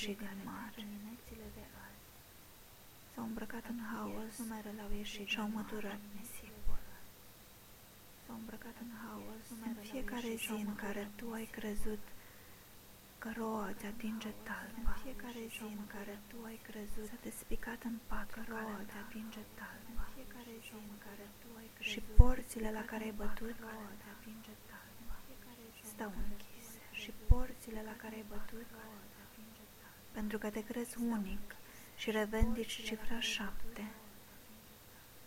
ieșit din mare. Diminețile de azi s-au îmbrăcat în haos. Numerele au ieșit și au măturat nisipul. S-au îmbrăcat în haos. În fiecare zi în care tu ai crezut că roa ți atinge talpa. În fiecare zi în care tu ai crezut s-a despicat în pat că roa ți atinge talpa. În fiecare zi în care tu ai crezut și porțile la care ai bătut roa ți atinge talpa. Stau închise și porțile la care ai bătut pentru că te crezi unic și revendici cifra șapte.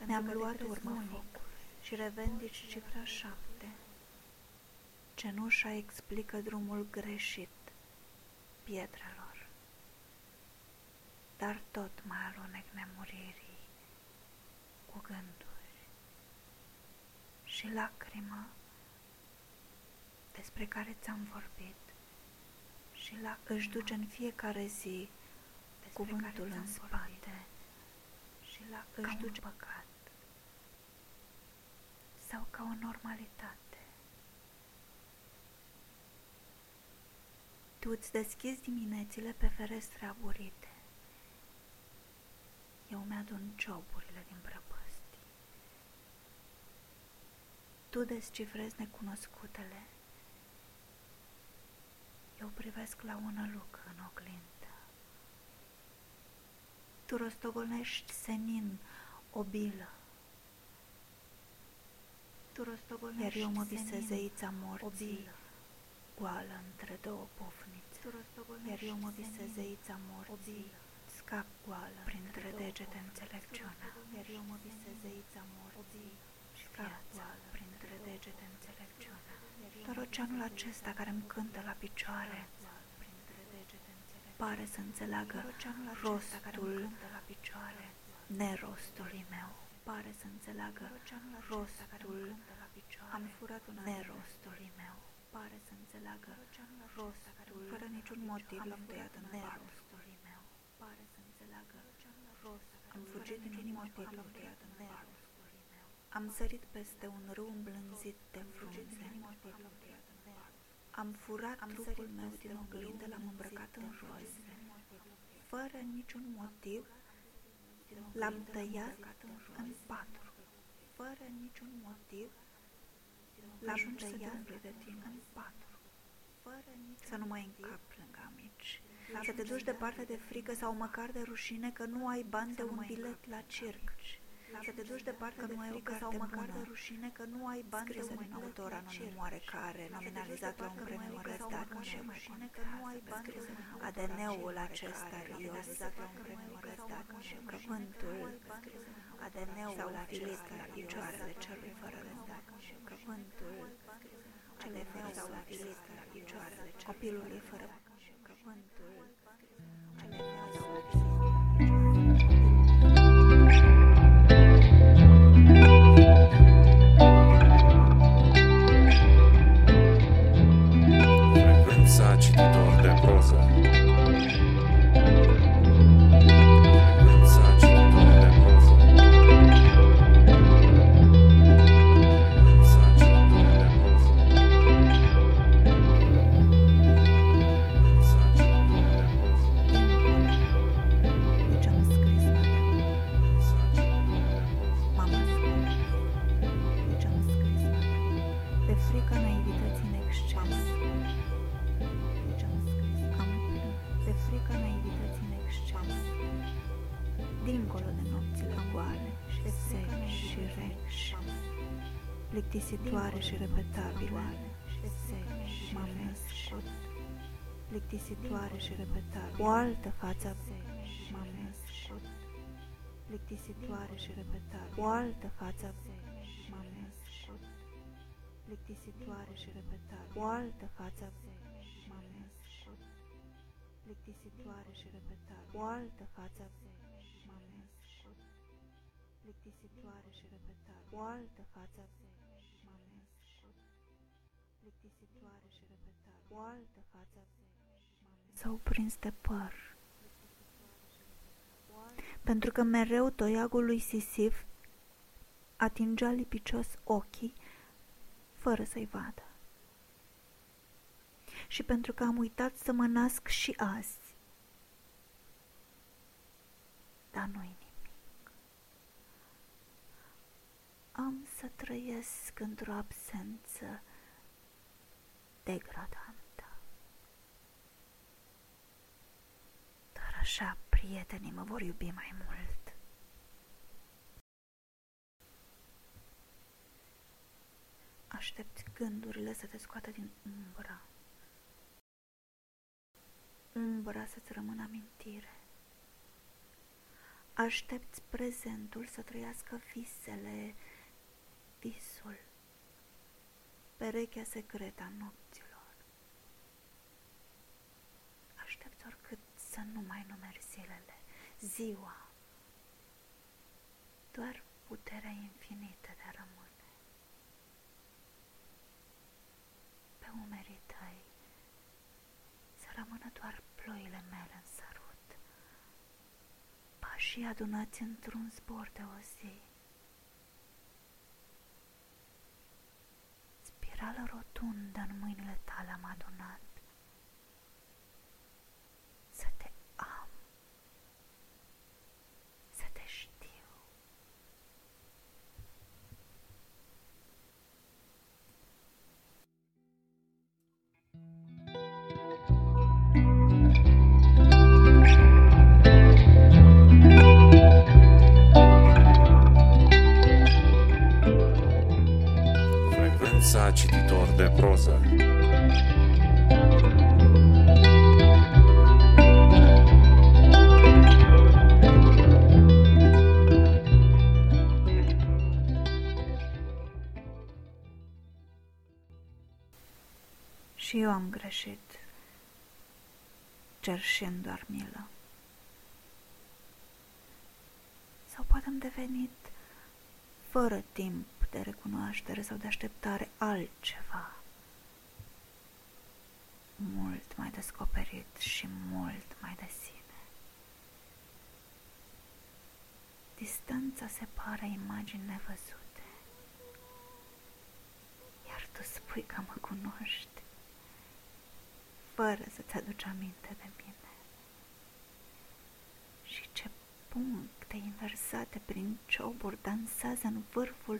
Ne-am luat urmă foc și revendici cifra șapte. Cenușa explică drumul greșit pietrelor, dar tot mai alunec nemuririi cu gânduri și lacrimă despre care ți-am vorbit și la își duce în fiecare zi cuvântul în spate și la își duce păcat sau ca o normalitate. Tu îți deschizi diminețile pe ferestre aburite. Eu mi-adun cioburile din prăpăstii. Tu descifrezi necunoscutele. Eu privesc la o nălucă în oglindă. Tu rostogolești senin o bilă. Tu rostogolești Iar eu mă visez zeița morții, goală între două pufni iar eu mă visez zeița morții, scap goală printre degete înțelepciunea, iar eu mă visez zeița morții, scap goală printre degete înțelepciunea. Dar oceanul acesta care îmi cântă la picioare, pare să înțeleagă rostul nerostului meu. Pare să înțeleagă rostul am furat un nerostului meu. Pare să înțeleagă rostul fără niciun motiv l-am tăiat în nerostul meu. Pare să înțeleagă Am fugit din niciun motiv l-am tăiat în nerostul meu. Am sărit peste un râu îmblânzit de frunze. Am furat am trupul meu din oglindă, l-am îmbrăcat în roze. Fără niciun motiv, l-am tăiat în patru. Fără niciun motiv, l-am tăiat în patru. Să nu mai încap lângă amici, să te duci departe de frică sau măcar de rușine că nu ai bani de un bilet la circ, să te duci departe că de nu ai frică sau măcar de rușine că nu ai bani de un autor anonim oarecare, nominalizat la un premiu arătat ce rușine că nu ai bani de ADN-ul acesta rios, cuvântul ADN-ul acesta la picioarele celui fără răzdat, cuvântul ADN-ul sau la picioarele copilului fără cuvântul Frecvența Plictisitoare și repetabile. O altă față. M-am născut. Plictisitoare și repetabile. O altă față. M-am născut. Plictisitoare și repetabile. O altă față. M-am născut. Plictisitoare și repetabile. O altă față plictisitoare și repetabile. O altă față s-au prins de păr. Pentru că mereu toiagul lui Sisif atingea lipicios ochii fără să-i vadă. Și pentru că am uitat să mă nasc și azi. Dar nu-i nimic. Am să trăiesc într-o absență degradantă. Dar așa prietenii mă vor iubi mai mult. Aștept gândurile să te scoată din umbra. Umbra să-ți rămână amintire. Aștepți prezentul să trăiască visele, visul, perechea secretă a nopților. Aștepți oricât să nu mai numeri zilele, ziua, doar puterea infinită de a rămâne. Pe umerii tăi să rămână doar ploile mele în sărut, pașii adunați într-un zbor de o zi. Spirală rotundă în mâinile tale am adunat, cititor de proză. Și eu am greșit, cerșind doar milă. Sau poate am devenit, fără timp de recunoaștere sau de așteptare, altceva. Mult mai descoperit și mult mai de sine. Distanța separă imagini nevăzute. Iar tu spui că mă cunoști fără să-ți aduci aminte de mine. Și ce puncte inversate prin cioburi dansează în vârful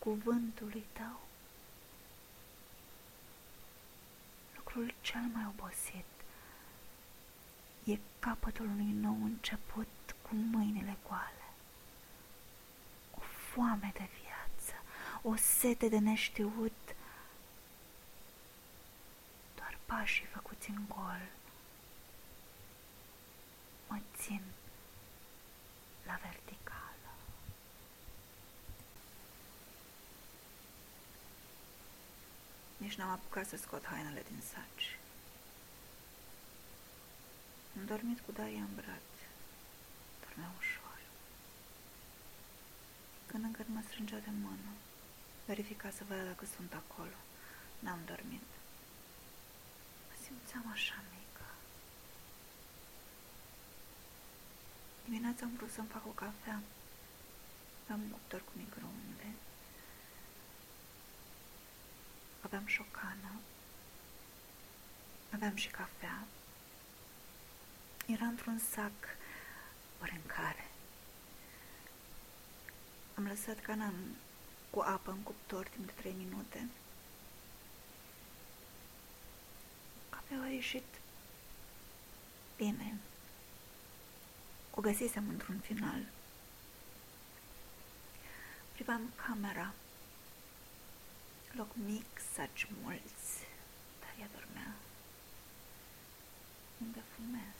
cuvântului tău. Lucrul cel mai obosit e capătul unui nou început cu mâinile goale. O foame de viață, o sete de neștiut, doar pașii făcuți în gol mă țin la verticală. Nici n-am apucat să scot hainele din saci. Am dormit cu Daria în braț. Dormea ușor. Când încă mă strângea de mână, verifica să vadă dacă sunt acolo. N-am dormit. Mă simțeam așa mică. Dimineața am vrut să-mi fac o cafea. Aveam un cuptor cu microunde. Aveam șocană. Aveam și cafea. Era într-un sac oare în care. Am lăsat cana în- cu apă în cuptor timp de trei minute. Cafeaua a ieșit bine. O găsisem într-un final. Privam camera. Loc mic, saci mulți, dar ea dormea. Unde fumez?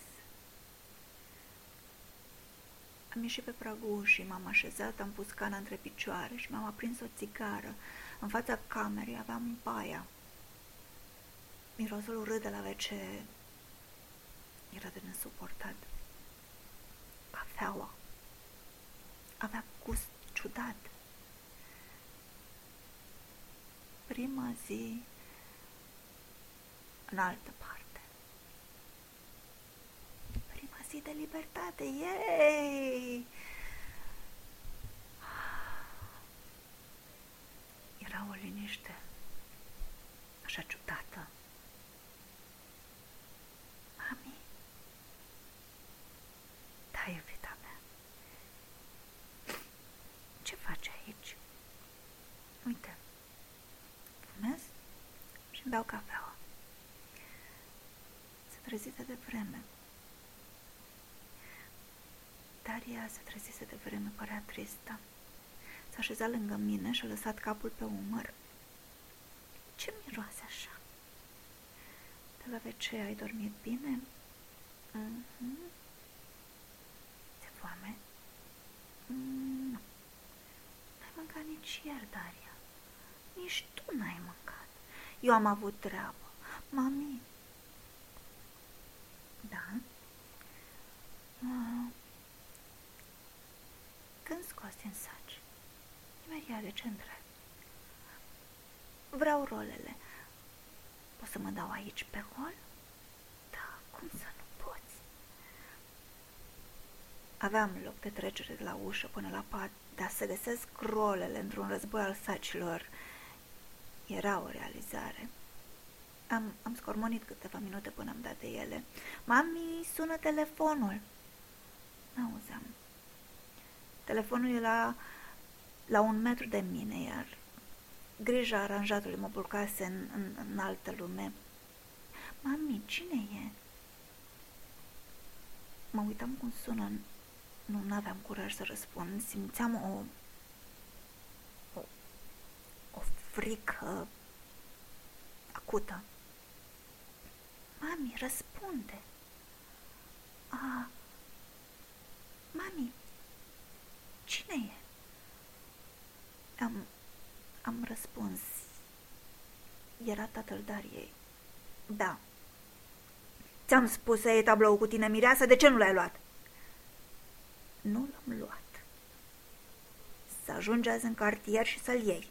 Am ieșit pe pragul ușii, m-am așezat, am pus cana între picioare și mi-am aprins o țigară. În fața camerei aveam baia. Mirosul urât de la WC era de nesuportat. Cafeaua avea gust ciudat. Prima zi în altă parte. Prima zi de libertate, yay! Era o liniște așa ciudată. Mami? Da, iubita mea. Ce faci aici? Uite, fumez și beau cafeaua. Se trezise de vreme. Daria se trezise de vreme, părea tristă. S-a așezat lângă mine și a lăsat capul pe umăr. Ce miroase așa? De la WC ai dormit bine? Mm-hmm. Ți foame? Mm, nu. N-ai mâncat nici ieri, Daria. Nici tu n-ai mâncat. Eu am avut treabă. Mami. Da? Uh, când scoți din saci? Imediat de ce întreb? Vreau rolele. Poți să mă dau aici pe hol? Da, cum să nu poți? Aveam loc de trecere de la ușă până la pat, dar să găsesc rolele într-un război al sacilor era o realizare. Am, am scormonit câteva minute până am dat de ele. Mami, sună telefonul. N-auzeam. Telefonul era la un metru de mine, iar grija aranjatului mă bulcase în, în, în altă lume. Mami, cine e? Mă uitam cum sună. Nu, n-aveam curaj să răspund. Simțeam o, o, o frică acută. Mami, răspunde! A, mami, cine e? Am, am răspuns. Era tatăl Dariei. Da. Ți-am spus să iei tablou cu tine, mireasă, de ce nu l-ai luat? Nu l-am luat. Să ajungi azi în cartier și să-l iei.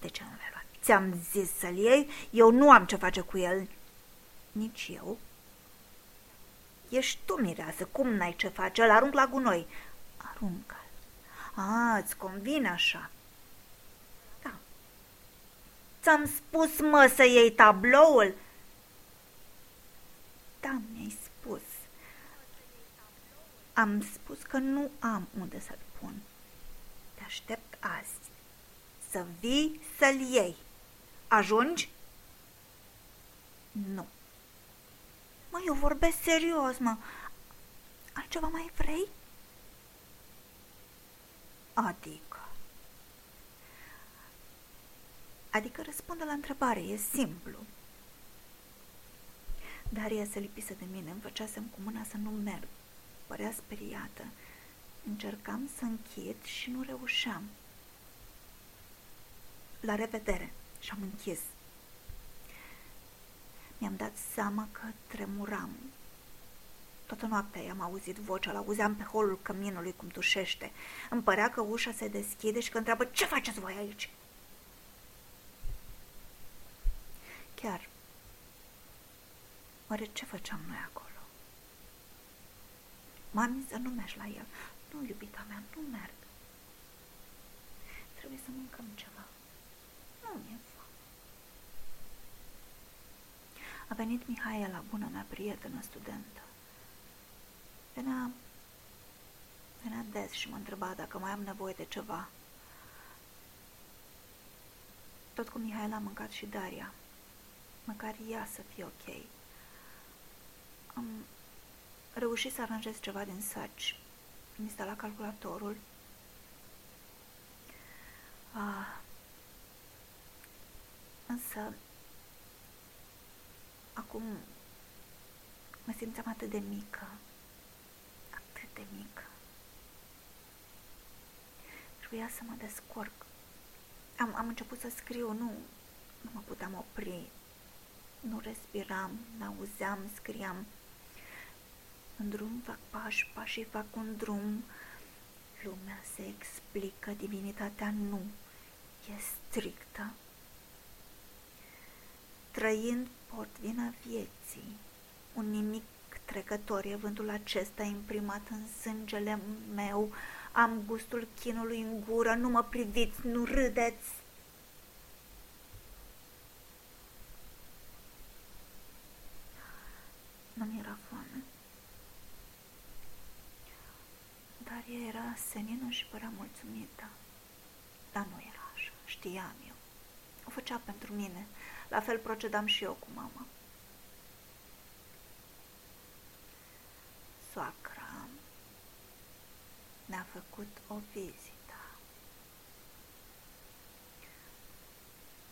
De ce nu l-ai luat? Ți-am zis să-l iei, eu nu am ce face cu el. Nici eu. Ești tu, mireasă, cum n-ai ce face? Îl arunc la gunoi. Aruncă-l. A, îți convine așa. Da. Ți-am spus, mă, să iei tabloul? Da, mi-ai spus. Am spus că nu am unde să-l pun. Te aștept azi. Să vii să-l iei. Ajungi? Nu. Mă, eu vorbesc serios, mă. Altceva mai vrei? Adică? Adică răspunde la întrebare, e simplu. Daria se lipise de mine, îmi făceasem cu mâna să nu merg. Părea speriată. Încercam să închid și nu reușeam. La revedere! Și am închis. Mi-am dat seama că tremuram. Toată noaptea i-am auzit vocea, l-auzeam pe holul căminului cum tușește. Îmi părea că ușa se deschide și că întreabă ce faceți voi aici? Chiar, oare ce făceam noi acolo? Mami, să nu mergi la el. Nu, iubita mea, nu merg. Trebuie să mâncăm ceva. Nu mi-e A venit Mihaela, bună mea prietenă studentă. Venea, venea des și mă întreba dacă mai am nevoie de ceva. Tot cu Mihaela am mâncat și Daria. Măcar ea să fie ok. Am reușit să aranjez ceva din saci. Am instalat calculatorul. Ah. Însă Acum mă simțeam atât de mică, atât de mică. Trebuia să mă descurc. Am, am început să scriu, nu, nu mă puteam opri. Nu respiram, n-auzeam, scriam. În drum fac pași, pașii fac un drum. Lumea se explică, divinitatea nu. E strictă trăind potvina vieții, un nimic trecător e vântul acesta imprimat în sângele meu, am gustul chinului în gură, nu mă priviți, nu râdeți. Nu mi-era foame. Dar ea era senină și părea mulțumită. Dar nu era așa, știam eu. O făcea pentru mine, la fel procedam și eu cu mama. Soacra ne-a făcut o vizită.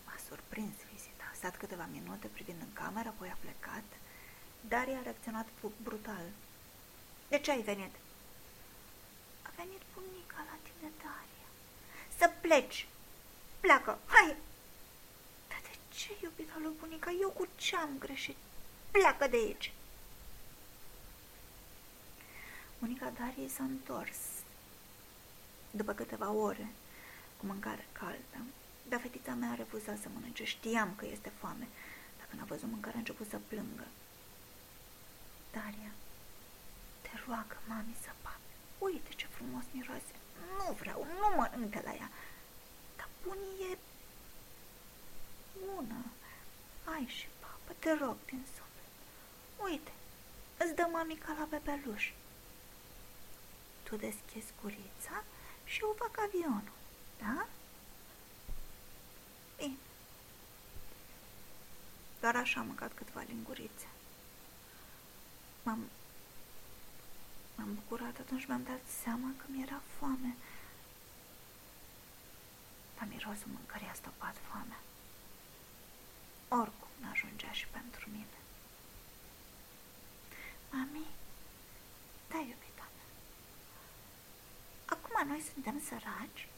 M-a surprins vizita. A stat câteva minute privind în cameră, apoi a plecat. Daria a reacționat brutal. De ce ai venit? A venit bunica la tine, Daria. Să pleci! Pleacă! Hai! Dar de ce, iubita lui bunica? Eu cu ce am greșit? Pleacă de aici! Bunica Dariei s-a întors după câteva ore cu mâncare caldă, dar fetița mea a refuzat să mănânce. Știam că este foame, dar când a văzut mâncarea a început să plângă. Daria, te roagă, mami, să pape. Uite ce frumos miroase. Nu vreau, nu mănânc de la ea. Dar bunii e bună. Ai și papă, te rog din suflet. Uite, îți dă mami ca la bebeluș. Tu deschizi curița și eu fac avionul, da? Bine. Doar așa am mâncat câteva lingurițe. M-am, m-am bucurat atunci mi-am dat seama că mi-era foame. Dar mirosul mâncării a stopat foamea. Oricum n-ajungea și pentru mine. Mami, da, iubita mea. Acum noi suntem săraci?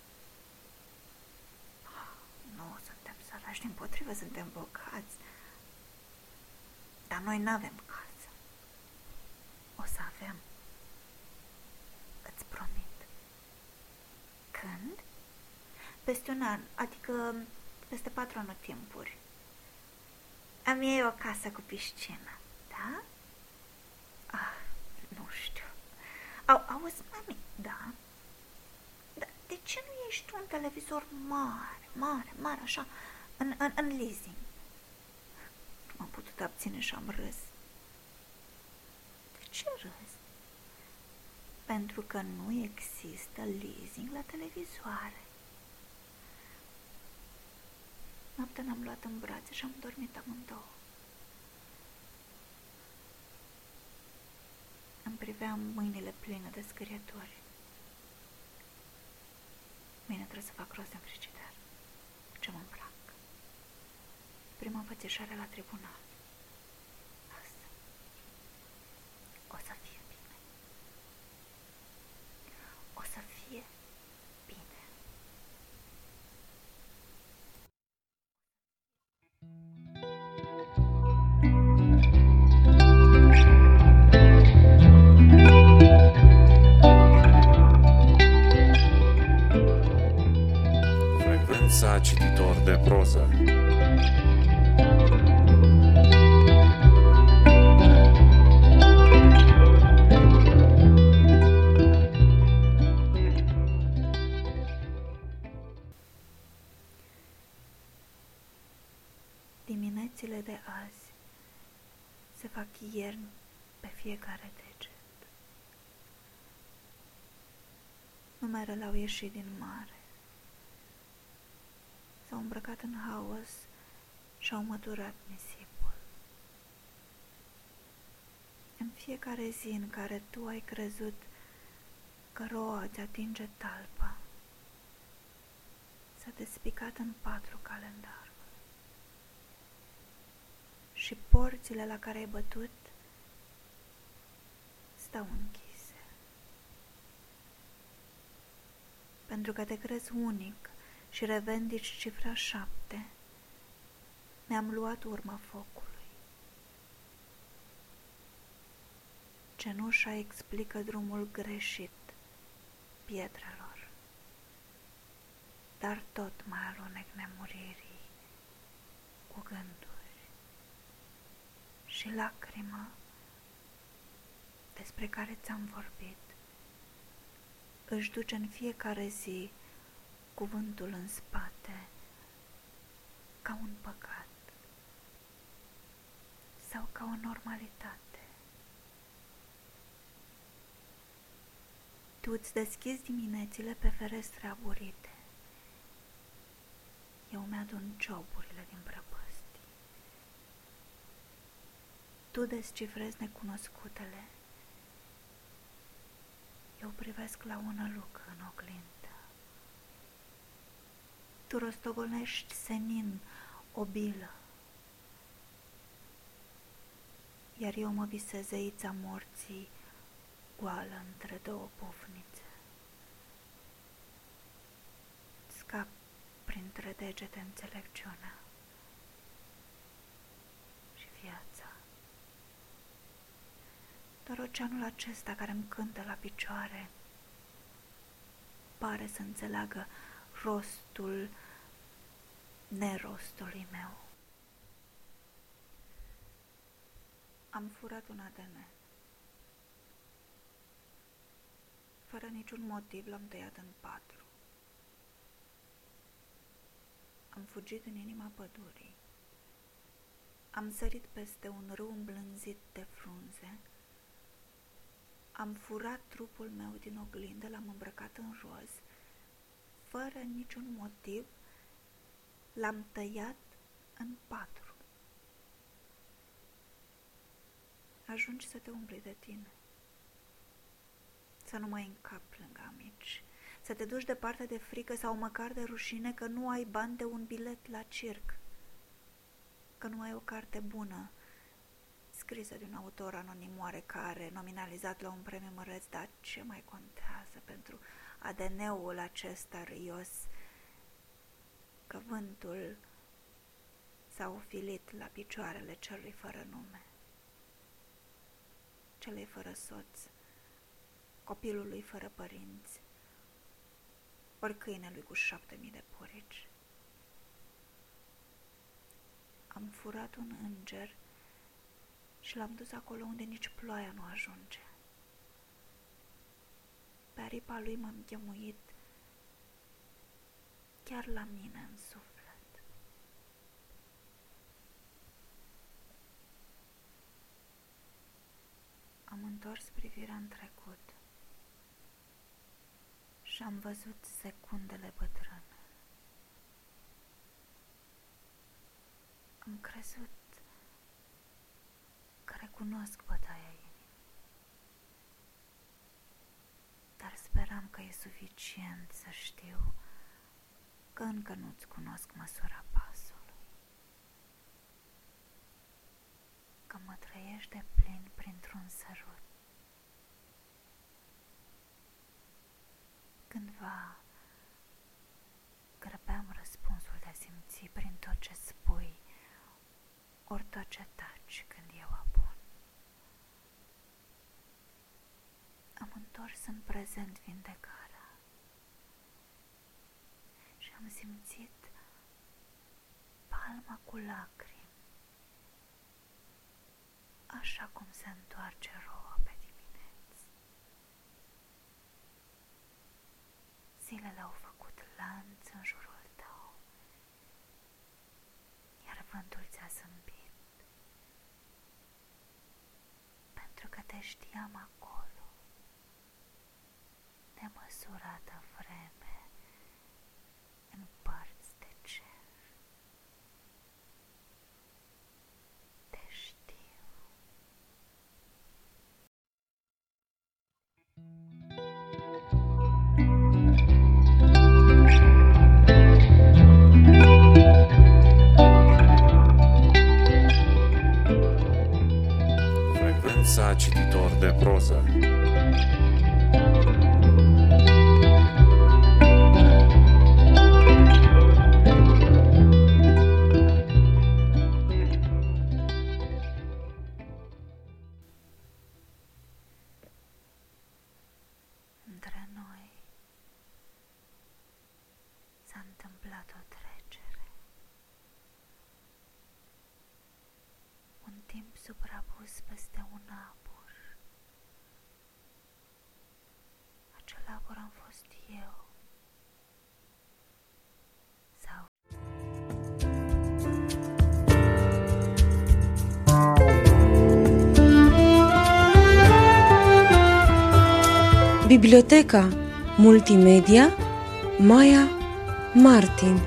Nu suntem săraci, din potrivă suntem bogați. Dar noi nu avem casă. O să avem. Îți promit. Când? Peste un an, adică peste patru anotimpuri. Am ei o casă cu piscină, da? Ah, nu știu. Au, auzi, mami, da? Dar de ce nu ești tu un televizor mare, mare, mare, așa, în, în, în leasing? Nu m-am putut abține și am râs. De ce râs? Pentru că nu există leasing la televizoare. Noaptea ne-am luat în brațe și am dormit amândouă. Îmi priveam mâinile pline de scârieturi. Mine trebuie să fac rost în frigider. Ce mă îmbrac. Prima înfățișare la tribunal. Asta. O să fie bine. O să fie proză. Diminețile de azi se fac ierni pe fiecare deget. Numerele au ieșit din mare. S-au îmbrăcat în haos și au măturat nisipul. În fiecare zi în care tu ai crezut că roa îți atinge talpa, s-a despicat în patru calendarul. Și porțile la care ai bătut stau închise. Pentru că te crezi unic și revendici cifra șapte, mi-am luat urma focului. Cenușa explică drumul greșit pietrelor, dar tot mai alunec nemuririi cu gânduri și lacrima despre care ți-am vorbit. Își duce în fiecare zi cuvântul în spate ca un păcat sau ca o normalitate. Tu îți deschizi diminețile pe ferestre aburite. Eu mi-adun cioburile din prăpăsti. Tu descifrezi necunoscutele. Eu privesc la una lucă în oglindă. Tu rostogolești senin o bilă. Iar eu mă visez zeița morții goală între două pufnițe. Scap printre degete înțelepciunea și viața. Doar oceanul acesta care îmi cântă la picioare pare să înțeleagă rostul nerostului meu. Am furat un ADN. Fără niciun motiv l-am tăiat în patru. Am fugit în inima pădurii. Am sărit peste un râu îmblânzit de frunze. Am furat trupul meu din oglindă, l-am îmbrăcat în roz. Fără niciun motiv, l-am tăiat în patru. Ajungi să te umbli de tine să nu mai încap lângă amici, să te duci departe de frică sau măcar de rușine că nu ai bani de un bilet la circ, că nu ai o carte bună, scrisă de un autor anonim oarecare, nominalizat la un premiu măreț, dar ce mai contează pentru ADN-ul acesta râios, că vântul s-a ofilit la picioarele celui fără nume, celui fără soț, copilului fără părinți, ori câinelui cu șapte mii de purici. Am furat un înger și l-am dus acolo unde nici ploaia nu ajunge. Pe aripa lui m-am chemuit chiar la mine în suflet. Am întors privirea în trecut și am văzut secundele bătrâne. Am crezut că recunosc bătaia inimii, dar speram că e suficient să știu că încă nu-ți cunosc măsura pasului, că mă trăiești de plin printr-un sărut. Cândva grăbeam răspunsul de a simți prin tot ce spui, ori tot ce taci când eu apun. Am întors în prezent vindecarea. Și am simțit palma cu lacrimi, așa cum se întoarce Biblioteca Multimedia Maya Martin.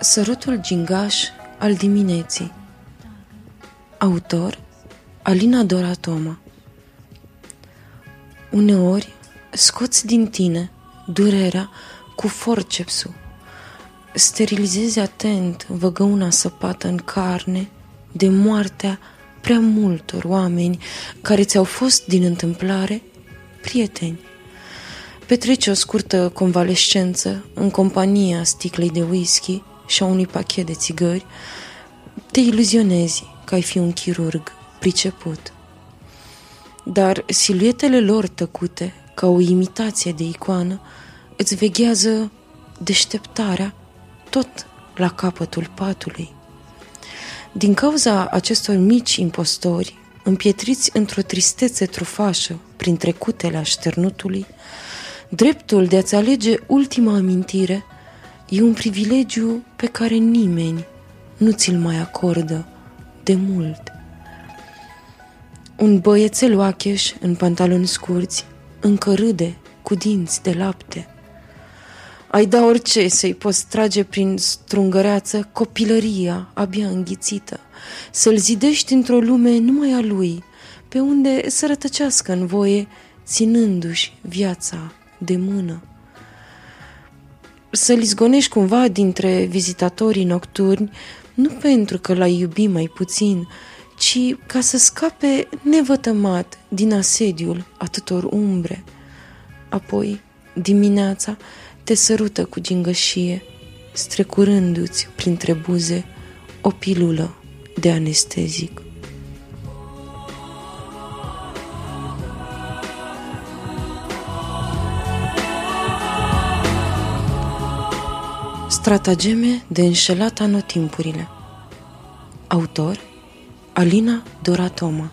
Sărutul gingaș al dimineții. Autor Alina Dora Toma. Uneori scoți din tine durerea cu forcepsul. Sterilizezi atent văgăuna săpată în carne de moartea prea multor oameni care ți-au fost din întâmplare prieteni. Petreci o scurtă convalescență în compania sticlei de whisky și a unui pachet de țigări, te iluzionezi că ai fi un chirurg priceput. Dar siluetele lor tăcute, ca o imitație de icoană, îți veghează deșteptarea tot la capătul patului. Din cauza acestor mici impostori, împietriți într-o tristețe trufașă prin trecutele așternutului, dreptul de a-ți alege ultima amintire e un privilegiu pe care nimeni nu ți-l mai acordă de mult. Un băiețel oacheș în pantaloni scurți încă râde cu dinți de lapte. Ai da orice să-i poți trage prin strungăreață copilăria abia înghițită, să-l zidești într-o lume numai a lui, pe unde să rătăcească în voie, ținându-și viața de mână. Să-l izgonești cumva dintre vizitatorii nocturni, nu pentru că l-ai iubi mai puțin, ci ca să scape nevătămat din asediul atâtor umbre. Apoi, dimineața, te sărută cu gingășie, strecurându-ți printre buze o pilulă de anestezic. Stratageme de înșelat anotimpurile. Autor Alina Doratoma.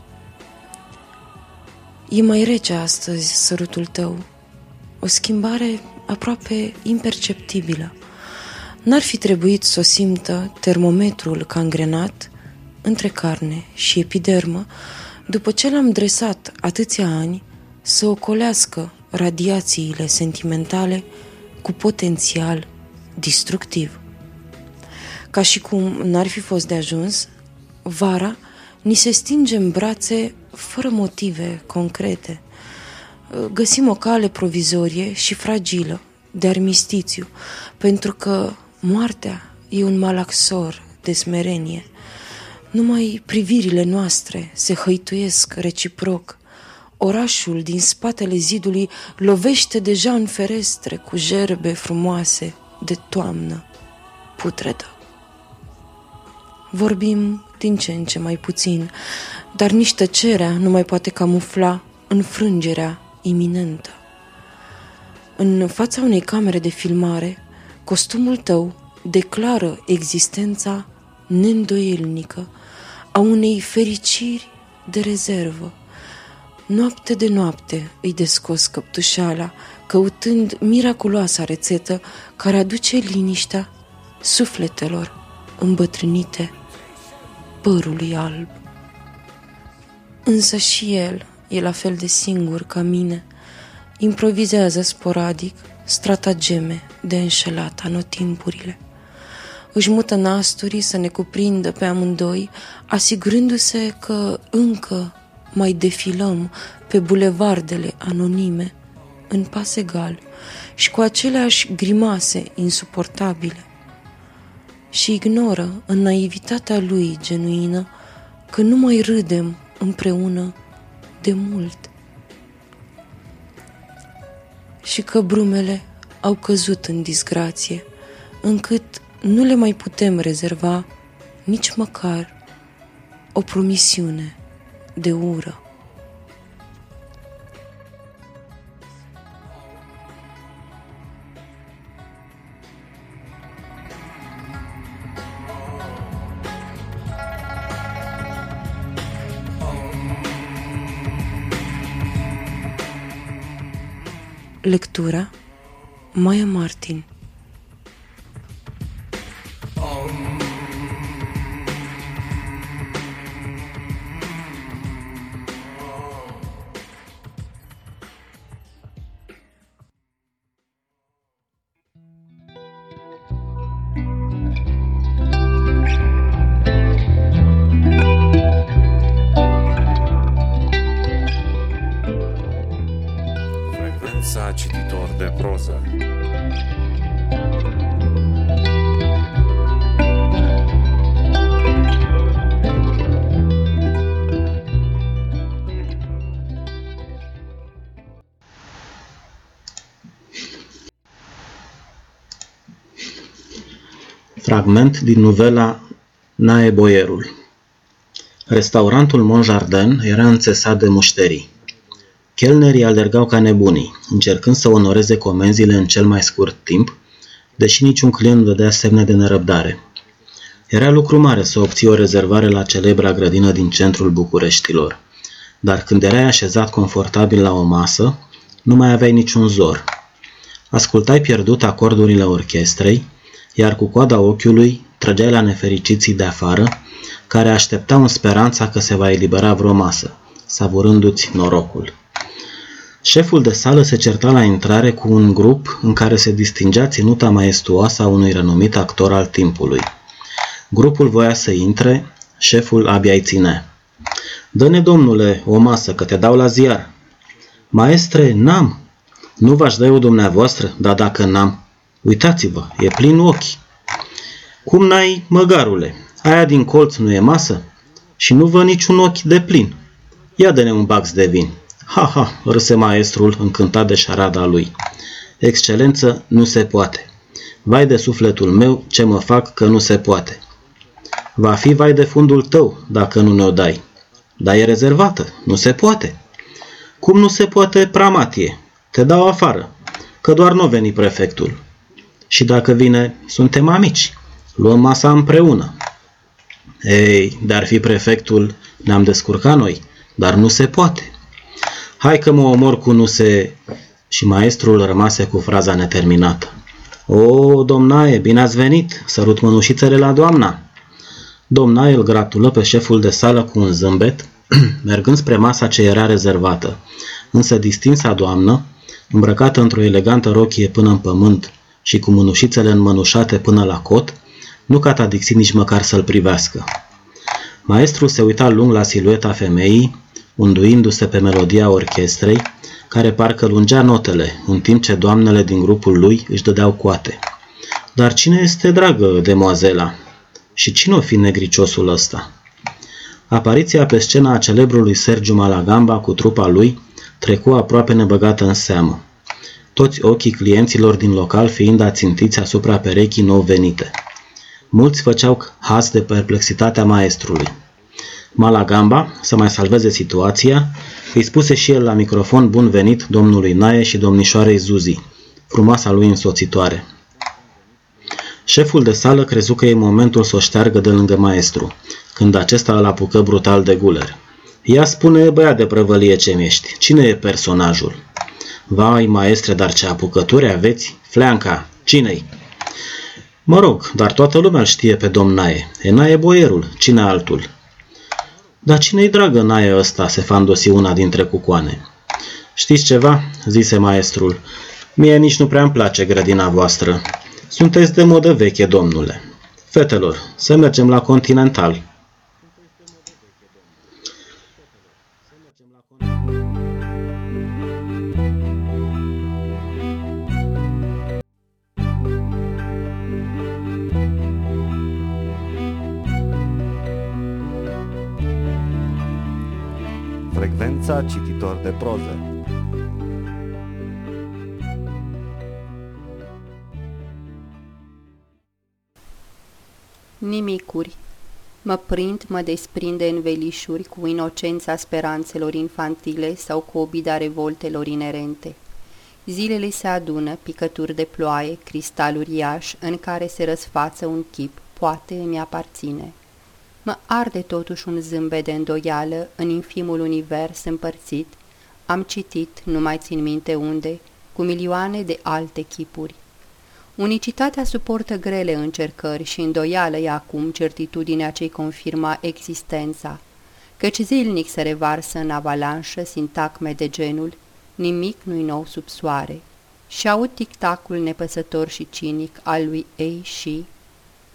E mai rece astăzi sărutul tău, o schimbare aproape imperceptibilă. N-ar fi trebuit să o simtă termometrul cangrenat între carne și epidermă, după ce l-am dresat atâția ani să ocolească radiațiile sentimentale cu potențial destructiv. Ca și cum n-ar fi fost de ajuns, vara ni se stinge în brațe fără motive concrete. Găsim o cale provizorie și fragilă de armistițiu, pentru că moartea e un malaxor de smerenie. Numai privirile noastre se hăituiesc reciproc. Orașul din spatele zidului lovește deja în ferestre cu gerbe frumoase de toamnă putredă. Vorbim din ce în ce mai puțin, dar nici tăcerea nu mai poate camufla înfrângerea iminentă. În fața unei camere de filmare, costumul tău declară existența neîndoielnică a unei fericiri de rezervă. Noapte de noapte îi descos căptușala, căutând miraculoasa rețetă care aduce liniștea sufletelor îmbătrânite părului alb. Însă și el e la fel de singur ca mine, improvizează sporadic stratageme de înșelat anotimpurile. Își mută nasturii să ne cuprindă pe amândoi, asigurându-se că încă mai defilăm pe bulevardele anonime, în pas egal și cu aceleași grimase insuportabile și ignoră în naivitatea lui genuină că nu mai râdem împreună de mult și că brumele au căzut în disgrație, încât nu le mai putem rezerva nici măcar o promisiune de ură. Lectura Maya Martin. Frecvența Fragment din novela Nae Boierul Restaurantul Monjardin era înțesat de mușterii. Chelnerii alergau ca nebunii, încercând să onoreze comenzile în cel mai scurt timp, deși niciun client nu dădea semne de nerăbdare. Era lucru mare să obții o rezervare la celebra grădină din centrul Bucureștilor, dar când erai așezat confortabil la o masă, nu mai aveai niciun zor. Ascultai pierdut acordurile orchestrei, iar cu coada ochiului trăgeai la nefericiții de afară, care așteptau în speranța că se va elibera vreo masă, savurându-ți norocul. Șeful de sală se certa la intrare cu un grup în care se distingea ținuta maestuoasă a unui renumit actor al timpului. Grupul voia să intre, șeful abia îi ține. Dă-ne, domnule, o masă, că te dau la ziar. Maestre, n-am. Nu v-aș da eu dumneavoastră, dar dacă n-am. Uitați-vă, e plin ochi. Cum n-ai, măgarule? Aia din colț nu e masă? Și nu vă niciun ochi de plin. Ia dă-ne un bax de vin. Ha, ha, râse maestrul încântat de șarada lui. Excelență, nu se poate. Vai de sufletul meu, ce mă fac că nu se poate. Va fi vai de fundul tău, dacă nu ne-o dai. Dar e rezervată, nu se poate. Cum nu se poate, pramatie? Te dau afară, că doar nu veni prefectul. Și dacă vine, suntem amici. Luăm masa împreună. Ei, dar fi prefectul, ne-am descurcat noi, dar nu se poate. Hai că mă omor cu nu se... Și maestrul rămase cu fraza neterminată. O, domnaie, bine ați venit! Sărut mânușițele la doamna! Domnaie îl gratulă pe șeful de sală cu un zâmbet, mergând spre masa ce era rezervată. Însă distinsa doamnă, îmbrăcată într-o elegantă rochie până în pământ și cu mânușițele înmănușate până la cot, nu catadixi nici măcar să-l privească. Maestrul se uita lung la silueta femeii, unduindu-se pe melodia orchestrei, care parcă lungea notele, în timp ce doamnele din grupul lui își dădeau coate. Dar cine este dragă, demoazela? Și cine o fi negriciosul ăsta? Apariția pe scena a celebrului Sergiu Malagamba cu trupa lui trecu aproape nebăgată în seamă. Toți ochii clienților din local fiind ațintiți asupra perechii nou venite. Mulți făceau haz de perplexitatea maestrului. Malagamba, să mai salveze situația, îi spuse și el la microfon bun venit domnului Nae și domnișoarei Zuzi, frumoasa lui însoțitoare. Șeful de sală crezu că e momentul să o șteargă de lângă maestru, când acesta îl apucă brutal de guler. Ea spune, băiat de prăvălie ce ești, cine e personajul? Vai, maestre, dar ce apucături aveți? Fleanca, cine-i? Mă rog, dar toată lumea știe pe domn Nae. E Nae boierul, cine altul? Dar cine-i dragă Nae ăsta, se fandosi una dintre cucoane. Știți ceva? zise maestrul. Mie nici nu prea-mi place grădina voastră. Sunteți de modă veche, domnule. Fetelor, să mergem la Continental. Frecvența cititor de proză. Nimicuri. Mă prind, mă desprinde în velișuri cu inocența speranțelor infantile sau cu obida revoltelor inerente. Zilele se adună, picături de ploaie, cristal uriaș, în care se răsfață un chip, poate îmi aparține. Mă arde totuși un zâmbet de îndoială în infimul univers împărțit. Am citit, nu mai țin minte unde, cu milioane de alte chipuri. Unicitatea suportă grele încercări și îndoială e acum certitudinea ce-i confirma existența, căci zilnic se revarsă în avalanșă sintagme de genul nimic nu-i nou sub soare și aud tic-tacul nepăsător și cinic al lui Ei și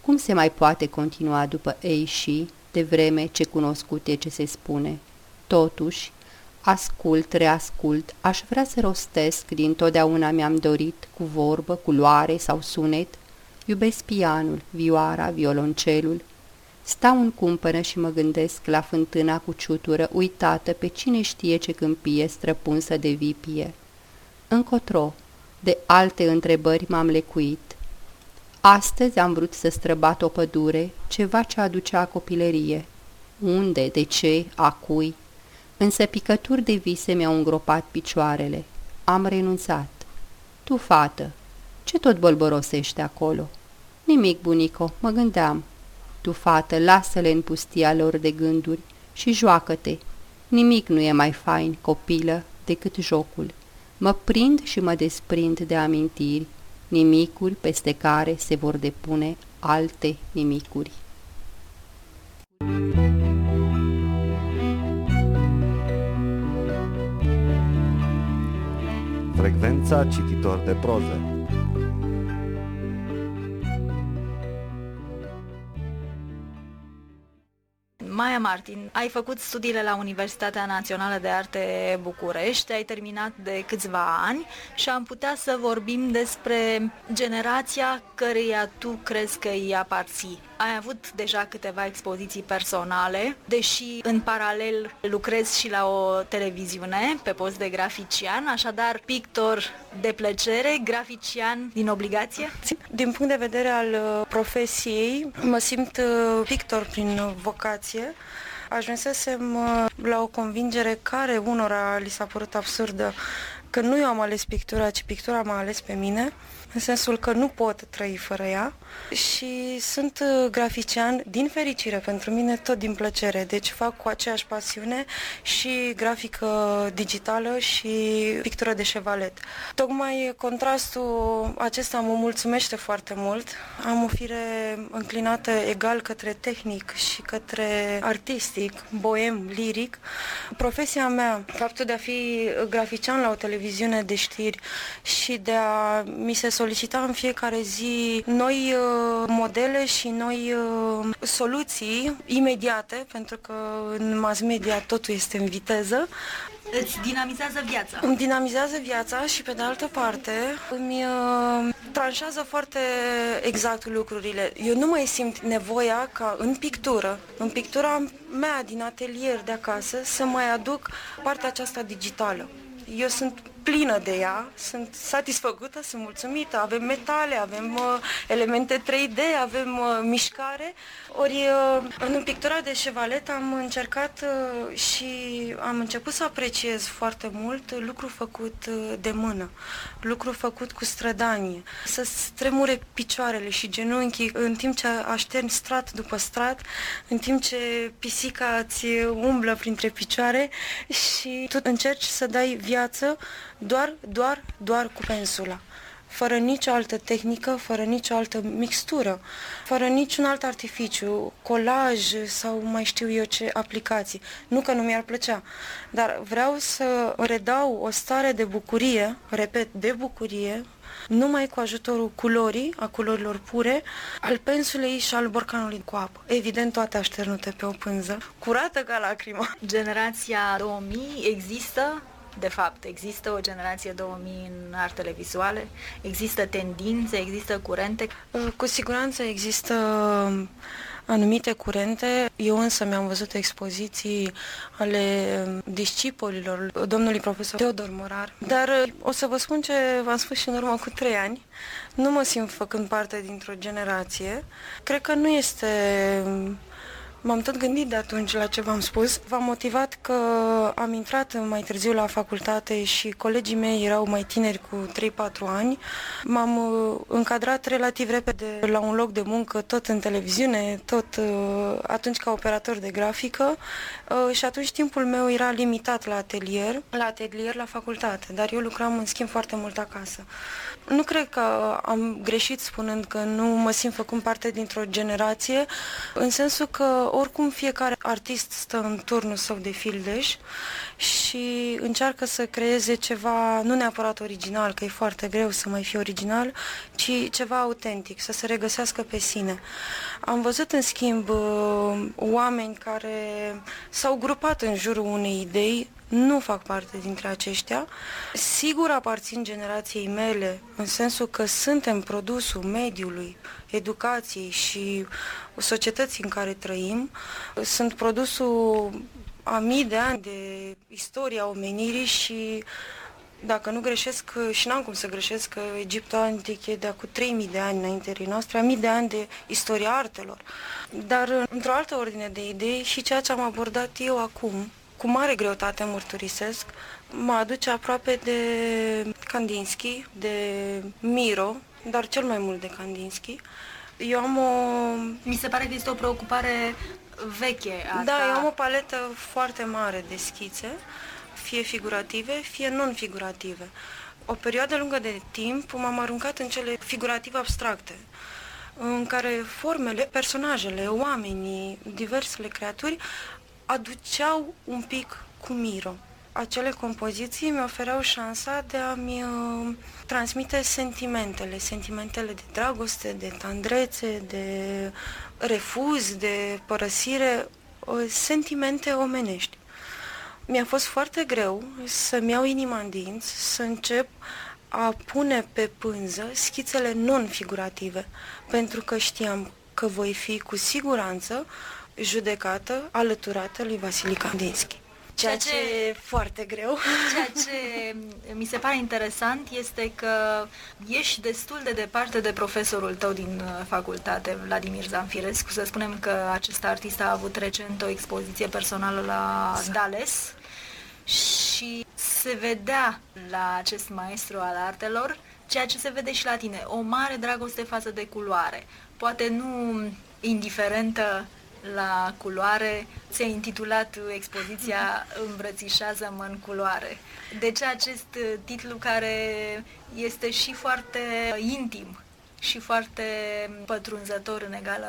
cum se mai poate continua după Ei și de vreme ce cunoscute ce se spune. Totuși, ascult, reascult, aș vrea să rostesc, din totdeauna mi-am dorit, cu vorbă, culoare sau sunet, iubesc pianul, vioara, violoncelul, Stau în cumpănă și mă gândesc la fântâna cu ciutură, uitată pe cine știe ce câmpie străpunsă de vipie. Încotro, de alte întrebări m-am lecuit. Astăzi am vrut să străbat o pădure, ceva ce aducea copilărie. Unde, de ce, a cui? Însă picături de vise mi-au îngropat picioarele. Am renunțat. Tu, fată, ce tot bolborosești acolo? Nimic, bunico, mă gândeam. Tu, fată, lasă-le în pustia lor de gânduri și joacă-te. Nimic nu e mai fain, copilă, decât jocul. Mă prind și mă desprind de amintiri, nimicuri peste care se vor depune alte nimicuri. Frecvența cititor de proză Maia Martin, ai făcut studiile la Universitatea Națională de Arte București, ai terminat de câțiva ani și am putea să vorbim despre generația căreia tu crezi că îi aparții. Ai avut deja câteva expoziții personale, deși în paralel lucrezi și la o televiziune pe post de grafician, așadar pictor de plăcere, grafician din obligație? Din punct de vedere al uh, profesiei, mă simt uh, pictor prin vocație. Ajunsesem uh, la o convingere care unora li s-a părut absurdă, că nu eu am ales pictura, ci pictura m-a ales pe mine în sensul că nu pot trăi fără ea și sunt uh, grafician din fericire pentru mine, tot din plăcere. Deci fac cu aceeași pasiune și grafică digitală și pictură de șevalet. Tocmai contrastul acesta mă mulțumește foarte mult. Am o fire înclinată egal către tehnic și către artistic, boem, liric. Profesia mea, faptul de a fi grafician la o televiziune de știri și de a mi se solicita în fiecare zi noi uh, modele și noi uh, soluții imediate, pentru că în mass media totul este în viteză. Îți dinamizează viața. Îmi dinamizează viața și, pe de altă parte, îmi uh, tranșează foarte exact lucrurile. Eu nu mai simt nevoia ca în pictură, în pictura mea din atelier de acasă, să mai aduc partea aceasta digitală. Eu sunt plină de ea, sunt satisfăcută, sunt mulțumită, avem metale, avem uh, elemente 3D, avem uh, mișcare. Ori uh, în pictura de șevalet am încercat uh, și am început să apreciez foarte mult lucru făcut uh, de mână, lucru făcut cu strădanie, să stremure picioarele și genunchii în timp ce așterni strat după strat, în timp ce pisica îți umblă printre picioare și tu încerci să dai viață doar, doar, doar cu pensula fără nicio altă tehnică, fără nicio altă mixtură, fără niciun alt artificiu, colaj sau mai știu eu ce aplicații. Nu că nu mi-ar plăcea, dar vreau să redau o stare de bucurie, repet, de bucurie, numai cu ajutorul culorii, a culorilor pure, al pensulei și al borcanului cu apă. Evident, toate așternute pe o pânză, curată ca lacrimă. Generația 2000 există de fapt, există o generație 2000 în artele vizuale? Există tendințe, există curente? Uh, cu siguranță există um, anumite curente. Eu însă mi-am văzut expoziții ale um, discipolilor domnului profesor Teodor Morar. Dar uh, o să vă spun ce v-am spus și în urmă cu trei ani. Nu mă simt făcând parte dintr-o generație. Cred că nu este um, M-am tot gândit de atunci la ce v-am spus. V-am motivat că am intrat mai târziu la facultate și colegii mei erau mai tineri cu 3-4 ani. M-am uh, încadrat relativ repede la un loc de muncă, tot în televiziune, tot uh, atunci ca operator de grafică uh, și atunci timpul meu era limitat la atelier, la atelier la facultate, dar eu lucram în schimb foarte mult acasă. Nu cred că am greșit spunând că nu mă simt făcând parte dintr-o generație, în sensul că oricum fiecare artist stă în turnul său de fildeș și încearcă să creeze ceva, nu neapărat original, că e foarte greu să mai fie original, ci ceva autentic, să se regăsească pe sine. Am văzut, în schimb, uh, oameni care s-au grupat în jurul unei idei, nu fac parte dintre aceștia. Sigur aparțin generației mele, în sensul că suntem produsul mediului, educației și societății în care trăim. Sunt produsul a mii de ani de istoria omenirii și dacă nu greșesc, și n-am cum să greșesc, că Egiptul antic e de acum 3000 de ani înaintea noastre, a mii de ani de istoria artelor. Dar, într-o altă ordine de idei, și ceea ce am abordat eu acum, cu mare greutate mărturisesc, mă aduce aproape de Kandinsky, de Miro, dar cel mai mult de Kandinsky. Eu am o... Mi se pare că este o preocupare veche. Asta. Da, eu am o paletă foarte mare de schițe, fie figurative, fie non-figurative. O perioadă lungă de timp m-am aruncat în cele figurative abstracte, în care formele, personajele, oamenii, diversele creaturi aduceau un pic cu Miro. Acele compoziții mi ofereau șansa de a-mi uh, transmite sentimentele, sentimentele de dragoste, de tandrețe, de refuz, de părăsire, uh, sentimente omenești. Mi-a fost foarte greu să-mi iau inima în dinți, să încep a pune pe pânză schițele non-figurative, pentru că știam că voi fi cu siguranță judecată, alăturată lui Vasili Kandinsky. Ceea, ceea ce, ce e foarte greu. Ceea ce mi se pare interesant este că ești destul de departe de profesorul tău din uh, facultate, Vladimir Zanfirescu. Să spunem că acest artist a avut recent o expoziție personală la exact. Dales și se vedea la acest maestru al artelor ceea ce se vede și la tine, o mare dragoste față de culoare. Poate nu indiferentă la culoare, ți-a intitulat expoziția Îmbrățișează-mă în culoare. De ce acest titlu care este și foarte intim și foarte pătrunzător în egală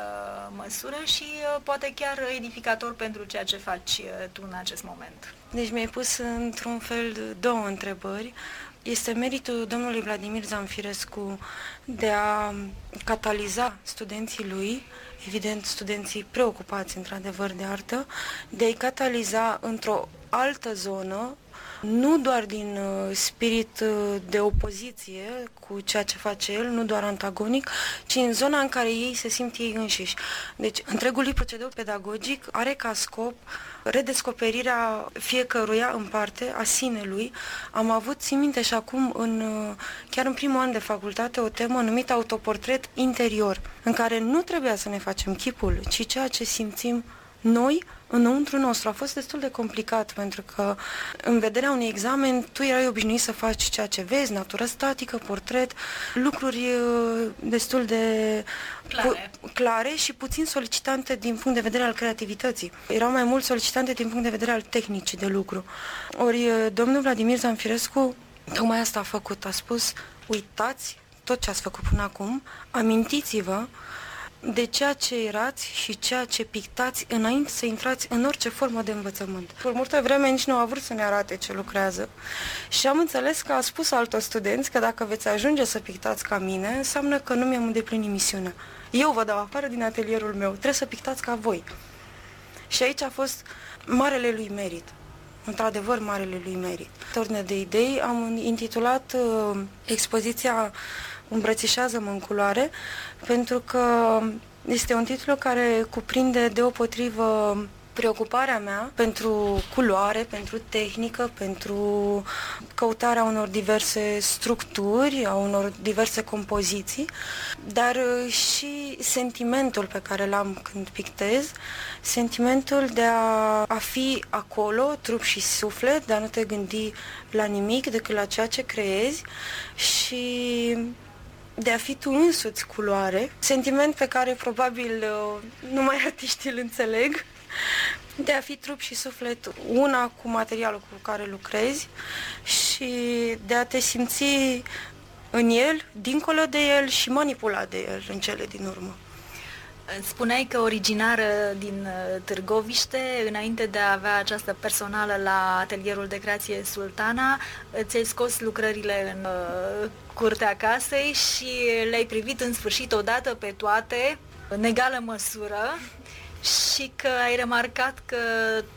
măsură și uh, poate chiar edificator pentru ceea ce faci uh, tu în acest moment. Deci mi-ai pus într-un fel două întrebări. Este meritul domnului Vladimir Zanfirescu de a cataliza studenții lui evident, studenții preocupați, într-adevăr, de artă, de a-i cataliza într-o altă zonă, nu doar din uh, spirit uh, de opoziție cu ceea ce face el, nu doar antagonic, ci în zona în care ei se simt ei înșiși. Deci, întregul procedeu pedagogic are ca scop uh, redescoperirea fiecăruia în parte a sinelui. Am avut, țin minte și acum, în, chiar în primul an de facultate, o temă numită autoportret interior, în care nu trebuia să ne facem chipul, ci ceea ce simțim noi înăuntru nostru. A fost destul de complicat pentru că în vederea unui examen tu erai obișnuit să faci ceea ce vezi, natură statică, portret, lucruri uh, destul de clare, clare și puțin solicitante din punct de vedere al creativității. Erau mai mult solicitante din punct de vedere al tehnicii de lucru. Ori uh, domnul Vladimir Zanfirescu tocmai asta a făcut, a spus uitați tot ce ați făcut până acum, amintiți-vă de ceea ce erați și ceea ce pictați înainte să intrați în orice formă de învățământ. Por multă vreme nici nu a vrut să ne arate ce lucrează și am înțeles că a spus altor studenți că dacă veți ajunge să pictați ca mine, înseamnă că nu mi-am îndeplinit misiunea. Eu vă dau afară din atelierul meu, trebuie să pictați ca voi. Și aici a fost marele lui merit într-adevăr marele lui merit. Torne de idei am intitulat uh, expoziția Îmbrățișează-mă în culoare, pentru că este un titlu care cuprinde deopotrivă preocuparea mea pentru culoare, pentru tehnică, pentru căutarea unor diverse structuri, a unor diverse compoziții, dar uh, și sentimentul pe care l-am când pictez, sentimentul de a, a fi acolo, trup și suflet, de a nu te gândi la nimic decât la ceea ce creezi și de a fi tu însuți culoare, sentiment pe care probabil uh, numai artiștii îl înțeleg, de a fi trup și suflet una cu materialul cu care lucrezi și de a te simți în el, dincolo de el și manipulat de el în cele din urmă. Spuneai că originară din uh, Târgoviște, înainte de a avea această personală la atelierul de creație Sultana, ți-ai scos lucrările în uh, curtea casei și le-ai privit în sfârșit odată pe toate, în egală măsură, și că ai remarcat că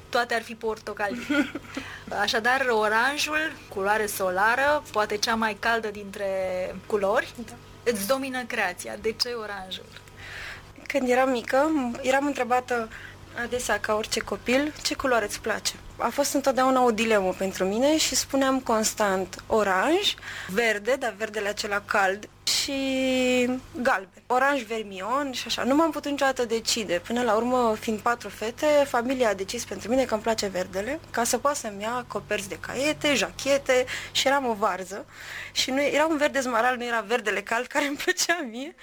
toate ar fi portocalii. Așadar, oranjul, culoare solară, poate cea mai caldă dintre culori, da. îți domină creația. De ce oranjul? Când eram mică, eram întrebată adesea ca orice copil, ce culoare îți place? A fost întotdeauna o dilemă pentru mine și spuneam constant oranj, verde, dar verdele acela cald și galben. Oranj, vermion și așa. Nu m-am putut niciodată decide. Până la urmă, fiind patru fete, familia a decis pentru mine că îmi place verdele, ca să poată să-mi ia coperți de caiete, jachete și eram o varză. Și nu, era un verde zmaral, nu era verdele cald care îmi plăcea mie,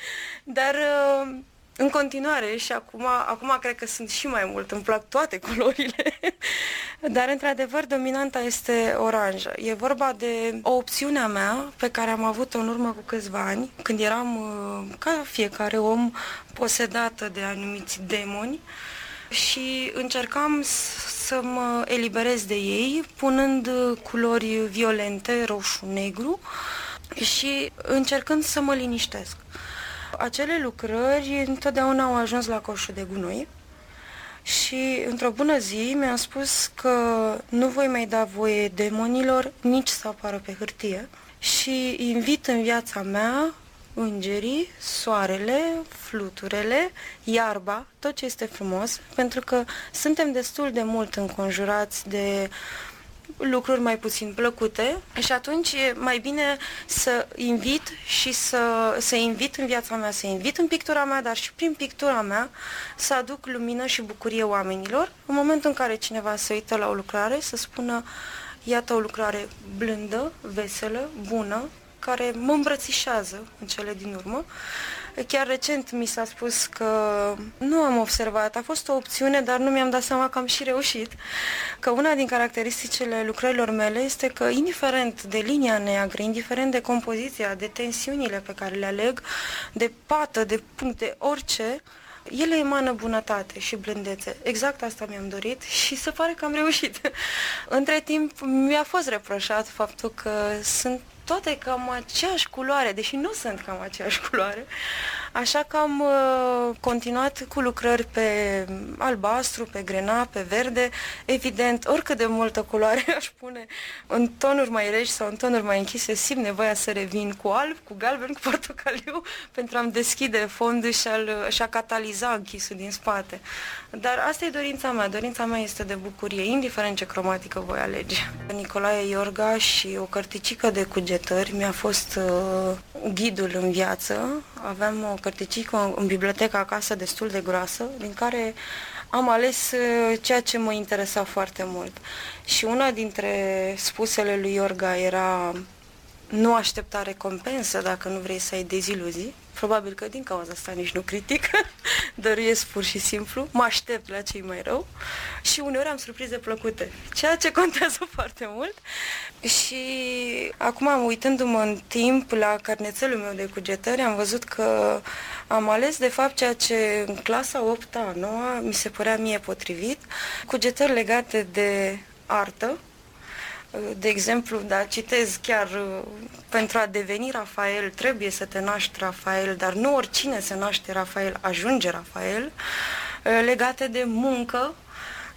dar uh, în continuare și acum, acum cred că sunt și mai mult, îmi plac toate culorile, dar într-adevăr dominanta este oranjă. E vorba de o opțiune a mea pe care am avut-o în urmă cu câțiva ani, când eram uh, ca fiecare om posedată de anumiți demoni și încercam să mă eliberez de ei punând culori violente, roșu, negru și încercând să mă liniștesc. Acele lucrări întotdeauna au ajuns la coșul de gunoi și într-o bună zi mi-a spus că nu voi mai da voie demonilor nici să apară pe hârtie și invit în viața mea îngerii, soarele, fluturele, iarba, tot ce este frumos, pentru că suntem destul de mult înconjurați de lucruri mai puțin plăcute și atunci e mai bine să invit și să, să invit în viața mea, să invit în pictura mea, dar și prin pictura mea să aduc lumină și bucurie oamenilor. În momentul în care cineva se uită la o lucrare, să spună iată o lucrare blândă, veselă, bună, care mă îmbrățișează în cele din urmă Chiar recent mi s-a spus că nu am observat, a fost o opțiune, dar nu mi-am dat seama că am și reușit, că una din caracteristicile lucrărilor mele este că, indiferent de linia neagră, indiferent de compoziția, de tensiunile pe care le aleg, de pată, de puncte, orice, ele emană bunătate și blândețe. Exact asta mi-am dorit și se pare că am reușit. Între timp mi-a fost reproșat faptul că sunt toate cam aceeași culoare, deși nu sunt cam aceeași culoare. Așa că am uh, continuat cu lucrări pe albastru, pe grena, pe verde. Evident, oricât de multă culoare aș pune în tonuri mai reci sau în tonuri mai închise, simt nevoia să revin cu alb, cu galben, cu portocaliu, pentru a-mi deschide fondul și, a și a cataliza închisul din spate. Dar asta e dorința mea. Dorința mea este de bucurie, indiferent ce cromatică voi alege. Nicolae Iorga și o cărticică de cugetări mi-a fost uh, ghidul în viață. Aveam o cărticică în biblioteca acasă destul de groasă, din care am ales uh, ceea ce mă interesa foarte mult. Și una dintre spusele lui Iorga era nu aștepta recompensă dacă nu vrei să ai deziluzii. Probabil că din cauza asta nici nu critic, dăruiesc pur și simplu, mă aștept la cei mai rău. Și uneori am surprize plăcute, ceea ce contează foarte mult. Și acum, uitându-mă în timp la carnețelul meu de cugetări, am văzut că am ales de fapt ceea ce în clasa 8-a, 9 mi se părea mie potrivit, cugetări legate de artă, de exemplu, da, citez chiar uh, pentru a deveni Rafael trebuie să te naști Rafael, dar nu oricine se naște Rafael ajunge Rafael, uh, legate de muncă,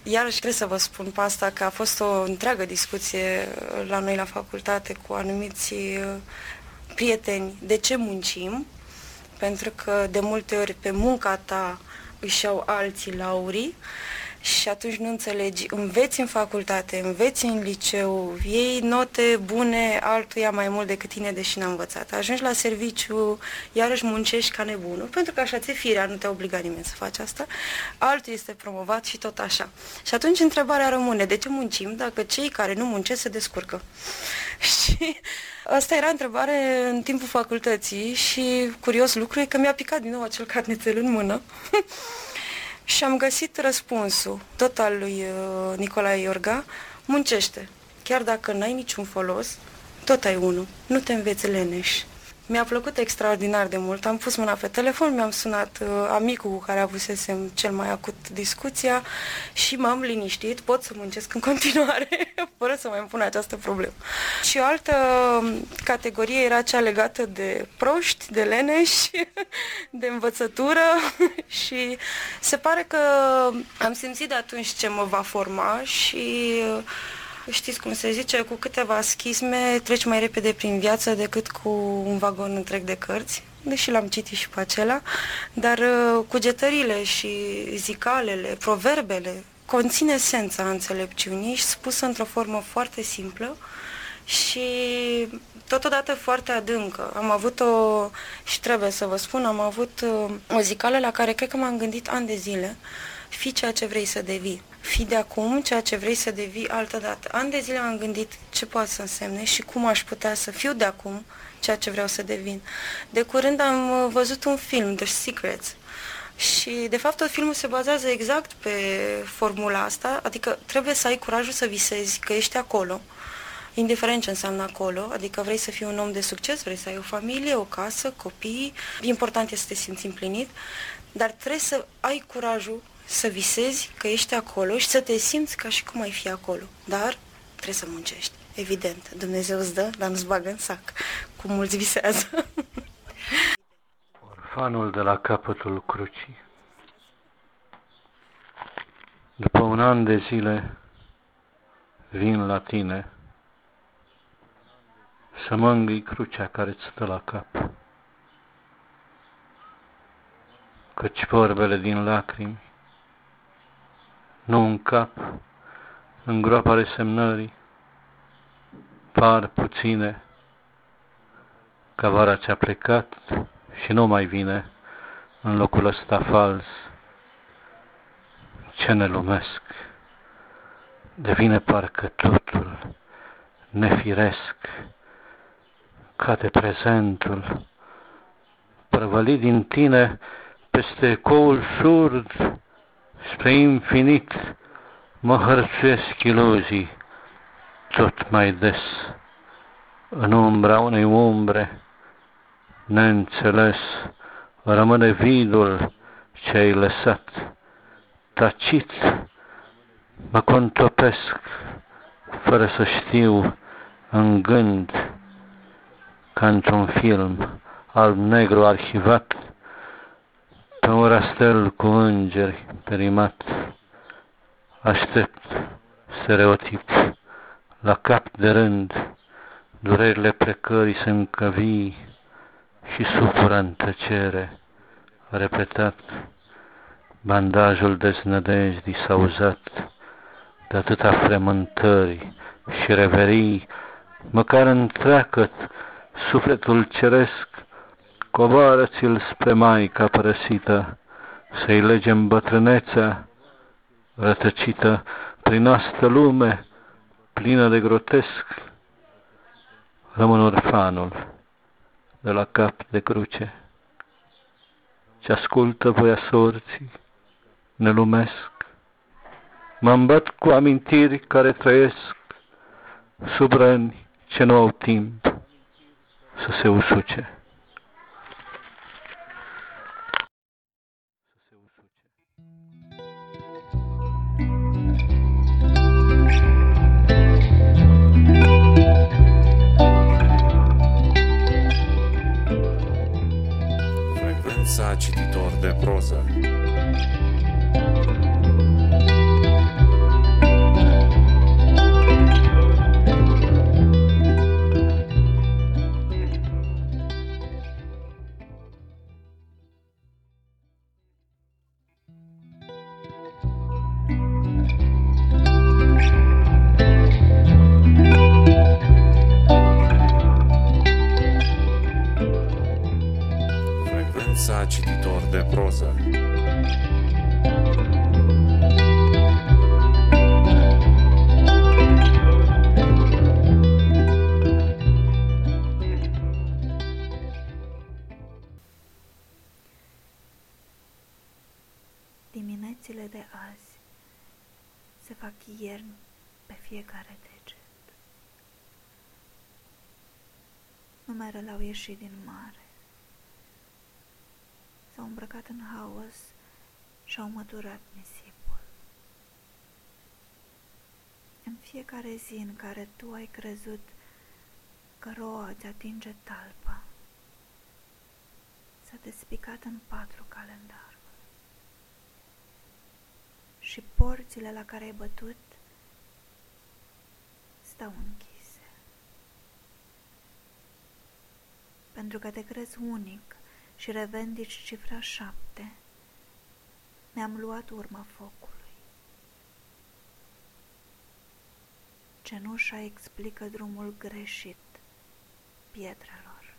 Iarăși trebuie să vă spun pe asta că a fost o întreagă discuție uh, la noi la facultate cu anumiți prieteni. De ce muncim, pentru că de multe ori pe munca ta își iau alții laurii și atunci nu înțelegi. Înveți în facultate, înveți în liceu, iei note bune altuia mai mult decât tine, deși n-a învățat. Ajungi la serviciu, iarăși muncești ca nebunul, pentru că așa ți-e firea, nu te obliga nimeni să faci asta. Altul este promovat și tot așa. Și atunci întrebarea rămâne, de ce muncim dacă cei care nu muncesc se descurcă? și asta era întrebare în timpul facultății și curios lucru e că mi-a picat din nou acel carnețel în mână. Și am găsit răspunsul, tot al lui uh, Nicolae Iorga, muncește. Chiar dacă n-ai niciun folos, tot ai unul. Nu te înveți leneș. Mi-a plăcut extraordinar de mult. Am pus mâna pe telefon, mi-am sunat uh, amicul cu care avusesem cel mai acut discuția și m-am liniștit. Pot să muncesc în continuare, fără să mai îmi pun această problemă. Și o altă um, categorie era cea legată de proști, de leneși, de învățătură și se pare că am simțit de atunci ce mă va forma și uh, știți cum se zice, cu câteva schisme treci mai repede prin viață decât cu un vagon întreg de cărți, deși l-am citit și pe acela, dar uh, cugetările și zicalele, proverbele, conține esența înțelepciunii și spusă într-o formă foarte simplă și totodată foarte adâncă. Am avut o, și trebuie să vă spun, am avut uh, o zicală la care cred că m-am gândit ani de zile, fi ceea ce vrei să devii fi de acum ceea ce vrei să devii altă dată. An de zile am gândit ce poate să însemne și cum aș putea să fiu de acum ceea ce vreau să devin. De curând am uh, văzut un film, The Secrets, și, de fapt, tot filmul se bazează exact pe formula asta, adică trebuie să ai curajul să visezi că ești acolo, indiferent ce înseamnă acolo, adică vrei să fii un om de succes, vrei să ai o familie, o casă, copii, important este să te simți împlinit, dar trebuie să ai curajul să visezi că ești acolo și să te simți ca și cum ai fi acolo. Dar trebuie să muncești. Evident, Dumnezeu îți dă, dar nu-ți bagă în sac, cum mulți visează. Orfanul de la capătul crucii. După un an de zile vin la tine să mângâi crucea care îți stă la cap. Căci vorbele din lacrimi nu în cap, în groapa resemnării, par puține, ca vara ce-a plecat și nu mai vine în locul ăsta fals. Ce ne lumesc, devine parcă totul nefiresc, cade prezentul, prăvălit din tine peste ecoul surd Spre infinit mă hărțuiesc iluzii tot mai des în umbra unei umbre, neînțeles, rămâne vidul ce ai lăsat, tacit, mă contopesc, fără să știu, în gând, ca într-un film alb-negru arhivat, pe un rastel cu îngeri perimat, aștept stereotip, la cap de rând, durerile plecării se încăvii și supără în tăcere, repetat, bandajul deznădejdii s-a uzat de atâta fremântări și reverii, măcar întreacăt sufletul ceresc Coboară-ți-l spre Maica părăsită, să-i legem bătrânețea, rătăcită prin astă lume, plină de grotesc. Rămân orfanul de la cap de cruce, ce ascultă voia sorții, ne lumesc. Mă îmbăt cu amintiri care trăiesc sub răni ce nu au timp să se usuce. De proză. Numerele au ieșit din mare. S-au îmbrăcat în haos și au măturat nisipul. În fiecare zi în care tu ai crezut că roa îți atinge talpa, s-a despicat în patru calendarul. Și porțile la care ai bătut stau închise. Pentru că te crezi unic și revendici cifra șapte, mi-am luat urma focului. Cenușa explică drumul greșit pietrelor,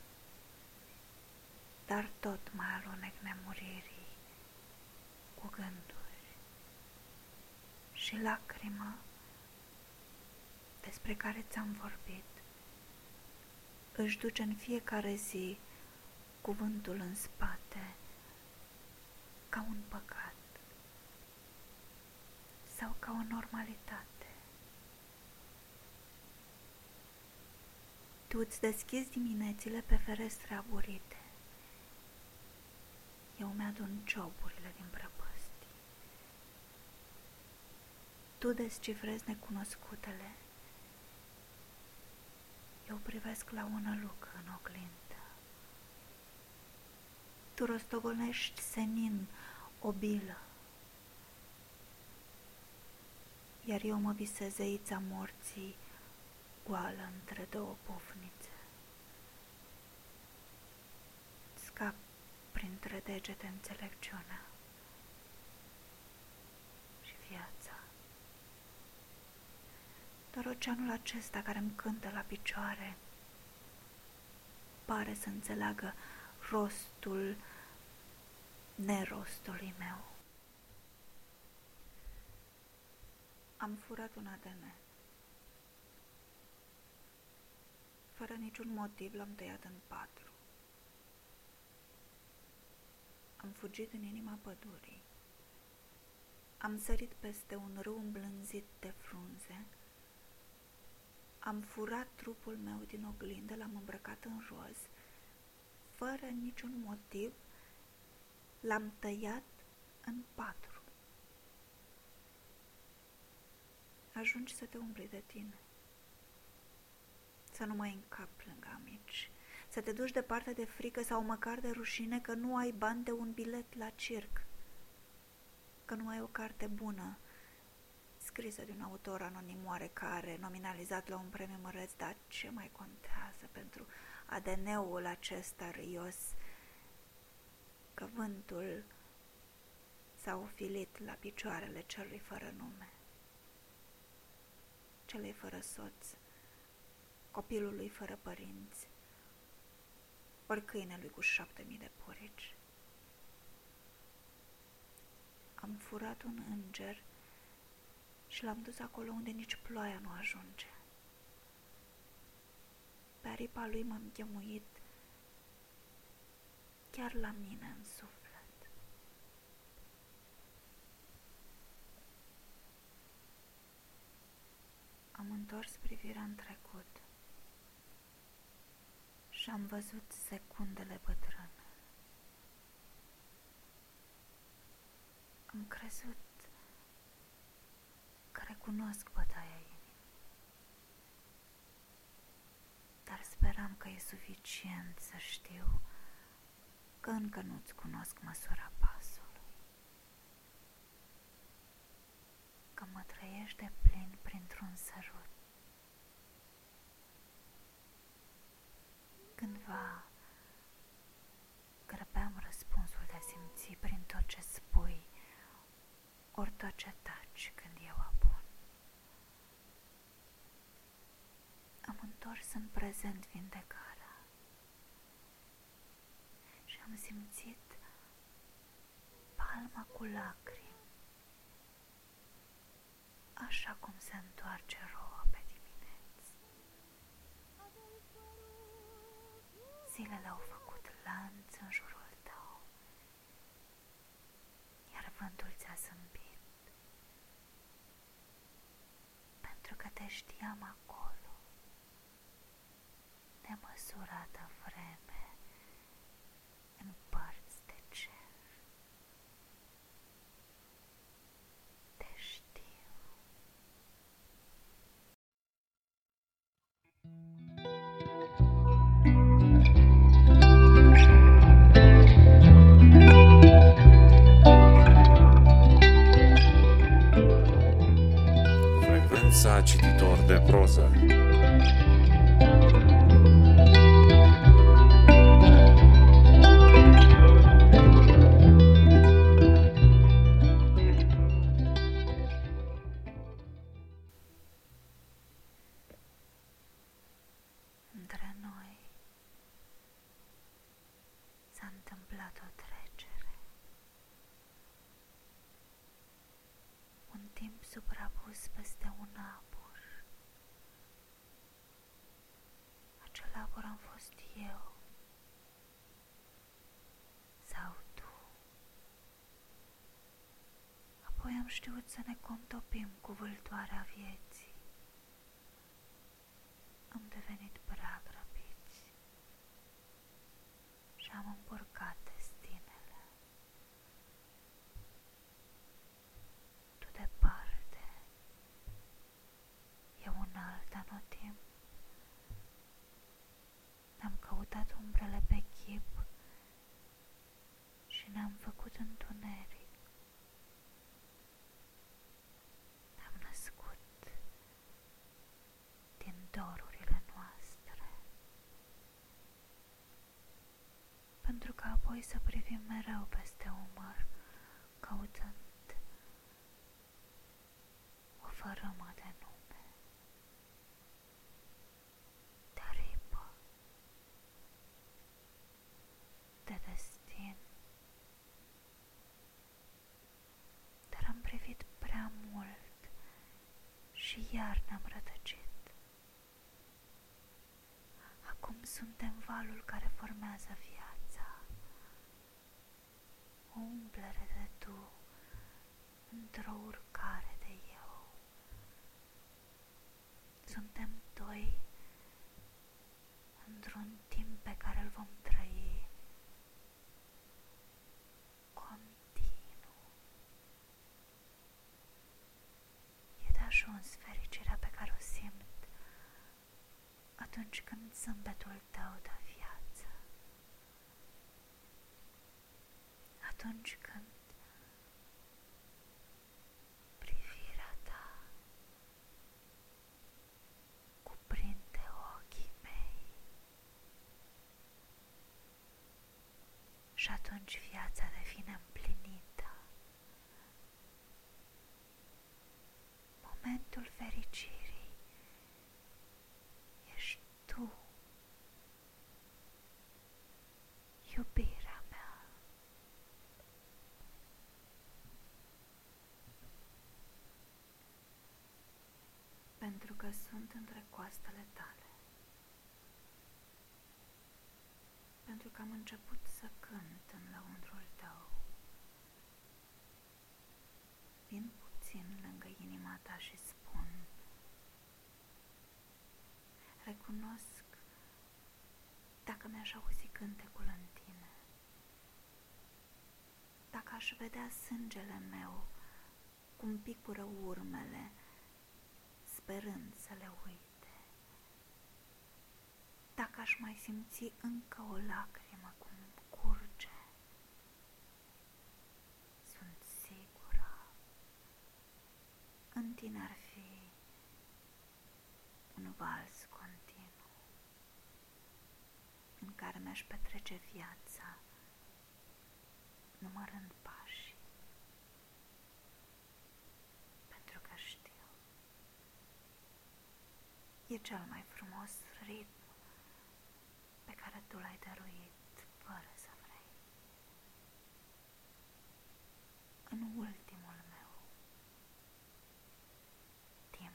dar tot mai alunec nemuririi cu gânduri și lacrima despre care ți-am vorbit își duce în fiecare zi cuvântul în spate ca un păcat sau ca o normalitate. Tu îți deschizi diminețile pe ferestre aburite. Eu mi-adun cioburile din prăpăstii. Tu descifrezi necunoscutele. Eu privesc la un aluc în oglindă. Tu rostogolești senin o bilă. Iar eu mă visez zeița morții goală între două pufnițe. Scap printre degete înțelepciunea și viața. Doar oceanul acesta care îmi cântă la picioare pare să înțeleagă rostul nerostului meu. Am furat un ADN. Fără niciun motiv l-am tăiat în patru. Am fugit în inima pădurii. Am sărit peste un râu îmblânzit de frunze. Am furat trupul meu din oglindă, l-am îmbrăcat în roz. Fără niciun motiv, l-am tăiat în patru. Ajungi să te umbli de tine să nu mai încap lângă amici, să te duci departe de frică sau măcar de rușine că nu ai bani de un bilet la circ, că nu ai o carte bună, scrisă de un autor anonim oarecare, nominalizat la un premiu măreț, dar ce mai contează pentru ADN-ul acesta râios, că vântul s-a ofilit la picioarele celui fără nume, celui fără soț, copilului fără părinți, ori câinelui cu șapte mii de purici. Am furat un înger și l-am dus acolo unde nici ploaia nu ajunge. Pe aripa lui m-am chemuit chiar la mine în suflet. Am întors privirea în trecut și am văzut secundele bătrâne. Am crezut că recunosc bătaia inimii, dar speram că e suficient să știu că încă nu-ți cunosc măsura pasului, că mă trăiești de plin printr-un sărut. Cândva grăbeam răspunsul de a simți prin tot ce spui, ori tot ce taci când eu apun. Am întors în prezent vindecarea și am simțit palma cu lacrimi, așa cum se întoarce roa pe dimineți. Zilele au făcut lanț în jurul tău, iar vântul ți-a zâmbit, pentru că te știam acolo, nemăsurată știut să ne contopim cu vâltoarea vieții. Am devenit prea grăbiți și am împurcat destinele. Tu departe, eu un alt anotimp. Ne-am căutat umbrele pe chip și ne-am făcut întuneric. Ne-am născut din dorurile noastre. Pentru că apoi să privim mereu peste umăr, căutând o fărâmă de nume, de ripă, de destin. Dar am privit prea mult și iar ne-am rătăcit. Acum suntem valul care formează viața. O umblere de tu într-o urcare de eu. Suntem doi într-un timp pe care îl vom trăi continuu. E de ajuns fericirea pe care o simt atunci când zâmbetul tău dă viață. Atunci când privirea ta cuprinde ochii mei și atunci viața devine împlinită. Momentul fericirii ești tu, iubirea mea. Pentru că sunt între coastele tale. Pentru că am început să cânt în lăuntrul tău. Vin puțin lângă inima ta și spun Recunosc dacă mi-aș auzi cântecul în tine, dacă aș vedea sângele meu cum picură urmele, sperând să le uite, dacă aș mai simți încă o lacrimă cum curge, sunt sigură, în tine ar fi un vals continuu în care mi-aș petrece viața numărând pașii. Pentru că știu, e cel mai frumos ritm pe care tu l-ai dăruit fără să vrei. în ultimul meu timp.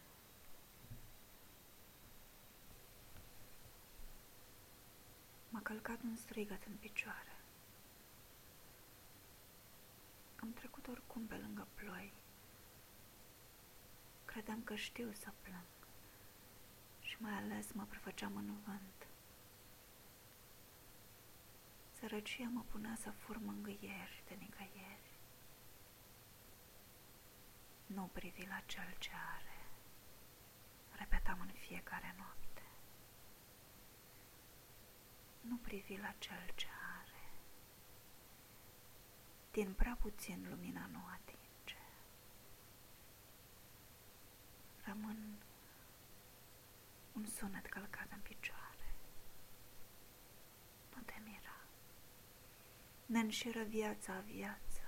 M-a călcat un strigăt în picioare. Am trecut oricum pe lângă ploi. Credeam că știu să plâng și mai ales mă prefăceam în vânt. Sărăcia mă punea să fur mângâieri de nicăieri. Nu privi la cel ce are, repetam în fiecare noapte. Nu privi la cel ce are. Din prea puțin lumina nu atinge. Rămân un sunet călcat în picioare. Nu te mira. Ne înșiră viața viață.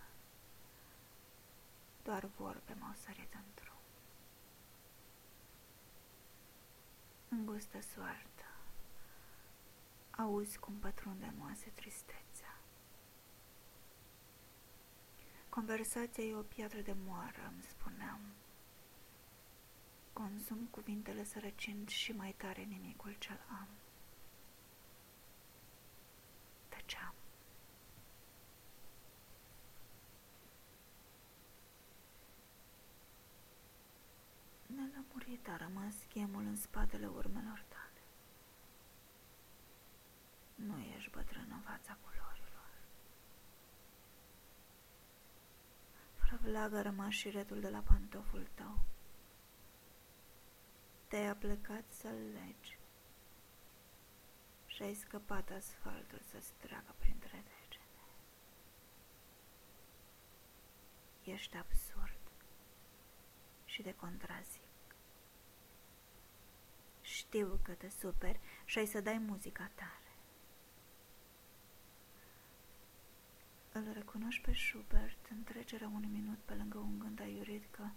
Doar vorbe m-au sărit în drum. Îngustă soartă. Auzi cum pătrunde în oase tristețea. Conversația e o piatră de moară, îmi spuneam. Consum cuvintele sărăcind și mai tare nimicul cel am. Tăceam. Nelămurit a rămas chemul în spatele urmelor tale. Nu ești bătrân în fața culorilor. Fără vlagă rămas și redul de la pantoful tău. Te-ai aplecat să-l legi și ai scăpat asfaltul să-ți treacă printre degete. Ești absurd și de contrazic. Știu că te superi și ai să dai muzica tare. Îl recunoști pe Schubert în trecerea unui minut pe lângă un gând aiurit că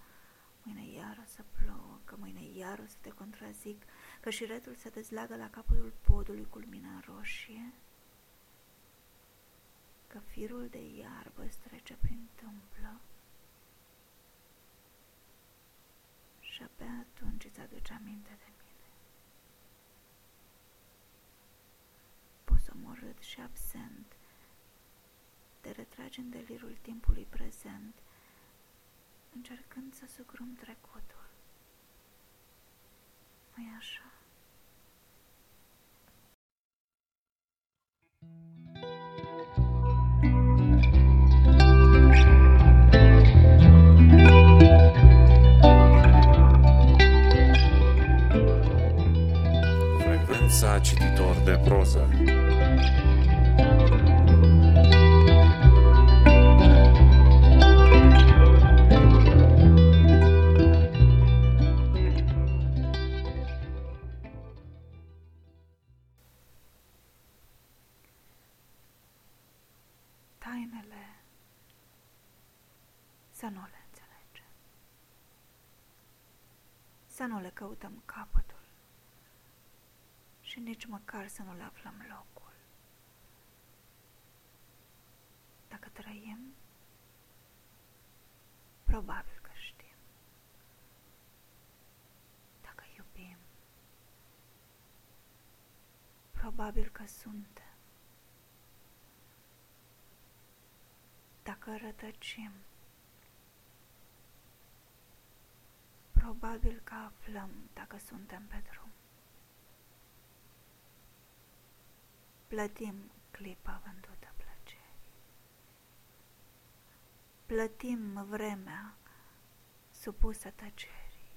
mâine iar o să plouă, că mâine iar o să te contrazic, că și retul se dezleagă la capul podului cu lumina roșie, că firul de iarbă îți trece prin tâmplă și abia atunci îți aduce aminte de mine. Posomorât și absent, te retragi în delirul timpului prezent, încercând să sugrum trecutul. nu așa? Frecvența cititor de proză nu le căutăm capătul și nici măcar să nu le aflăm locul. Dacă trăim, probabil că știm. Dacă iubim, probabil că suntem. Dacă rătăcim, Probabil că aflăm dacă suntem pe drum. Plătim clipa vândută plăcere. Plătim vremea supusă tăcerii.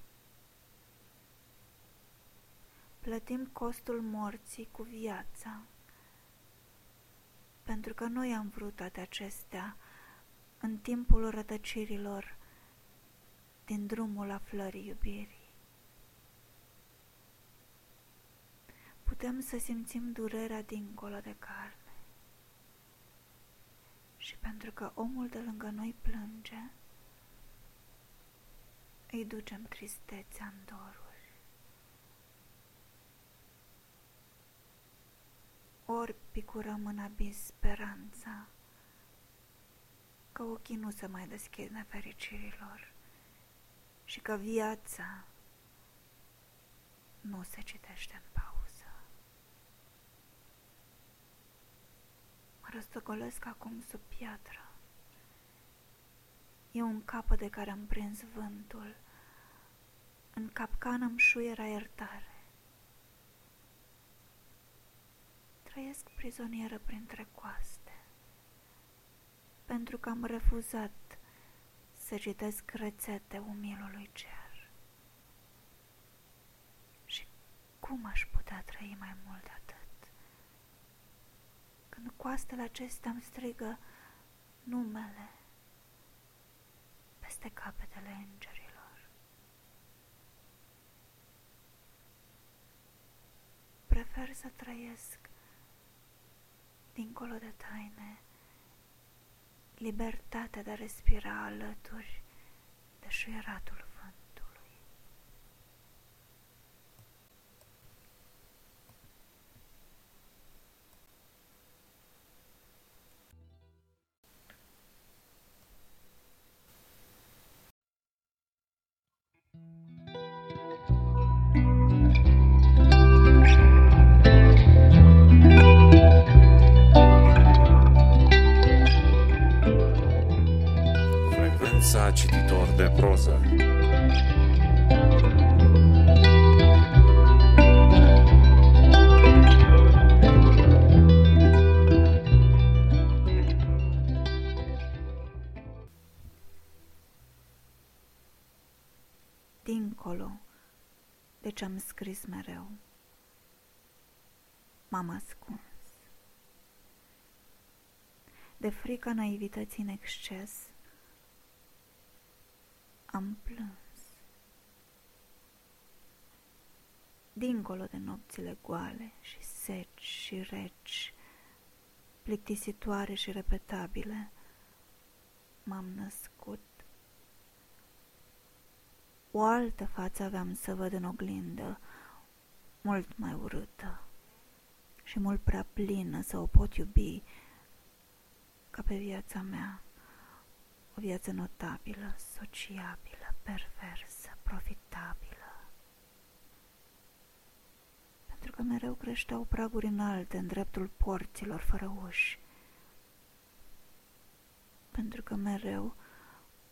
Plătim costul morții cu viața, pentru că noi am vrut toate acestea în timpul rătăcirilor din drumul aflării iubirii. Putem să simțim durerea dincolo de carne. Și pentru că omul de lângă noi plânge, îi ducem tristețea în doruri. Ori picurăm în abis speranța că ochii nu se mai deschid nefericirilor și că viața nu se citește în pauză. Mă răstăgolesc acum sub piatră. E un capă de care am prins vântul. În capcană îmi șuiera iertare. Trăiesc prizonieră printre coaste, pentru că am refuzat să citesc rețete umilului cer. Și cum aș putea trăi mai mult de atât? Când coastele acestea îmi strigă numele peste capetele îngerilor. Prefer să trăiesc dincolo de taine, libertatea de a respira alături de șuieratul frica naivității în exces, am plâns. Dincolo de nopțile goale și seci și reci, plictisitoare și repetabile, m-am născut. O altă față aveam să văd în oglindă, mult mai urâtă și mult prea plină să o pot iubi ca pe viața mea o viață notabilă, sociabilă, perversă, profitabilă. Pentru că mereu creșteau praguri înalte în dreptul porților fără uși. Pentru că mereu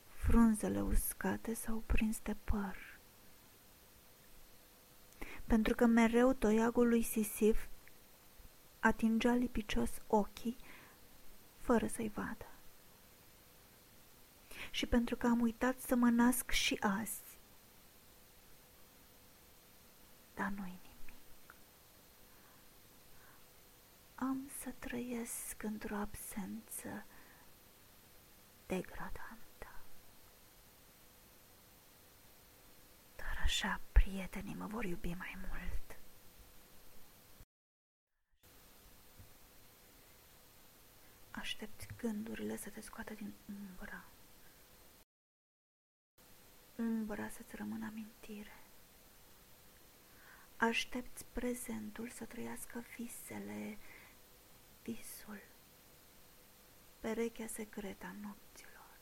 frunzele uscate s-au prins de păr. Pentru că mereu toiagul lui Sisif atingea lipicios ochii fără să-i vadă și pentru că am uitat să mă nasc și azi. Dar nu-i nimic. Am să trăiesc într-o absență degradantă. Dar așa prietenii mă vor iubi mai mult. Aștept gândurile să te scoată din umbra umbra să-ți rămână amintire. Aștepți prezentul să trăiască visele, visul, perechea secretă a nopților.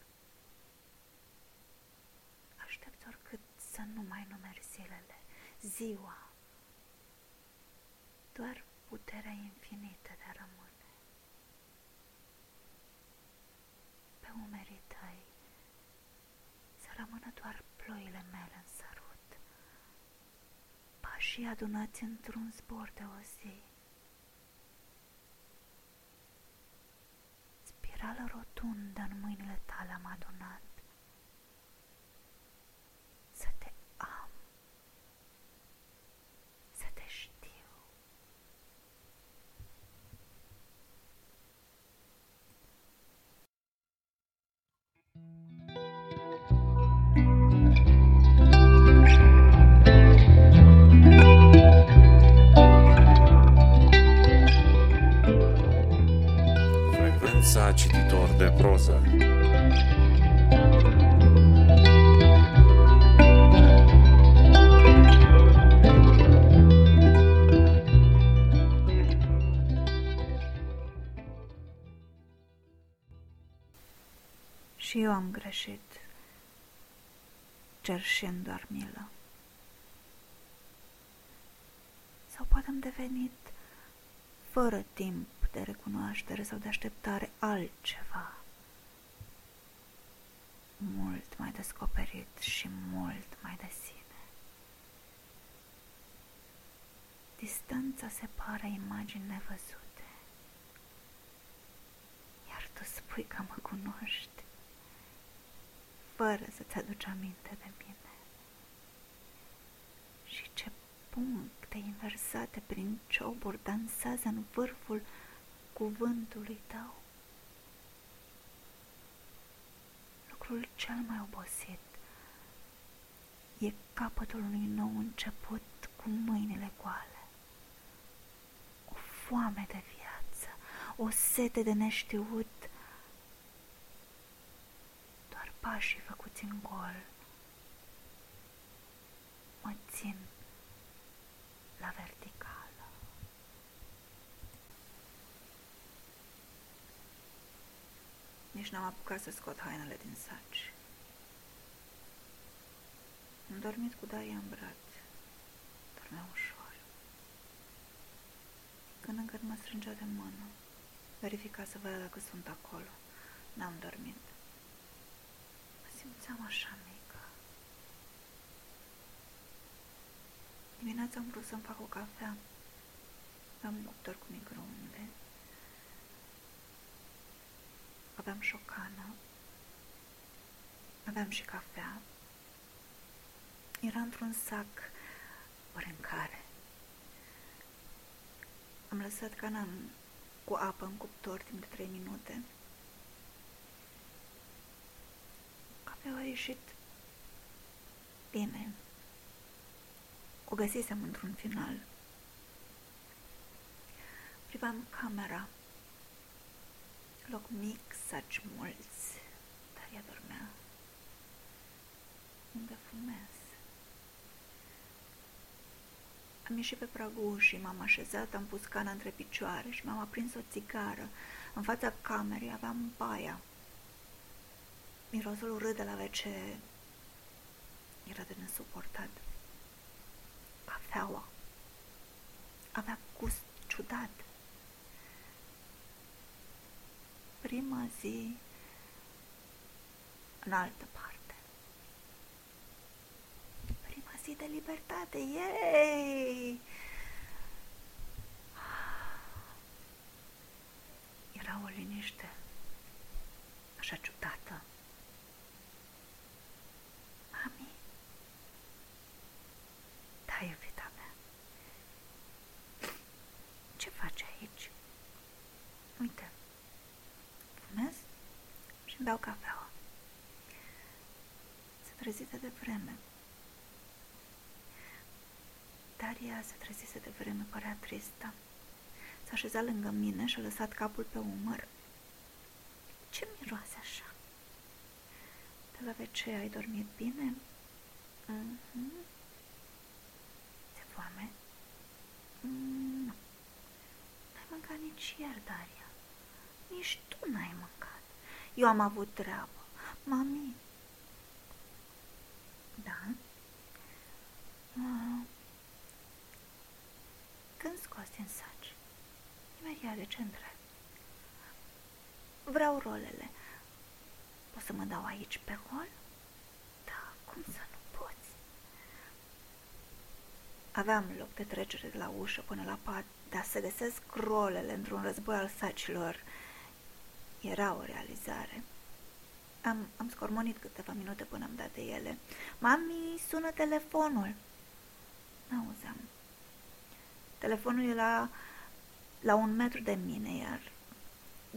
Aștepți oricât să nu mai numeri zilele, ziua, doar puterea infinită de a rămâne. Pe umerii tăi să rămână doar ploile mele în sărut, pașii adunați într-un zbor de o zi. Spirală rotundă în mâinile tale am adunat, cititor de proză. Eu am greșit, cerșind doar milă. Sau poate am devenit, fără timp de recunoaștere sau de așteptare, altceva. Mult mai descoperit și mult mai de sine. Distanța separă imagini nevăzute. Iar tu spui că mă cunoști, fără să-ți aduci aminte de mine. Și ce puncte inversate prin cioburi dansează în vârful cuvântului tău. Lucrul cel mai obosit. E capătul unui nou început cu mâinile goale. Foame de viață, o sete de neștiut, doar pașii făcuți în gol mă țin la verticală. Nici n-am apucat să scot hainele din saci. Am dormit cu Daria în braț. Dormea ușor când încă mă strângea de mână. Verifica să vadă dacă sunt acolo. N-am dormit. Mă simțeam așa mică. Dimineața am vrut să-mi fac o cafea. Aveam un cuptor cu microunde. Aveam șocană. Aveam și cafea. Era într-un sac ori în care am lăsat cana cu apă în cuptor timp de 3 minute. Cafeaua a ieșit bine. O găsisem într-un final. Privam camera. Loc mic, saci mulți, dar ea dormea. Unde fumez? Am ieșit pe pragul ușii, m-am așezat, am pus cana între picioare și m-am aprins o țigară. În fața camerei aveam baia. Mirosul urât de la WC era de nesuportat. Cafeaua avea gust ciudat. Prima zi în altă parte. zi de libertate, yay! Era o liniște așa ciudată. Mami? Da, iubita mea. Ce faci aici? Uite, fumez și beau cafeaua. Se trezită de vreme. Daria se trezise de vreme, părea tristă. S-a așezat lângă mine și a lăsat capul pe umăr. Ce miroase așa? De la WC ai dormit bine? Mm-hmm. Ți-e foame? Mm, nu. N-ai mâncat nici ieri, Daria. Nici tu n-ai mâncat. Eu am avut treabă. Mami. Da? Uh, când scoți din saci? Imediat de ce întreb? Vreau rolele. Poți să mă dau aici pe hol? Da, cum să nu poți? Aveam loc de trecere de la ușă până la pat, dar să găsesc rolele într-un război al sacilor era o realizare. Am, am scormonit câteva minute până am dat de ele. Mami, sună telefonul. N-auzeam. Telefonul era la un metru de mine, iar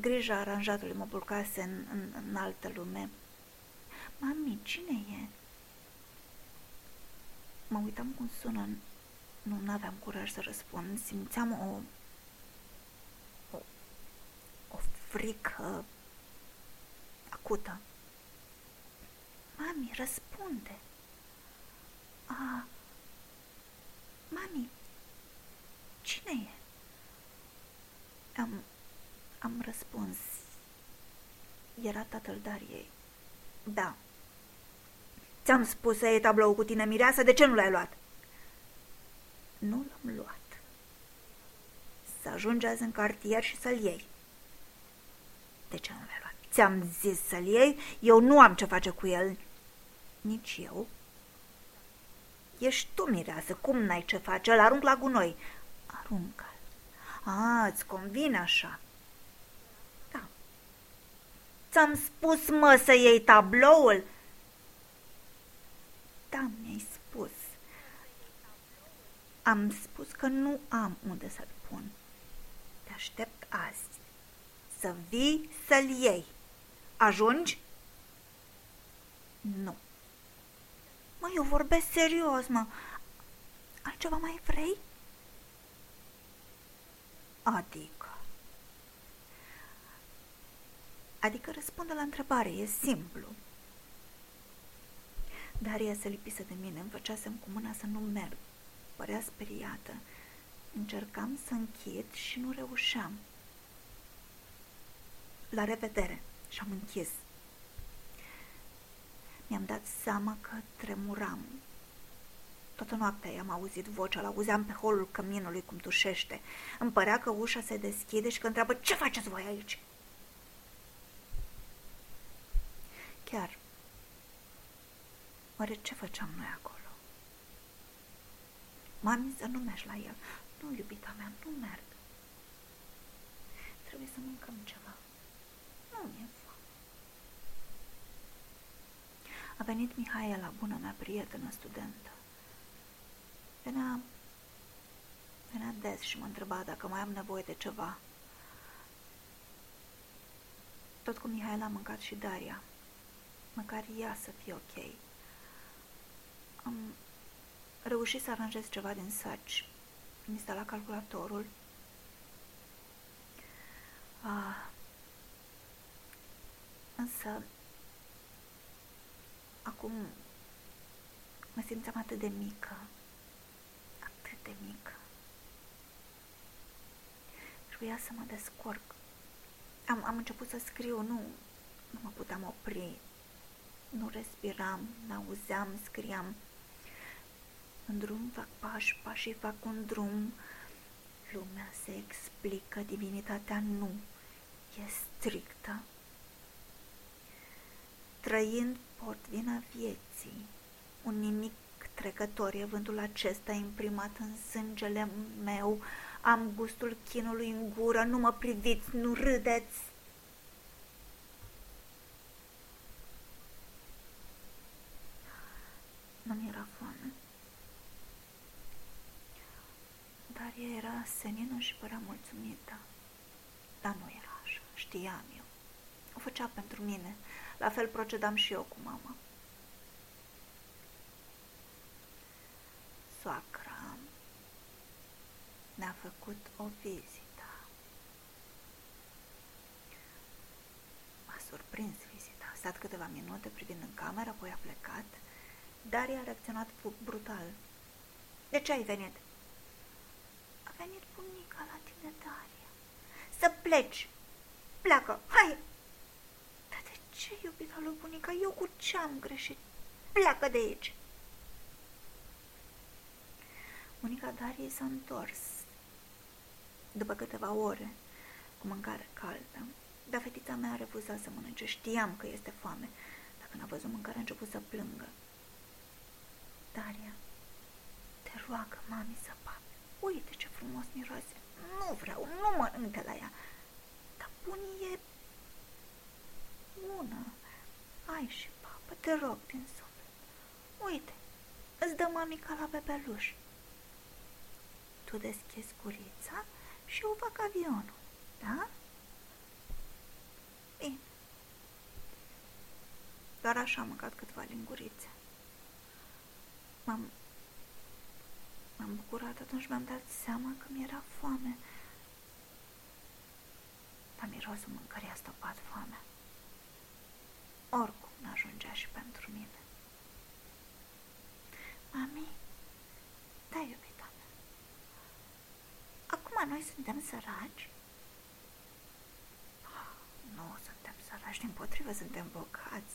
grija aranjatului mă bulcase în, în, în altă lume. Mami, cine e? Mă uitam cum sună, nu aveam curaj să răspund, simțeam o, o, o frică acută. Mami, răspunde! A, mami, Cine e? Am, am răspuns. Era tatăl Dariei. Da. Ți-am spus să iei tablou cu tine, mireasă, de ce nu l-ai luat? Nu l-am luat. Să ajungi azi în cartier și să-l iei. De ce nu l-ai luat? Ți-am zis să-l iei, eu nu am ce face cu el. Nici eu. Ești tu, mireasă, cum n-ai ce face? Îl arunc la gunoi. Aruncă-l. A, îți convine așa. Da. Ți-am spus, mă, să iei tabloul? Da, mi-ai spus. Am spus că nu am unde să-l pun. Te aștept azi. Să vii să-l iei. Ajungi? Nu. Mă, eu vorbesc serios, mă. Altceva mai vrei? Adică? Adică răspunde la întrebare, e simplu. Daria se lipise de mine, îmi făcea semn cu mâna să nu merg. Părea speriată. Încercam să închid și nu reușeam. La revedere! Și am închis. Mi-am dat seama că tremuram. Toată noaptea i-am auzit vocea, l-auzeam pe holul căminului cum tușește. Îmi părea că ușa se deschide și că întreabă ce faceți voi aici? Chiar, oare ce făceam noi acolo? Mami, să nu mergi la el. Nu, iubita mea, nu merg. Trebuie să mâncăm ceva. Nu mi-e A venit Mihaela, bună mea prietenă studentă. Venea, venea des și mă întreba dacă mai am nevoie de ceva. Tot cu Mihaela am mâncat și Daria. Măcar ea să fie ok. Am reușit să aranjez ceva din saci. Am instalat calculatorul. Ah. Însă Acum mă simțeam atât de mică, atât de mică. Trebuia să mă descurc. Am, am început să scriu, nu, nu mă puteam opri. Nu respiram, n-auzeam, scriam. În drum fac pași, pașii fac un drum. Lumea se explică, divinitatea nu. E strictă. Trăind port vina vieții, un nimic trecător e vântul acesta imprimat în sângele meu, am gustul chinului în gură, nu mă priviți, nu râdeți. Nu mi era foame. Dar ea era senină și părea mulțumită. Dar nu era așa, știam eu. O făcea pentru mine. La fel procedam și eu cu mama. Soacra ne-a făcut o vizită. M-a surprins vizita. A stat câteva minute privind în cameră, apoi a plecat. Daria a reacționat brutal. De ce ai venit? A venit bunica la tine, Daria. Să pleci! Pleacă! Hai! Ce, iubita lui bunica, eu cu ce am greșit? Pleacă de aici! Bunica Darie s-a întors după câteva ore cu mâncare caldă, dar fetița mea a refuzat să mănânce. Știam că este foame. Dacă n-a văzut mâncare, a început să plângă. Daria, te roagă, mami, să papi. Uite ce frumos miroase. Nu vreau, nu mănânc de la ea. Dar bunii e bună. Ai și papă, te rog din suflet. Uite, îți dă mamica la bebeluș. Tu deschizi curița și eu fac avionul, da? Bine. Doar așa am mâncat câteva lingurițe. M-am... M-am bucurat, atunci mi-am dat seama că mi-era foame. Dar mirosul mâncării a stopat foamea oricum n-ajungea și pentru mine. Mami, da, iubita mea, acum noi suntem săraci? Nu suntem săraci, din potrivă suntem bogați.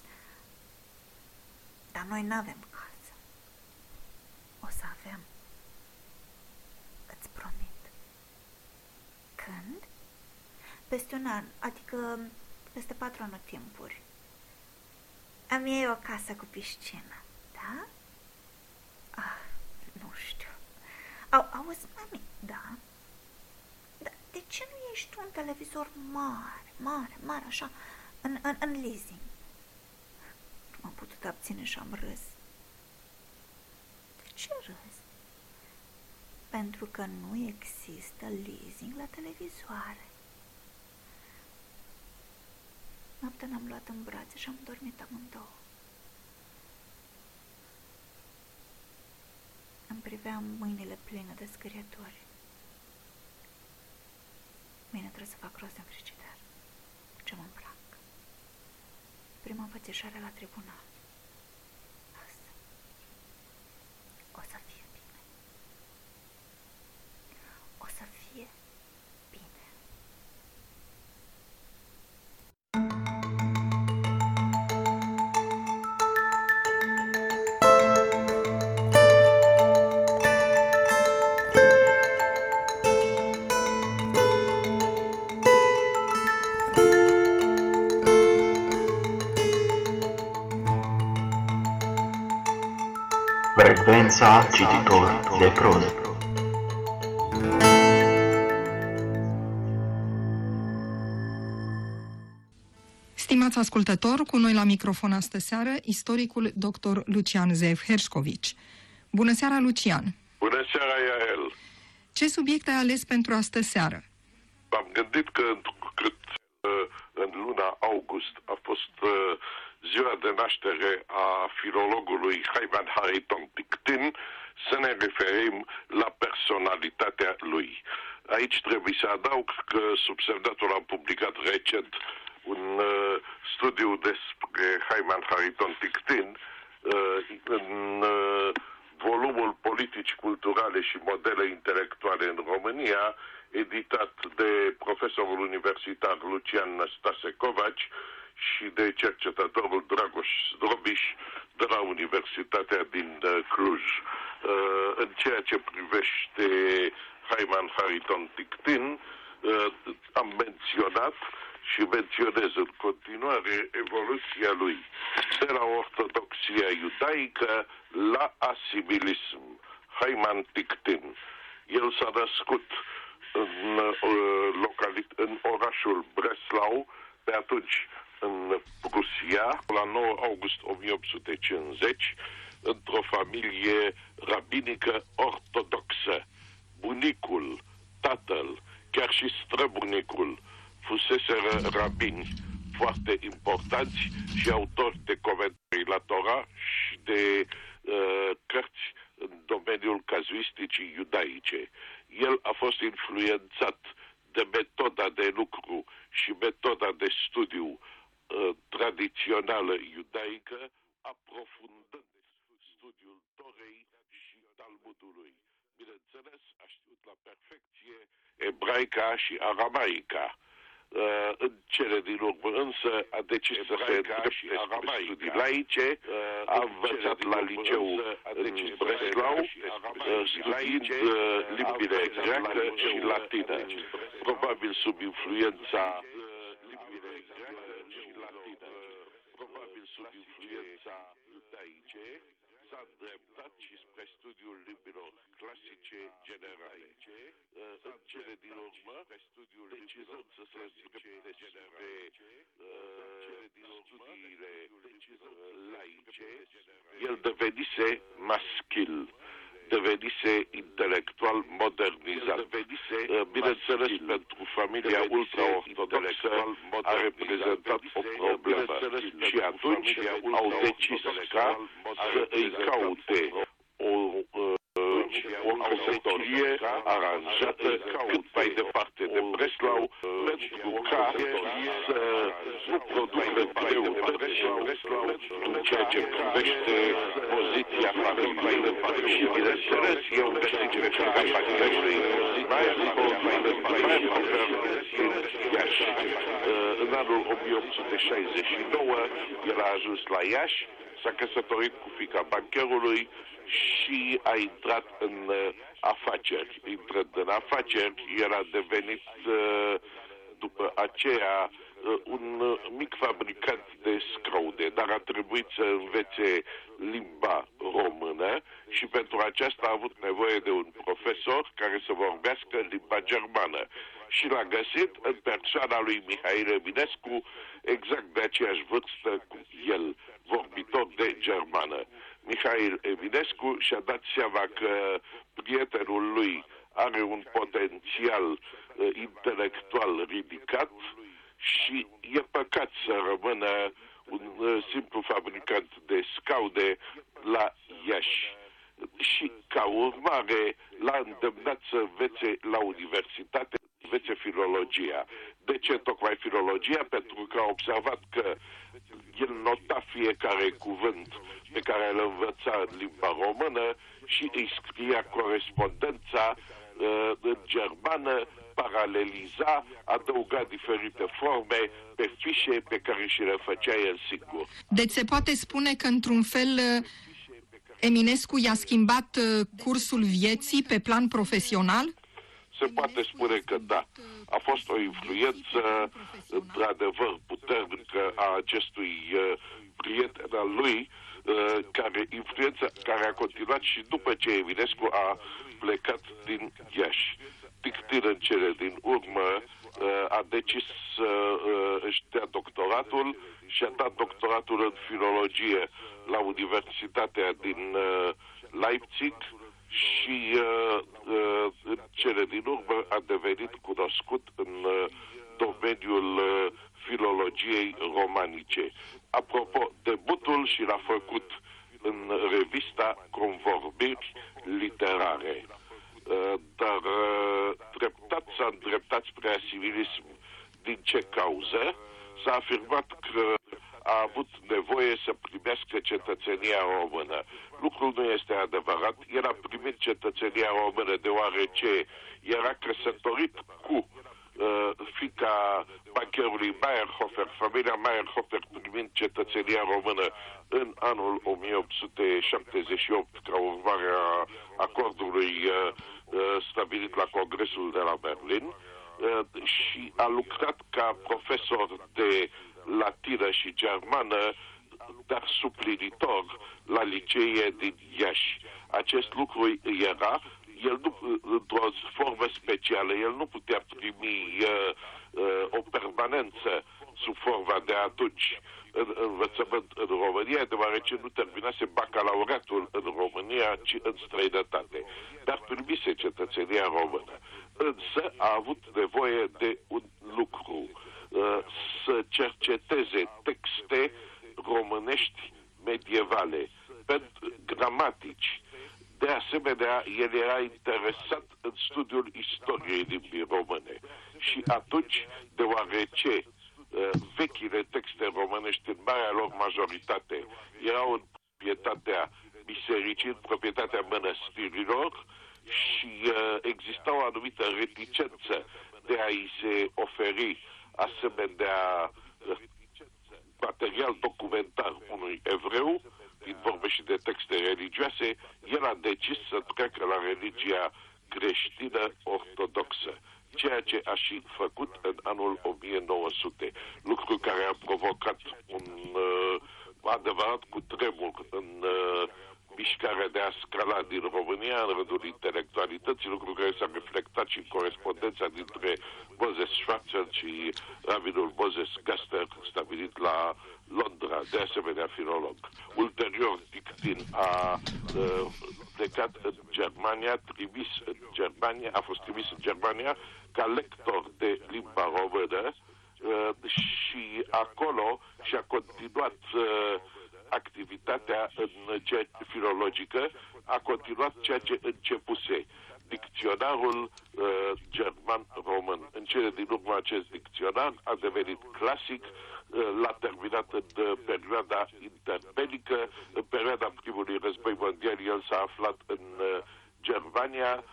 Dar noi nu avem casă. O să avem. Îți promit. Când? Peste un an, adică peste patru anotimpuri. Am ei o casă cu piscină, da? Ah, nu știu. Au, auzi, mami, da? Dar de ce nu ești tu un televizor mare, mare, mare, așa, în, în, în leasing? Nu m-am putut abține și am râs. De ce râs? Pentru că nu există leasing la televizoare. Noaptea ne-am luat în brațe și am dormit amândouă. Îmi priveam mâinile pline de scârietori. Mine trebuie să fac rost în frigider. Ce mă îmbrac. Prima înfățișare la tribunal. Asta. O să fie bine. O să fie Frecvența cititor de proză. Stimați ascultători, cu noi la microfon astă seară, istoricul dr. Lucian Zev Herșcovici. Bună seara, Lucian! Bună seara, Iael! Ce subiect ai ales pentru astă seară? M-am gândit că cât uh, în luna august a fost uh, ziua de naștere a filologului Haivan Hariton Pictin, să ne referim la personalitatea lui. Aici trebuie să adaug că subsemnatul a publicat recent un uh, studiu despre Haiman Hariton Pictin uh, în uh, volumul Politici culturale și modele intelectuale în România, editat de profesorul universitar Lucian Năstase Covaci și de cercetătorul Dragoș Zdrobiș de la Universitatea din uh, Cluj. Uh, în ceea ce privește Haiman Hariton Pictin, uh, am menționat și menționez în continuare evoluția lui de la ortodoxia iudaică la asimilism. Haiman Pictin. El s-a născut în, uh, localit- în orașul Breslau, pe atunci în Rusia, la 9 august 1850, într-o familie rabinică ortodoxă. Bunicul, tatăl, chiar și străbunicul fuseseră rabini foarte importanți și autori de comentarii la Torah și de uh, cărți în domeniul cazuisticii iudaice. El a fost influențat de metoda de lucru și metoda de studiu uh, tradițională iudaică, aprofundând studiul Torei și Talmudului. Bineînțeles, a știut la perfecție ebraica și aramaica. Uh, în cele din urmă însă a decis să se îndrepte spre studii laice, uh, a învățat la liceu în Breslau, uh, studiind uh, limbile greacă și latină. Probabil sub influența limbile greacă și latină. Probabil sub influența iudaice, s-a îndreptat și spre studiul limbilor clasice generale. În cele din urmă, decizând să se îndrepte spre studiile laice, el devenise maschil devenise intelectual modernizat. Devenise, bineînțeles, pentru familia ultra-ortodoxă a reprezentat o problemă. Și atunci au decis ca să îi caute o, o căsătorie aranjată cât mai departe de Breslau, pentru ca să nu producă greu în ceea ce privește poziția familiei. Și bineînțeles, eu câștige ca familiei în anul 1869, el a ajuns la Iași, s-a căsătorit cu fica bancherului și a intrat în uh, afaceri. Intrând în afaceri, el a devenit uh, după aceea uh, un uh, mic fabricant de scraude, dar a trebuit să învețe limba română și pentru aceasta a avut nevoie de un profesor care să vorbească limba germană. Și l-a găsit în persoana lui Mihail Eminescu exact de aceeași vârstă cu el, vorbitor de germană. Mihail Eminescu și-a dat seama că prietenul lui are un potențial uh, intelectual ridicat și e păcat să rămână un uh, simplu fabricant de scaude la Iași. Și ca urmare l-a îndemnat să învețe la universitate, învețe filologia. De ce tocmai filologia? Pentru că a observat că el nota fiecare cuvânt pe care îl învăța în limba română și îi scria corespondența uh, în germană, paraleliza, adăuga diferite forme pe fișe pe care și le făcea el singur. Deci se poate spune că, într-un fel, Eminescu i-a schimbat uh, cursul vieții pe plan profesional? Se poate spune că da. A fost o influență, într-adevăr, puternică a acestui uh, prieten al lui, uh, care, influența care a continuat și după ce Eminescu a plecat din Iași. Pictir în cele din urmă uh, a decis să uh, își dea doctoratul și a dat doctoratul în filologie la Universitatea din uh, Leipzig și uh, uh, în cele din urmă a devenit cunoscut în uh, domeniul uh, filologiei romanice. Apropo, debutul și l-a făcut în revista Convorbiri Literare. Uh, dar uh, treptat s-a îndreptat spre asimilism. Din ce cauză? S-a afirmat că a avut nevoie să primească cetățenia română. Lucrul nu este adevărat. El a primit cetățenia română deoarece era căsătorit cu uh, fica bancherului Meyerhofer, familia Meyerhofer primind cetățenia română în anul 1878 ca urmare a acordului uh, uh, stabilit la Congresul de la Berlin uh, și a lucrat ca profesor de latină și germană, dar suplinitor la licee din Iași. Acest lucru era el nu, într-o formă specială, el nu putea primi uh, uh, o permanență sub forma de atunci în învățământ în România, deoarece nu terminase bacalaureatul în România, ci în străinătate. Dar primise cetățenia română. Însă a avut nevoie de un lucru, uh, să cerceteze texte românești medievale, gramatici, de asemenea, el era interesat în studiul istoriei limbii române. Și atunci, deoarece uh, vechile texte românești, în marea lor majoritate, erau în proprietatea bisericii, în proprietatea mănăstirilor și uh, exista o anumită reticență de a-i se oferi asemenea uh, material documentar unui evreu, fiind vorbe și de texte religioase, el a decis să treacă la religia creștină ortodoxă, ceea ce a și făcut în anul 1900, lucru care a provocat un uh, adevărat cu tremur în uh, mișcarea de a scala din România în rândul intelectualității, lucru care s-a reflectat și în corespondența dintre Moses Schwarzer și rabinul Moses Gaster, stabilit la Londra, de asemenea filolog. Ulterior, Dictin a uh, plecat în Germania, trimis în Germania, a fost trimis în Germania ca lector de limba română uh, și acolo și-a continuat uh, activitatea în ceea, filologică a continuat ceea ce începuse. Dicționarul uh, german-român. În cele din urmă acest dicționar a devenit clasic, uh, l-a terminat în uh, perioada interbelică, în perioada primului război mondial el s-a aflat în uh, Germania,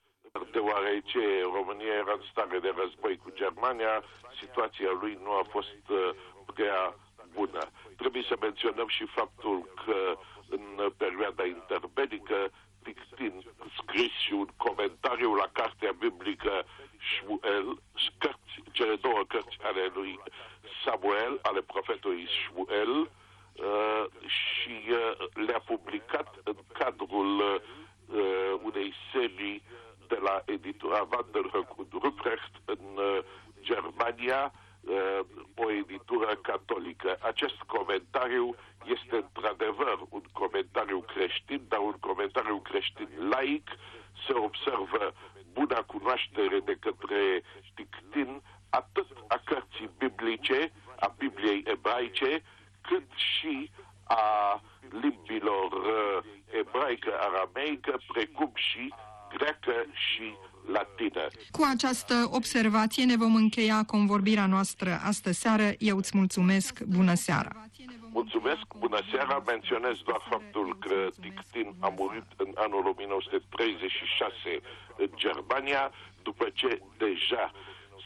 deoarece România era în stare de război cu Germania, situația lui nu a fost uh, prea bună. Trebuie să menționăm și faptul că în perioada interbelică Pictin scris și un comentariu la cartea biblică Shmuel, cărți, cele două cărți ale lui Samuel, ale profetului Shmuel, uh, și uh, le-a publicat în cadrul uh, unei serii de la editura Vanderhoek Ruprecht în uh, Germania, uh, o editură catolică. Acest comentariu este într-adevăr un comentariu creștin, dar un comentariu creștin laic. Se observă buna cunoaștere de către Tictin atât a cărții biblice, a Bibliei ebraice, cât și a limbilor uh, ebraică, arameică, precum și greacă și latină. Cu această observație ne vom încheia convorbirea noastră astă seară. Eu îți mulțumesc. Bună seara! Mulțumesc, bună seara. Menționez doar faptul că Dictin a murit în anul 1936 în Germania, după ce deja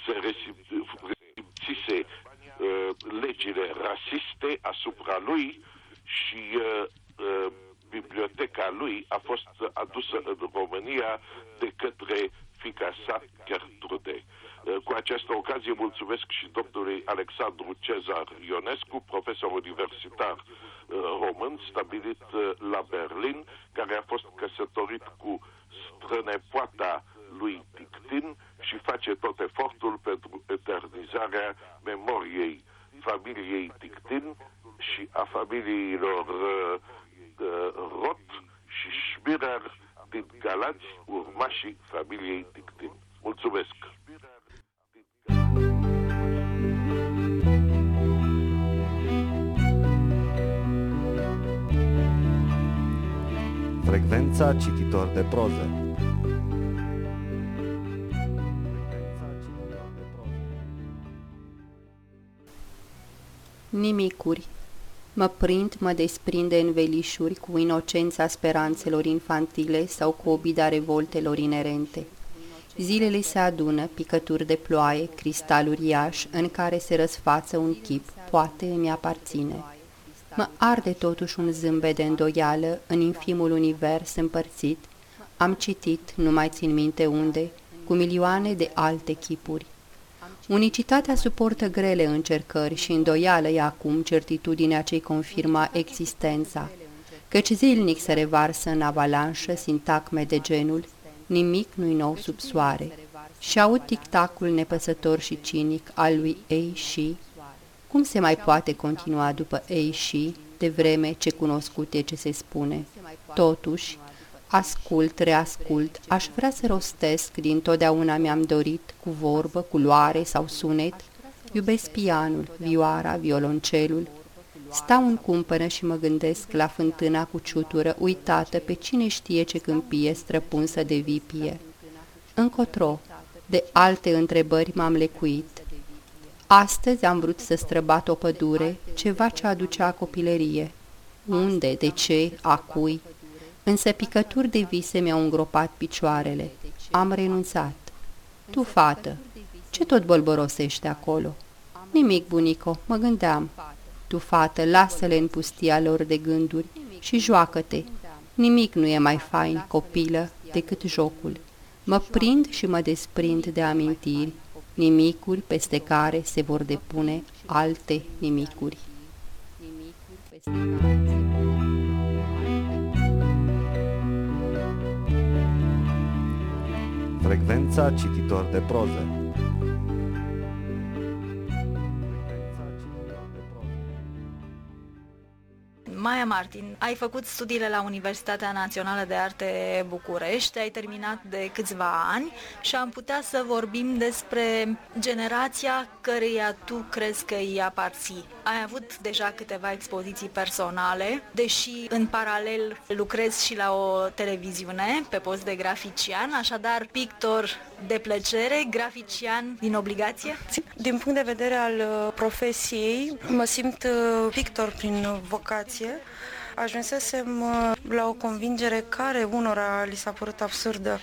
se resimțise uh, legile rasiste asupra lui și uh, uh, biblioteca lui a fost adusă în România de către fica sa Gertrude. Uh, cu această ocazie mulțumesc și domnului Alexandru Cezar Ionescu, profesor universitar uh, român, stabilit uh, la Berlin, care a fost căsătorit cu strănepoata lui Tictin și face tot efortul pentru eternizarea memoriei familiei Tictin și a familiilor uh, uh, Rot și Schmirer din Galați, urmașii familiei Tictin. Mulțumesc! Frecvența cititor de proză Nimicuri Mă prind, mă desprinde în velișuri cu inocența speranțelor infantile sau cu obida revoltelor inerente. Zilele se adună, picături de ploaie, cristal uriaș, în care se răsfață un chip, poate îmi aparține. Mă arde totuși un zâmbet de îndoială în infimul univers împărțit. Am citit, nu mai țin minte unde, cu milioane de alte chipuri. Unicitatea suportă grele încercări și îndoială e acum certitudinea ce confirma existența, căci zilnic se revarsă în avalanșă sintagme de genul nimic nu-i nou sub soare. Și aud tic-tacul nepăsător și cinic al lui Ei și cum se mai poate continua după Ei și de vreme ce cunoscute ce se spune? Totuși, Ascult, reascult, aș vrea să rostesc, din totdeauna mi-am dorit, cu vorbă, cu luare sau sunet, iubesc pianul, vioara, violoncelul, stau în cumpănă și mă gândesc la fântâna cu ciutură, uitată pe cine știe ce câmpie străpunsă de vipie. Încotro, de alte întrebări m-am lecuit. Astăzi am vrut să străbat o pădure, ceva ce aducea copilărie. Unde, de ce, a cui, însă picături de vise mi-au îngropat picioarele. Am renunțat. Tu, fată, ce tot bolborosești acolo? Nimic, bunico, mă gândeam. Tu, fată, lasă-le în pustia lor de gânduri și joacă-te. Nimic nu e mai fain, copilă, decât jocul. Mă prind și mă desprind de amintiri, nimicuri peste care se vor depune alte nimicuri. Nimicuri peste care se Frecvența cititor de proză Maia Martin, ai făcut studiile la Universitatea Națională de Arte București, ai terminat de câțiva ani și am putea să vorbim despre generația căreia tu crezi că îi aparții. Ai avut deja câteva expoziții personale, deși în paralel lucrezi și la o televiziune pe post de grafician, așadar pictor de plăcere, grafician din obligație? Din punct de vedere al uh, profesiei, mă simt uh, pictor prin vocație. Ajunsesem uh, la o convingere care unora li s-a părut absurdă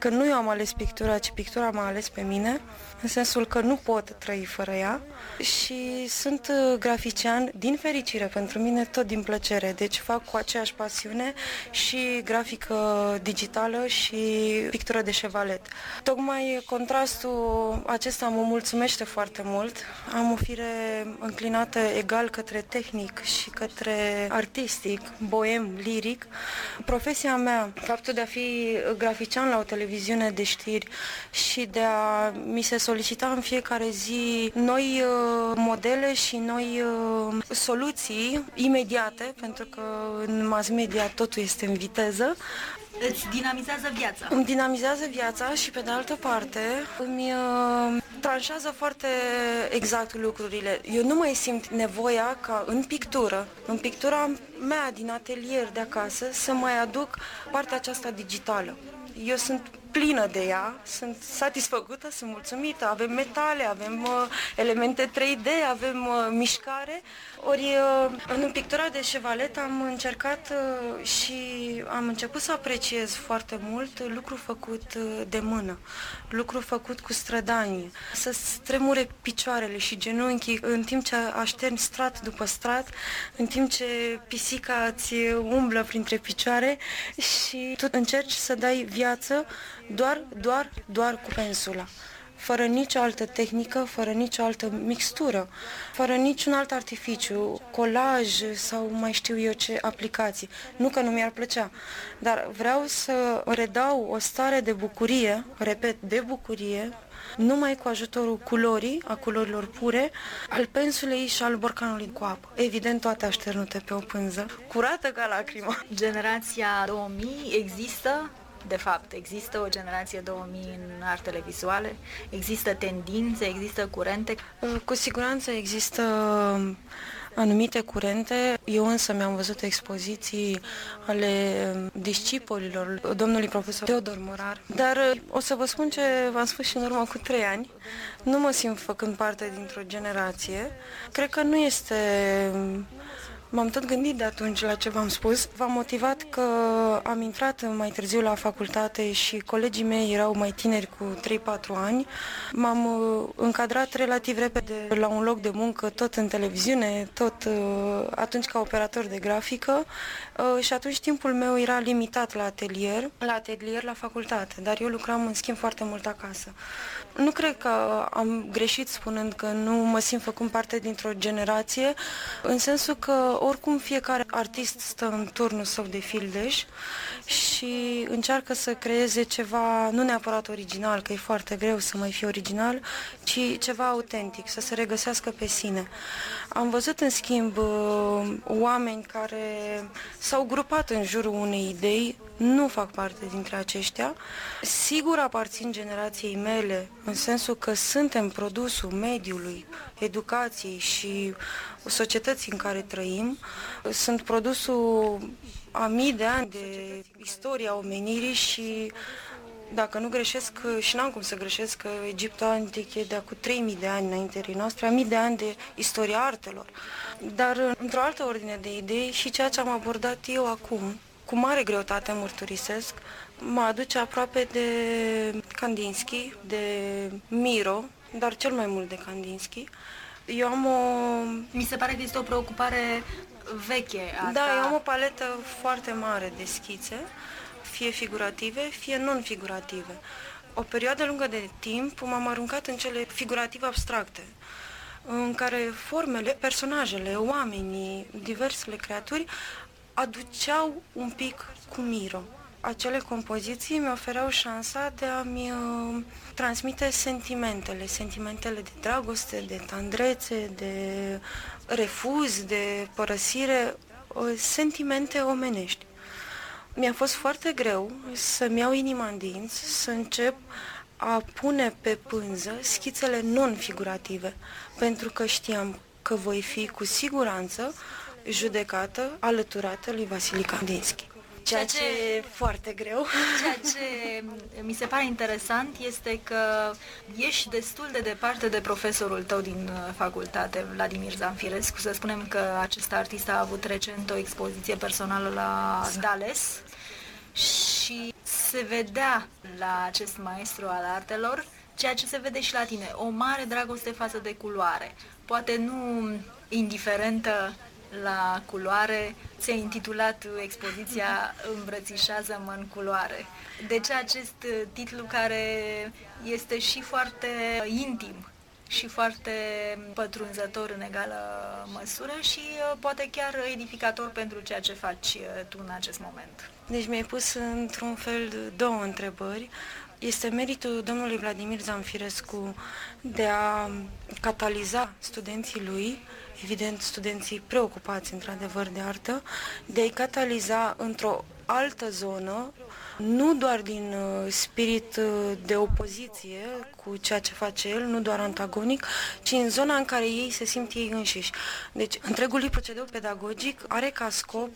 că nu eu am ales pictura, ci pictura m-a ales pe mine, în sensul că nu pot trăi fără ea și sunt uh, grafician din fericire pentru mine, tot din plăcere, deci fac cu aceeași pasiune și grafică digitală și pictură de șevalet. Tocmai contrastul acesta mă mulțumește foarte mult. Am o fire înclinată egal către tehnic și către artistic, boem, liric. Profesia mea, faptul de a fi grafician la o televiziune de știri și de a mi se solicita în fiecare zi noi uh, modele și noi uh, soluții imediate, pentru că în mass media totul este în viteză, Îți dinamizează viața. îmi dinamizează viața și pe de altă parte îmi uh, tranșează foarte exact lucrurile. Eu nu mai simt nevoia ca în pictură, în pictura mea din atelier de acasă, să mai aduc partea aceasta digitală. Eu sunt plină de ea, sunt satisfăcută, sunt mulțumită, avem metale, avem uh, elemente 3D, avem uh, mișcare. Ori uh, în pictura de șevalet am încercat uh, și am început să apreciez foarte mult lucru făcut uh, de mână, lucru făcut cu strădanie, să stremure picioarele și genunchii în timp ce așterni strat după strat, în timp ce pisica îți umblă printre picioare și tu încerci să dai viață doar, doar, doar cu pensula fără nicio altă tehnică, fără nicio altă mixtură, fără niciun alt artificiu, colaj sau mai știu eu ce aplicații. Nu că nu mi-ar plăcea, dar vreau să redau o stare de bucurie, repet, de bucurie, numai cu ajutorul culorii, a culorilor pure, al pensulei și al borcanului cu apă. Evident, toate așternute pe o pânză, curată ca lacrimă. Generația 2000 există? De fapt, există o generație 2000 în artele vizuale? Există tendințe, există curente? Cu siguranță există anumite curente. Eu însă mi-am văzut expoziții ale discipolilor domnului profesor Teodor Morar. Dar o să vă spun ce v-am spus și în urmă cu trei ani. Nu mă simt făcând parte dintr-o generație. Cred că nu este M-am tot gândit de atunci la ce v-am spus. V-am motivat că am intrat mai târziu la facultate și colegii mei erau mai tineri cu 3-4 ani. M-am uh, încadrat relativ repede la un loc de muncă, tot în televiziune, tot uh, atunci ca operator de grafică uh, și atunci timpul meu era limitat la atelier, la atelier la facultate, dar eu lucram în schimb foarte mult acasă. Nu cred că am greșit spunând că nu mă simt făcând parte dintr-o generație, în sensul că oricum fiecare artist stă în turnul său de fildeș și încearcă să creeze ceva, nu neapărat original, că e foarte greu să mai fie original, ci ceva autentic, să se regăsească pe sine. Am văzut, în schimb, oameni care s-au grupat în jurul unei idei, nu fac parte dintre aceștia. Sigur aparțin generației mele, în sensul că suntem produsul mediului, educației și societății în care trăim. Sunt produsul a mii de ani de istoria omenirii și dacă nu greșesc, și n-am cum să greșesc, că Egiptul antic e de acum 3000 de ani înaintea noastre, a mii de ani de istoria artelor. Dar, într-o altă ordine de idei, și ceea ce am abordat eu acum, cu mare greutate mărturisesc, mă aduce aproape de Kandinsky, de Miro, dar cel mai mult de Kandinsky. Eu am o... Mi se pare că este o preocupare veche. Asta. Da, eu am o paletă foarte mare de schițe, fie figurative, fie non-figurative. O perioadă lungă de timp m-am aruncat în cele figurativ abstracte, în care formele, personajele, oamenii, diversele creaturi aduceau un pic cu Miro. Acele compoziții mi ofereau șansa de a-mi uh, transmite sentimentele, sentimentele de dragoste, de tandrețe, de refuz, de părăsire, uh, sentimente omenești. Mi-a fost foarte greu să-mi iau inima în dinți, să încep a pune pe pânză schițele non-figurative, pentru că știam că voi fi cu siguranță judecată, alăturată lui Vasili Kandinsky. Ceea ce e foarte greu. Ceea ce mi se pare interesant este că ești destul de departe de profesorul tău din facultate, Vladimir Zanfirescu. Să spunem că acest artist a avut recent o expoziție personală la Dales și se vedea la acest maestru al artelor, ceea ce se vede și la tine, o mare dragoste față de culoare. Poate nu indiferentă la culoare, ți-a intitulat expoziția Îmbrățișează-mă în culoare. De ce acest titlu care este și foarte intim și foarte pătrunzător în egală măsură și uh, poate chiar edificator pentru ceea ce faci uh, tu în acest moment. Deci mi-ai pus într-un fel două întrebări. Este meritul domnului Vladimir Zamfirescu de a cataliza studenții lui, evident studenții preocupați într-adevăr de artă, de a-i cataliza într-o altă zonă, nu doar din uh, spirit uh, de opoziție cu ceea ce face el, nu doar antagonic, ci în zona în care ei se simt ei înșiși. Deci, întregul lui procedeu pedagogic are ca scop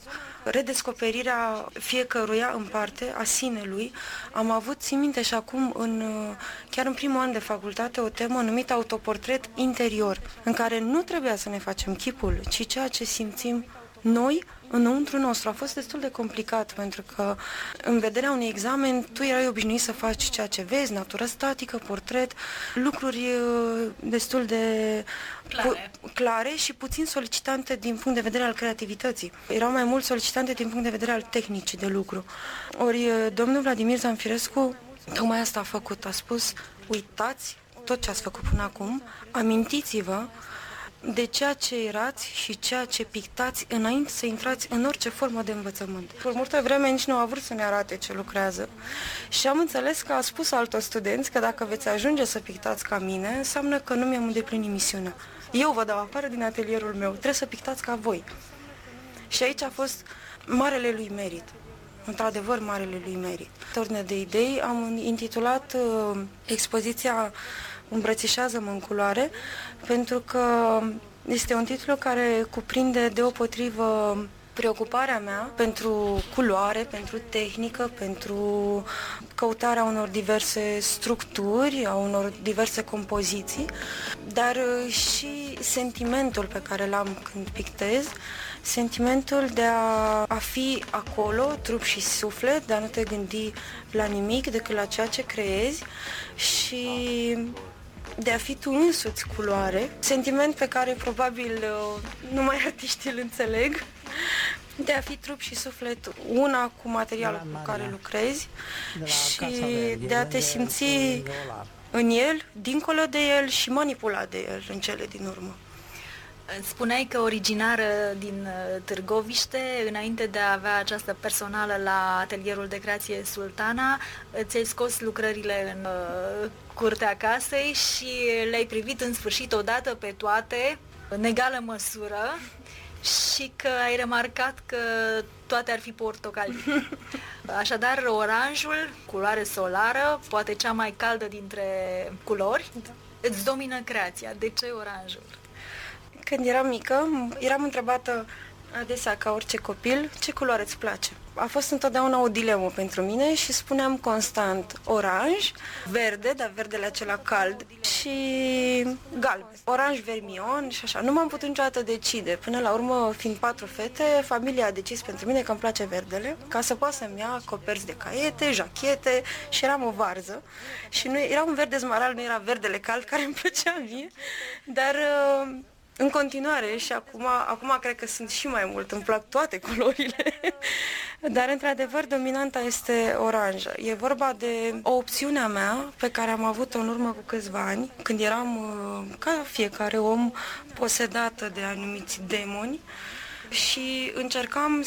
redescoperirea fiecăruia în parte a sinelui. Am avut, țin minte și acum, în, uh, chiar în primul an de facultate, o temă numită autoportret interior, în care nu trebuia să ne facem chipul, ci ceea ce simțim noi înăuntru nostru. A fost destul de complicat pentru că în vederea unui examen tu erai obișnuit să faci ceea ce vezi, natură statică, portret, lucruri uh, destul de clare, clare și puțin solicitante din punct de vedere al creativității. Erau mai mult solicitante din punct de vedere al tehnicii de lucru. Ori uh, domnul Vladimir Zanfirescu tocmai asta a făcut, a spus uitați tot ce ați făcut până acum, amintiți-vă de ceea ce erați și ceea ce pictați înainte să intrați în orice formă de învățământ. Por multă vreme nici nu a vrut să ne arate ce lucrează și am înțeles că a spus altor studenți că dacă veți ajunge să pictați ca mine, înseamnă că nu mi-am îndeplinit misiunea. Eu vă dau afară din atelierul meu, trebuie să pictați ca voi. Și aici a fost marele lui merit într-adevăr marele lui merit. Torne de idei am intitulat uh, expoziția Îmbrățișează-mă în culoare, pentru că este un titlu care cuprinde deopotrivă preocuparea mea pentru culoare, pentru tehnică, pentru căutarea unor diverse structuri, a unor diverse compoziții, dar și sentimentul pe care l-am când pictez, sentimentul de a, a fi acolo, trup și suflet, de a nu te gândi la nimic decât la ceea ce creezi și de a fi tu însuți culoare, sentiment pe care probabil uh, numai artiștii îl înțeleg, de a fi trup și suflet una cu materialul cu care lucrezi și de a te simți în el, dincolo de el și manipulat de el în cele din urmă. Spuneai că originară din uh, Târgoviște, înainte de a avea această personală la atelierul de creație Sultana, ți-ai scos lucrările în uh, curtea casei și le-ai privit în sfârșit odată pe toate, în egală măsură, și că ai remarcat că toate ar fi portocalii. Așadar, oranjul, culoare solară, poate cea mai caldă dintre culori, îți domină creația. De ce oranjul? Când eram mică, eram întrebată adesea ca orice copil, ce culoare îți place? A fost întotdeauna o dilemă pentru mine și spuneam constant oranj, verde, dar verdele acela cald și galben. Oranj, vermion și așa. Nu m-am putut niciodată decide. Până la urmă, fiind patru fete, familia a decis pentru mine că îmi place verdele, ca să poată să-mi ia coperți de caiete, jachete și eram o varză. Și nu, era un verde zmaral, nu era verdele cald care îmi plăcea mie, dar uh, în continuare și acum, acum cred că sunt și mai mult, îmi plac toate culorile, dar într-adevăr dominanta este oranjă. E vorba de o opțiune a mea pe care am avut-o în urmă cu câțiva ani, când eram, uh, ca fiecare om, posedată de anumiți demoni și încercam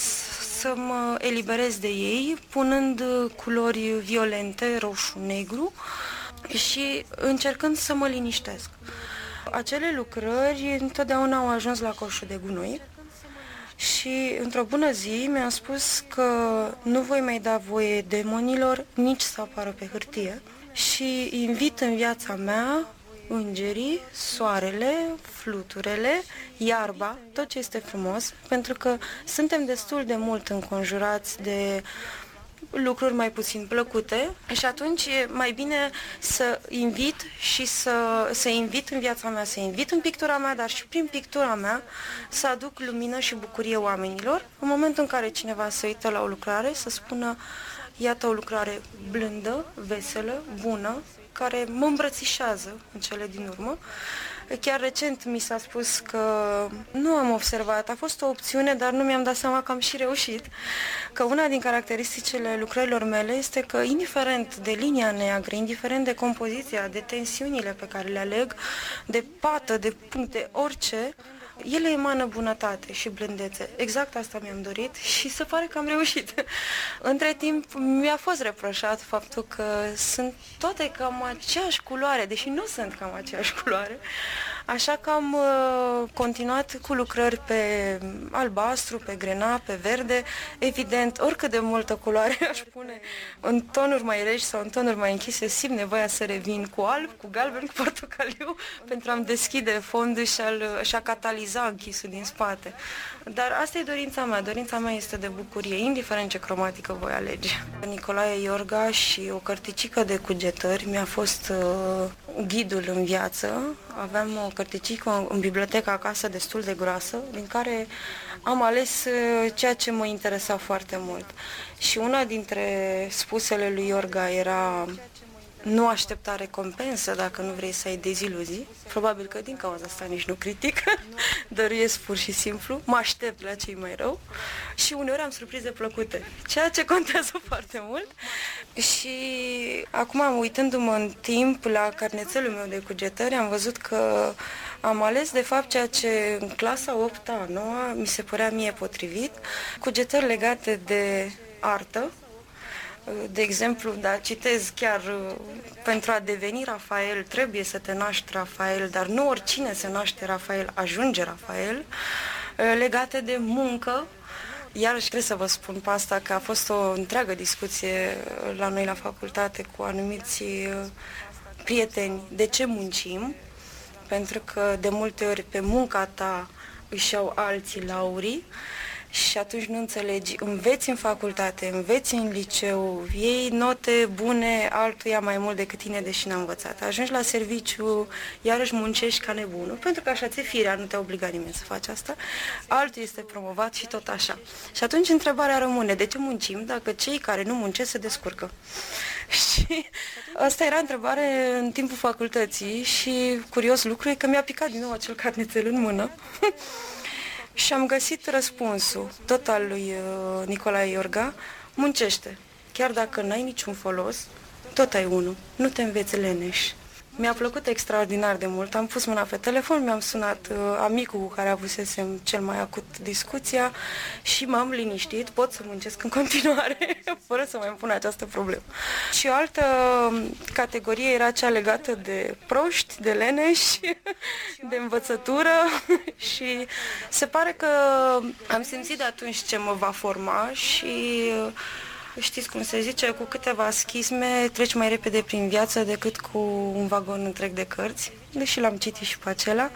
să mă eliberez de ei, punând culori violente, roșu, negru și încercând să mă liniștesc. Acele lucrări întotdeauna au ajuns la coșul de gunoi și într-o bună zi mi-a spus că nu voi mai da voie demonilor nici să apară pe hârtie și invit în viața mea îngerii, soarele, fluturele, iarba, tot ce este frumos, pentru că suntem destul de mult înconjurați de lucruri mai puțin plăcute și atunci e mai bine să invit și să, să invit în viața mea, să invit în pictura mea, dar și prin pictura mea să aduc lumină și bucurie oamenilor. În momentul în care cineva se uită la o lucrare, să spună Iată o lucrare blândă, veselă, bună, care mă îmbrățișează în cele din urmă. Chiar recent mi s-a spus că nu am observat, a fost o opțiune, dar nu mi-am dat seama că am și reușit, că una din caracteristicile lucrărilor mele este că, indiferent de linia neagră, indiferent de compoziția, de tensiunile pe care le aleg, de pată, de puncte, orice, ele emană bunătate și blândețe. Exact asta mi-am dorit și se pare că am reușit. Între timp mi-a fost reproșat faptul că sunt toate cam aceeași culoare, deși nu sunt cam aceeași culoare. Așa că am uh, continuat cu lucrări pe albastru, pe grena, pe verde. Evident, oricât de multă culoare aș pune în tonuri mai reci sau în tonuri mai închise, simt nevoia să revin cu alb, cu galben, cu portocaliu, pentru a-mi deschide fondul și, a și a cataliza închisul din spate. Dar asta e dorința mea. Dorința mea este de bucurie, indiferent ce cromatică voi alege. Nicolae Iorga și o cărticică de cugetări mi-a fost uh, ghidul în viață. Aveam o cărticică în biblioteca acasă destul de groasă, din care am ales uh, ceea ce mă interesa foarte mult. Și una dintre spusele lui Iorga era nu aștepta recompensă dacă nu vrei să ai deziluzii. Probabil că din cauza asta nici nu critic, dăruiesc pur și simplu, mă aștept la cei mai rău. Și uneori am surprize plăcute, ceea ce contează foarte mult. Și acum, uitându-mă în timp la carnețelul meu de cugetări, am văzut că am ales de fapt ceea ce în clasa 8-a, 9 mi se părea mie potrivit, cugetări legate de artă, de exemplu, da, citez chiar uh, pentru a deveni Rafael trebuie să te naști Rafael, dar nu oricine se naște Rafael ajunge Rafael, uh, legate de muncă, Iarăși trebuie să vă spun pe asta că a fost o întreagă discuție la noi la facultate cu anumiți uh, prieteni. De ce muncim, pentru că de multe ori pe munca ta își iau alții laurii și atunci nu înțelegi, înveți în facultate, înveți în liceu, iei note bune altuia mai mult decât tine, deși n-a învățat. Ajungi la serviciu, iarăși muncești ca nebunul, pentru că așa ți firea, nu te obliga nimeni să faci asta, altul este promovat și tot așa. Și atunci întrebarea rămâne, de ce muncim dacă cei care nu muncesc se descurcă? Și asta era întrebare în timpul facultății și curios lucru e că mi-a picat din nou acel carnețel în mână. Și am găsit răspunsul tot al lui uh, Nicolae Iorga, muncește. Chiar dacă n-ai niciun folos, tot ai unul. Nu te înveți leneș. Mi-a plăcut extraordinar de mult. Am pus mâna pe telefon, mi-am sunat uh, amicul cu care avusesem cel mai acut discuția și m-am liniștit. Pot să muncesc în continuare, fără să mai îmi pun această problemă. Și o altă um, categorie era cea legată de proști, de leneși, de învățătură și se pare că am simțit de atunci ce mă va forma și uh, știți cum se zice, cu câteva schisme treci mai repede prin viață decât cu un vagon întreg de cărți, deși l-am citit și pe acela,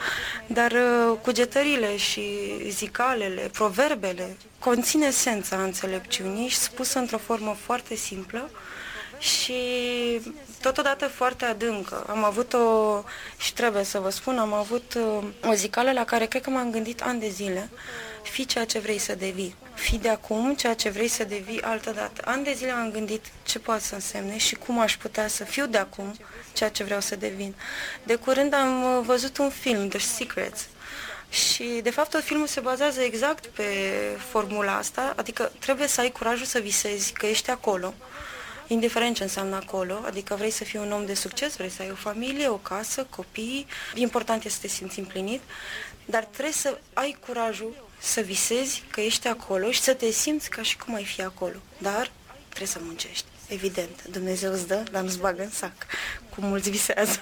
dar uh, cugetările și zicalele, proverbele, conțin esența înțelepciunii și spusă într-o formă foarte simplă și totodată foarte adâncă. Am avut o, și trebuie să vă spun, am avut uh, o zicală la care cred că m-am gândit ani de zile, fii ceea ce vrei să devii. Fii de acum ceea ce vrei să devii altă dată. An de zile am gândit ce poate să însemne și cum aș putea să fiu de acum ceea ce vreau să devin. De curând am uh, văzut un film, The Secrets, și, de fapt, tot filmul se bazează exact pe formula asta, adică trebuie să ai curajul să visezi că ești acolo, indiferent ce înseamnă acolo, adică vrei să fii un om de succes, vrei să ai o familie, o casă, copii, important este să te simți împlinit, dar trebuie să ai curajul să visezi că ești acolo și să te simți ca și cum ai fi acolo. Dar trebuie să muncești. Evident, Dumnezeu îți dă, dar nu-ți bagă în sac, cum mulți visează.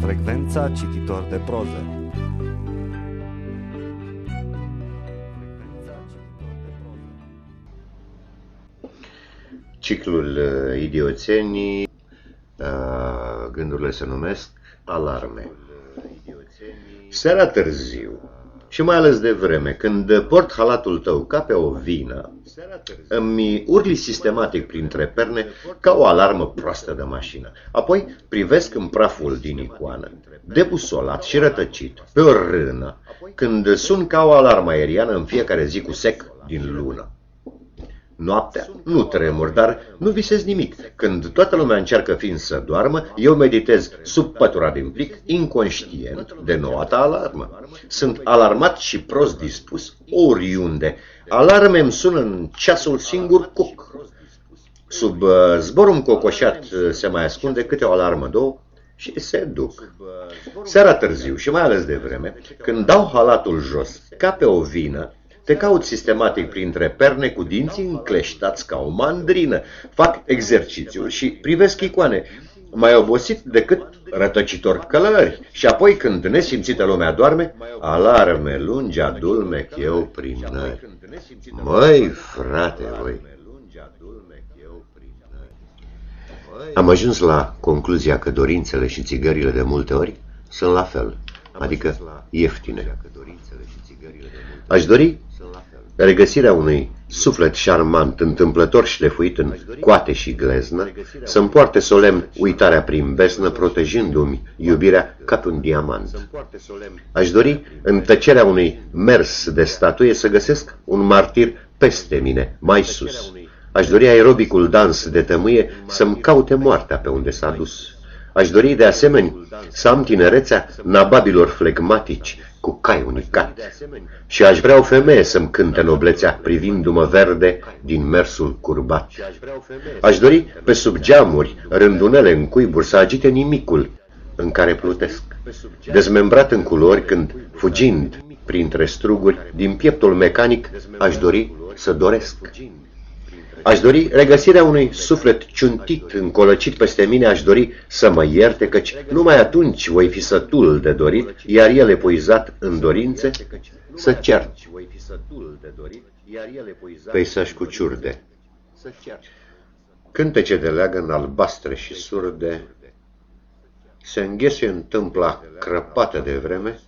Frecvența cititor de proză ciclul uh, idioțenii, uh, gândurile se numesc alarme. Seara târziu, și mai ales de vreme, când port halatul tău ca pe o vină, îmi urli sistematic printre perne ca o alarmă proastă de mașină. Apoi privesc în praful din icoană, debusolat și rătăcit, pe o rână, când sun ca o alarmă aeriană în fiecare zi cu sec din lună. Noaptea nu tremur, dar nu visez nimic. Când toată lumea încearcă fiind să doarmă, eu meditez sub pătura din plic, inconștient de noua ta alarmă. Sunt alarmat și prost dispus oriunde. Alarme îmi sună în ceasul singur cuc. Sub uh, zborul cocoșat uh, se mai ascunde câte o alarmă, două, și se duc. Seara târziu și mai ales de vreme, când dau halatul jos, ca pe o vină, te caut sistematic printre perne cu dinții încleștați ca o mandrină. Fac exercițiul și privesc icoane. Mai obosit decât rătăcitor călări. Și apoi, când nesimțită lumea doarme, alarme lungi adulmec eu prin nări. Măi, frate, voi! Am ajuns la concluzia că dorințele și țigările de multe ori sunt la fel, adică ieftine. Aș dori regăsirea unui suflet șarmant, întâmplător șlefuit în coate și gleznă, să-mi poarte solemn uitarea prin besnă, protejându-mi iubirea ca pe un diamant. Aș dori, în tăcerea unui mers de statuie, să găsesc un martir peste mine, mai sus. Aș dori aerobicul dans de tămâie să-mi caute moartea pe unde s-a dus. Aș dori de asemenea să am tinerețea nababilor flegmatici, cu cai unicat. Și aș vrea o femeie să-mi cânte noblețea, privindu-mă verde din mersul curbat. Aș dori pe sub geamuri, rândunele în cuiburi, să agite nimicul în care plutesc. Dezmembrat în culori când, fugind printre struguri, din pieptul mecanic, aș dori să doresc. Aș dori regăsirea unui suflet ciuntit, încolăcit peste mine, aș dori să mă ierte, căci numai atunci voi fi sătul de dorit, iar el epuizat în dorințe, să cer. Peisaj cu ciurde. Cântece de în albastre și surde, se înghese întâmpla crăpată de vreme,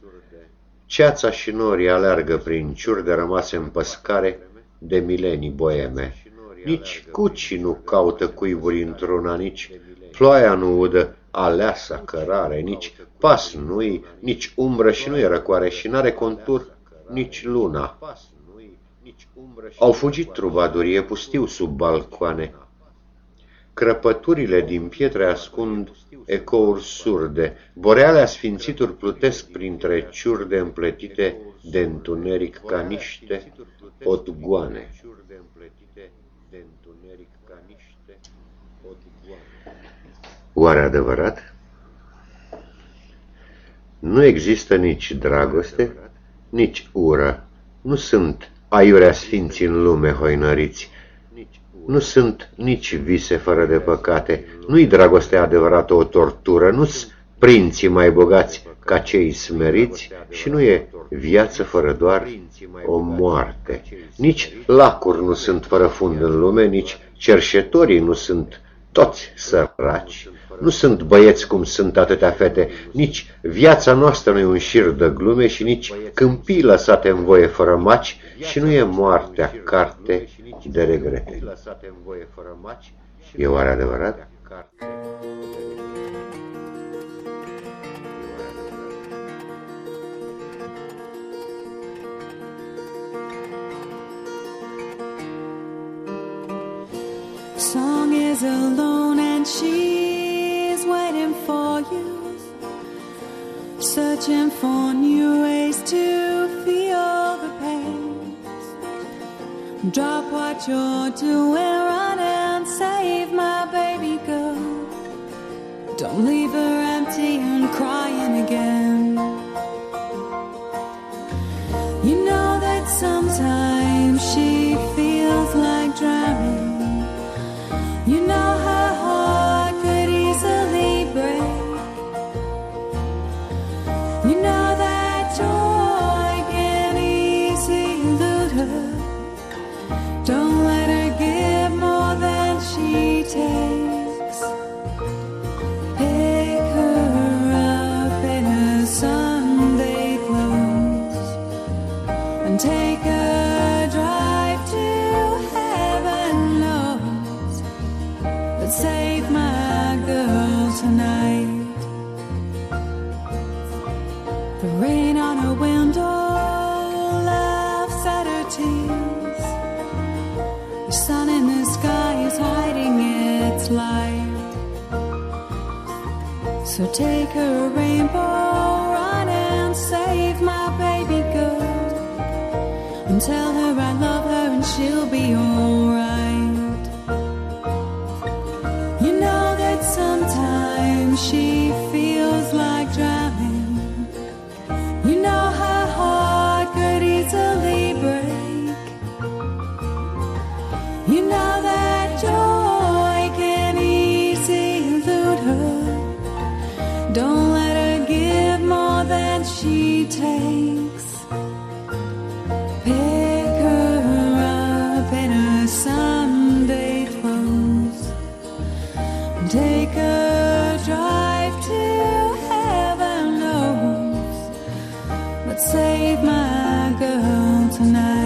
ceața și norii aleargă prin ciurde rămase în păscare de milenii boeme. Nici cuci nu caută cuiburi într-una, nici ploaia nu udă aleasa cărare, nici pas nu-i, nici umbră și nu e răcoare și n-are contur nici luna. Au fugit trubadurie pustiu sub balcoane. Crăpăturile din pietre ascund ecouri surde, boreale sfințituri plutesc printre ciurde împletite de întuneric ca niște odgoane. Oare adevărat? Nu există nici dragoste, nici ură. Nu sunt aiurea sfinți în lume hoinăriți. Nu sunt nici vise fără de păcate. Nu-i dragostea adevărată o tortură. Nu-s prinții mai bogați ca cei smeriți și nu e viață fără doar o moarte. Nici lacuri nu sunt fără fund în lume, nici cerșetorii nu sunt toți săraci. Nu sunt băieți cum sunt atâtea fete, nici viața noastră nu e un șir de glume și nici câmpii lăsate în voie fără maci și nu e moartea carte de regrete. E oare adevărat? Song is alone and she's waiting for you, searching for new ways to feel the pain. Drop what you're doing, run and save my baby girl. Don't leave her empty and crying again. You know that sometimes she feels like save my girl tonight.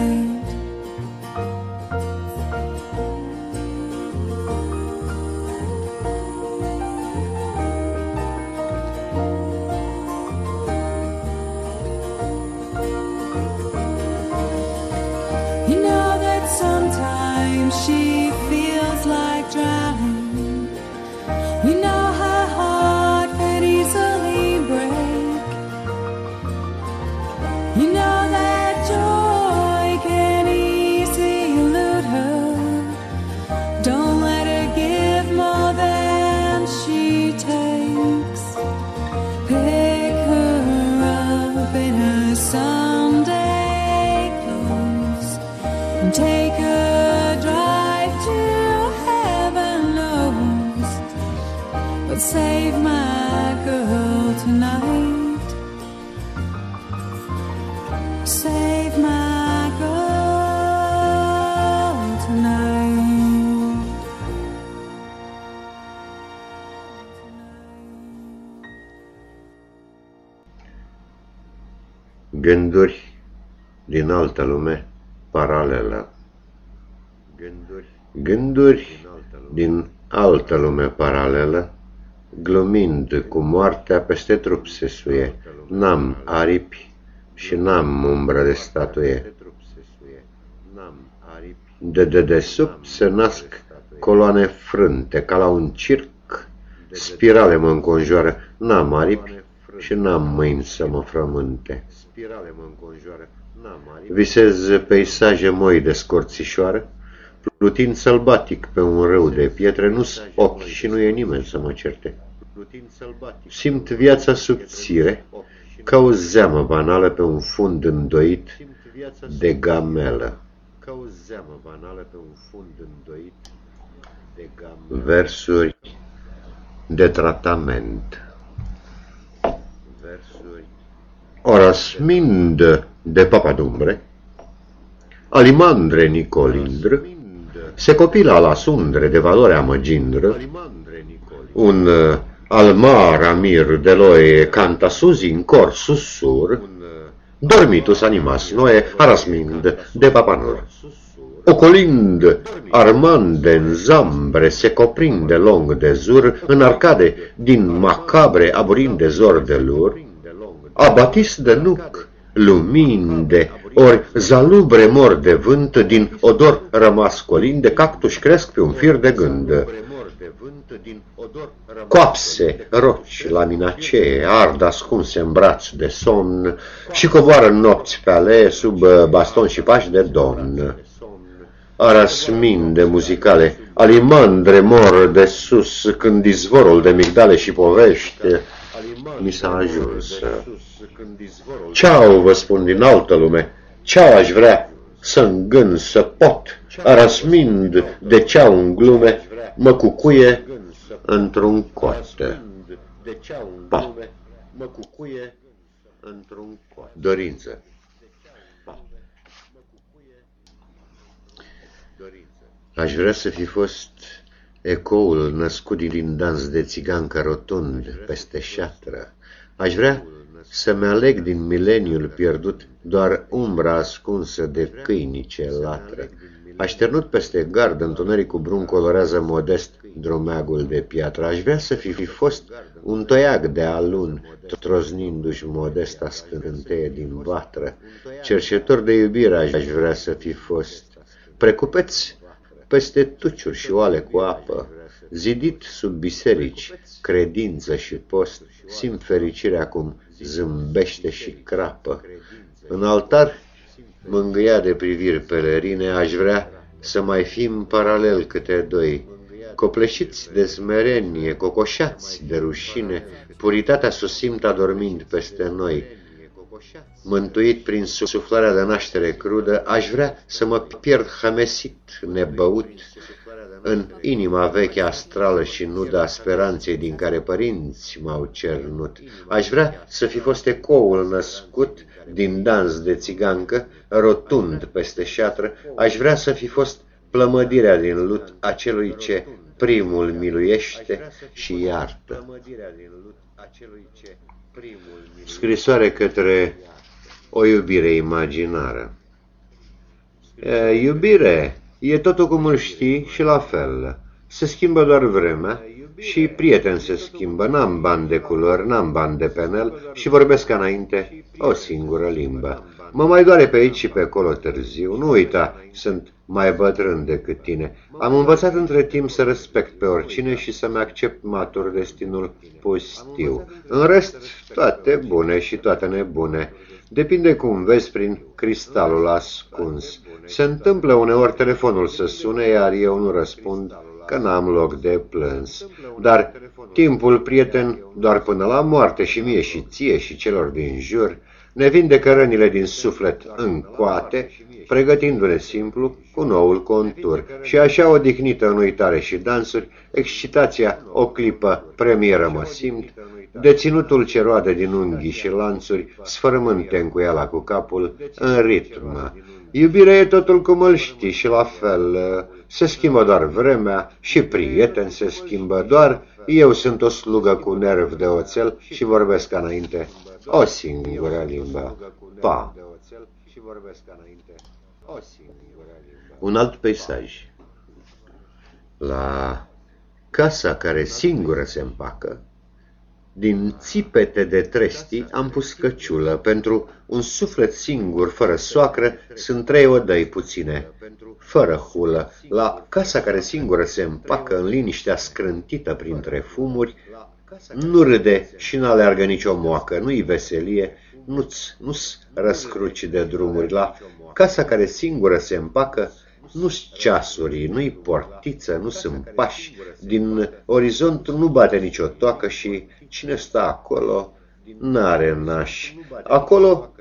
Altă lume paralelă. Gânduri din altă lume paralelă, glumind cu moartea peste trup se suie. N-am aripi și n-am umbră de statuie. De dedesubt se nasc coloane frânte, ca la un circ, spirale mă înconjoară. N-am aripi și n-am mâini să mă frământe. Visez peisaje moi de scorțișoară, plutind sălbatic pe un râu de pietre, nu-s ochi și nu e nimeni să mă certe. Simt viața subțire, ca o zeamă banală pe un fund îndoit de gamelă. Versuri de tratament. Orasmind de papadumbre, Alimandre Nicolindr, se copila la sundre de valoare amăgindră, un uh, almar amir de loie canta sus in cor sussur, dormitus animas noe arasmind de papanur. Ocolind armande în zambre se coprinde long de zur, în arcade din macabre aburind de zor de lur, abatis de nuc, luminde, ori zalubre mor de vânt, din odor rămas colinde, cactus cresc pe un fir de gând. Coapse, roci, laminacee, ard ascunse în braț de somn și coboară nopți pe alee sub baston și pași de domn. Arasminde muzicale, alimandre mor de sus, când izvorul de migdale și povești mi s-a ajuns. Ceau, vă spun din altă lume, ceau aș vrea să îngân, să pot, arasmind de ceau în glume, mă cucuie într-un coate. Pa. Mă cucuie într-un coate. Dorință. Aș vrea să fi fost ecoul născut din dans de țigancă rotund peste șatră. Aș vrea să-mi aleg din mileniul pierdut doar umbra ascunsă de câinii ce latră. Așternut peste gard, întunericul brun colorează modest drumeagul de piatră. Aș vrea să fi, fi fost un toiag de alun, troznindu-și modesta scânteie din vatră. Cerșetor de iubire aș vrea să fi fost. Precupeți peste tuciuri și oale cu apă, zidit sub biserici, credință și post, simt fericirea cum zâmbește și crapă. În altar, mângâia de priviri pelerine, aș vrea să mai fim paralel câte doi, copleșiți de smerenie, cocoșați de rușine, puritatea susimtă dormind peste noi. Mântuit prin suflarea de naștere crudă, aș vrea să mă pierd hamesit, nebăut, în inima veche astrală și nudă a speranței din care părinți m-au cernut. Aș vrea să fi fost ecoul născut din dans de țigancă, rotund peste șatră, aș vrea să fi fost plămădirea din lut a celui ce primul miluiește și iartă. Scrisoare către o iubire imaginară. E, iubire e totul cum îl știi și la fel. Se schimbă doar vremea și prieten se schimbă. N-am bani de culori, n-am bani de penel și vorbesc ca înainte o singură limbă. Mă mai doare pe aici și pe acolo târziu. Nu uita, sunt mai bătrân decât tine. Am învățat între timp să respect pe oricine și să-mi accept matur destinul pustiu. În rest, toate bune și toate nebune. Depinde cum vezi prin cristalul ascuns. Se întâmplă uneori telefonul să sune, iar eu nu răspund că n-am loc de plâns. Dar timpul, prieten, doar până la moarte și mie și ție și celor din jur, ne vindecă rănile din suflet în coate, pregătindu-ne simplu cu noul contur. Și așa odihnită în uitare și dansuri, excitația o clipă premieră mă simt, deținutul ce roade din unghii și lanțuri, sfărâmând tencuiala cu capul, în ritm. Iubirea e totul cum îl știi și la fel se schimbă doar vremea și prieten se schimbă doar, eu sunt o slugă cu nerv de oțel și vorbesc ca înainte o singură limbă. Pa! Un alt peisaj. La casa care singură se împacă, din țipete de trestii am pus căciulă, pentru un suflet singur, fără soacră, sunt trei odăi puține, fără hulă. La casa care singură se împacă în liniștea scrântită printre fumuri, nu râde și n-aleargă nicio moacă, nu-i veselie, nu-ți, nu-ți răscruci de drumuri. La casa care singură se împacă, nu-s ceasuri, nu-i portiță, nu sunt pași. Din orizont nu bate nicio toacă și cine stă acolo n-are naș. Acolo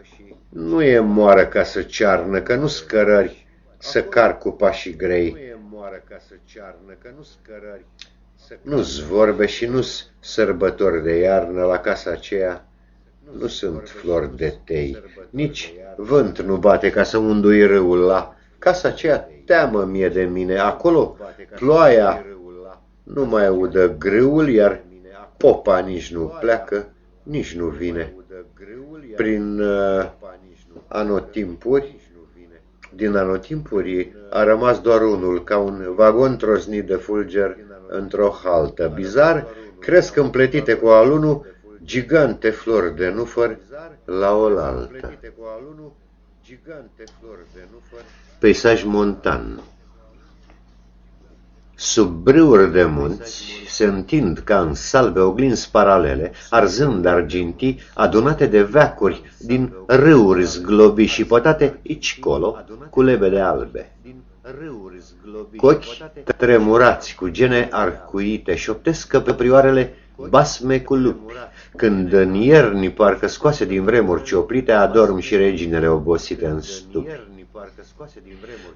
nu e moară ca să cearnă, că nu scărări să car cu pașii grei. Nu-s vorbe și nu-s sărbători de iarnă la casa aceea. Nu sunt flori de tei, nici vânt nu bate ca să undui râul la casa aceea teamă mie de mine. Acolo ploaia nu mai audă grâul, iar popa nici nu pleacă, nici nu vine. Prin uh, anotimpuri, din anotimpuri a rămas doar unul, ca un vagon trosnit de fulger într-o haltă. Bizar, cresc împletite cu alunul gigante flori de nufăr la oaltă. Peisaj montan Sub brâuri de munți se întind ca în salve oglinzi paralele, arzând argintii adunate de veacuri din râuri zglobi și potate aici colo cu lebede albe. Cu ochi tremurați, cu gene arcuite, șoptesc căprioarele basme cu lupi, când în ierni parcă scoase din vremuri cioplite adorm și reginele obosite în stupi.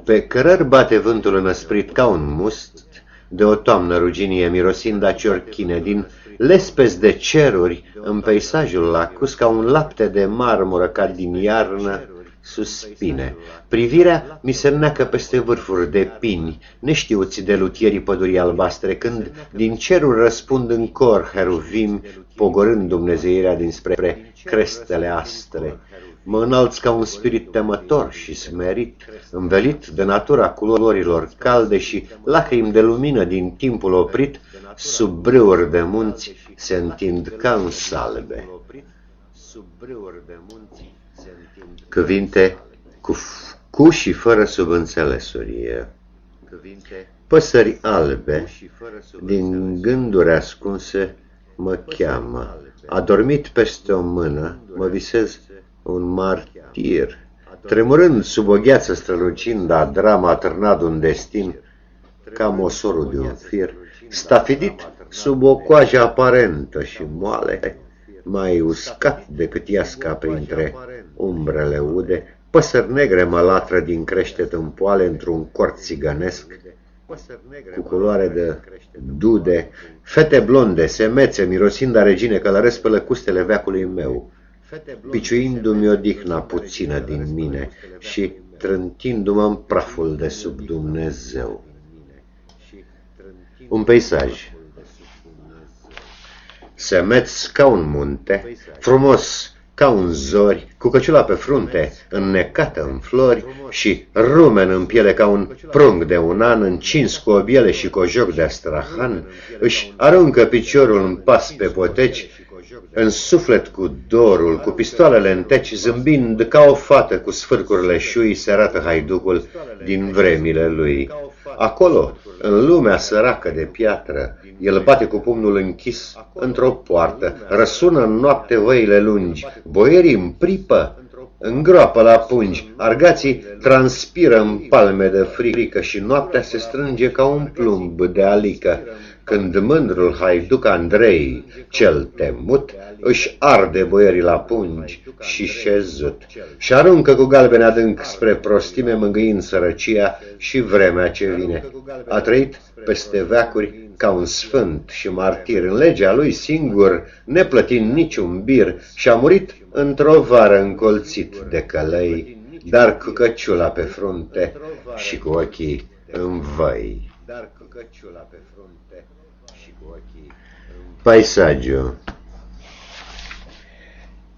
Pe cărări bate vântul înăsprit ca un must, de o toamnă ruginie mirosind a ciorchine, din lespezi de ceruri în peisajul lacus, ca un lapte de marmură ca din iarnă, suspine. Privirea mi se neacă peste vârfuri de pini, neștiuți de lutierii pădurii albastre, când din cerul răspund în cor heruvim, pogorând Dumnezeirea dinspre crestele astre. Mă înalț ca un spirit temător și smerit, învelit de natura culorilor calde și lacrimi de lumină din timpul oprit, sub brâuri de munți se întind ca în salbe. Cuvinte cu, cu și fără subînțelesuri. Păsări albe, din gânduri ascunse, mă cheamă. A dormit peste o mână, mă visez un martir. Tremurând sub o gheață strălucind, a drama a târnat un destin, ca mosorul de un fir, stafidit sub o coajă aparentă și moale, mai uscat decât iasca printre umbrele ude, păsări negre mă latră din creștet în poale într-un cort țigănesc, cu culoare de dude, fete blonde, semețe, mirosind a regine, călăresc pe lăcustele veacului meu, piciuindu-mi odihna puțină din mine și trântindu-mă în praful de sub Dumnezeu. Un peisaj. Semeț ca un munte, frumos ca un zori, cu căciula pe frunte, înnecată în flori și rumen în piele ca un prung de un an, încins cu o biele și cu o joc de astrahan, își aruncă piciorul în pas pe poteci, în suflet cu dorul, cu pistoalele în teci, zâmbind ca o fată cu sfârcurile șui, se arată haiducul din vremile lui. Acolo, în lumea săracă de piatră, el bate cu pumnul închis într-o poartă, răsună în noapte văile lungi, boierii în pripă, îngroapă la pungi, argații transpiră în palme de frică și noaptea se strânge ca un plumb de alică, când mândrul haiduc Andrei, cel temut, își arde boierii la pungi și șezut și aruncă cu galbene adânc spre prostime mângâind sărăcia și vremea ce vine. A trăit peste veacuri ca un sfânt și martir în legea lui singur, neplătind niciun bir și a murit într-o vară încolțit de călăi, dar cu căciula pe frunte și cu ochii în văi. Paisajul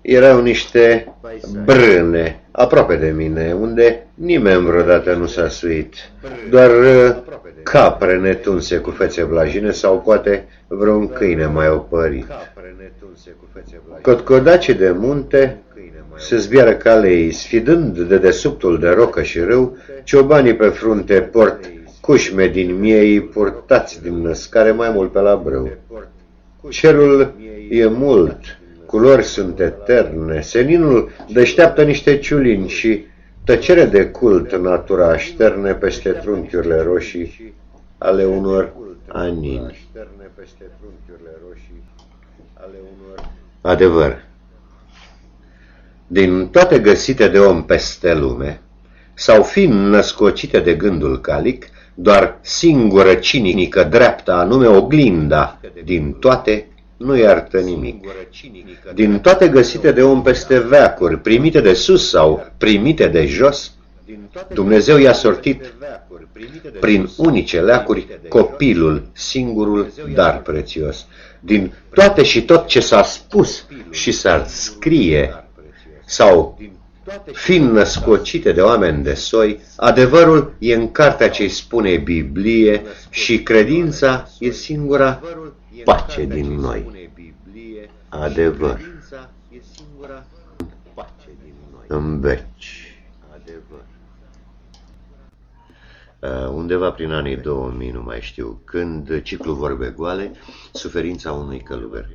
erau niște brâne aproape de mine, unde nimeni vreodată nu s-a suit. Doar uh, capre netunse cu fețe blajine sau poate vreun câine mai opărit. Cotcodace de munte se zbiară calei, sfidând de desubtul de rocă și râu, ciobanii pe frunte port cușme din miei purtați din născare mai mult pe la brâu. Cerul e mult, culori sunt eterne, seninul deșteaptă niște ciulini și tăcere de cult natura așterne peste trunchiurile roșii ale unor anini. Adevăr. Din toate găsite de om peste lume, sau fiind născocite de gândul calic, doar singură cinică dreaptă, anume oglinda, din toate nu iartă nimic. Din toate găsite de om peste veacuri, primite de sus sau primite de jos, Dumnezeu i-a sortit prin unice leacuri copilul, singurul dar prețios. Din toate și tot ce s-a spus și s-ar scrie sau fiind născocite de oameni de soi, adevărul e în cartea ce spune Biblie și credința e singura pace din noi. Adevăr. În veci. Uh, undeva prin anii 2000, nu mai știu, când ciclul vorbe goale, suferința unui călugăr.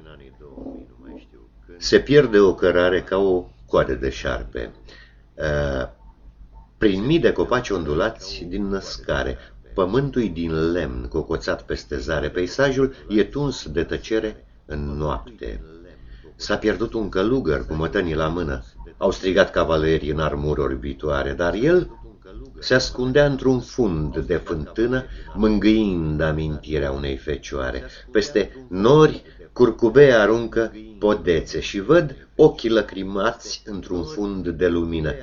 Se pierde o cărare ca o coadă de șarpe. Uh, prin mii de copaci ondulați din născare, pământul din lemn cocoțat peste zare, peisajul e tuns de tăcere în noapte. S-a pierdut un călugăr cu mătănii la mână. Au strigat cavalerii în armuri orbitoare, dar el se ascundea într-un fund de fântână, mângâind amintirea unei fecioare. Peste nori, curcubei aruncă podețe și văd ochii lăcrimați într-un fund de lumină.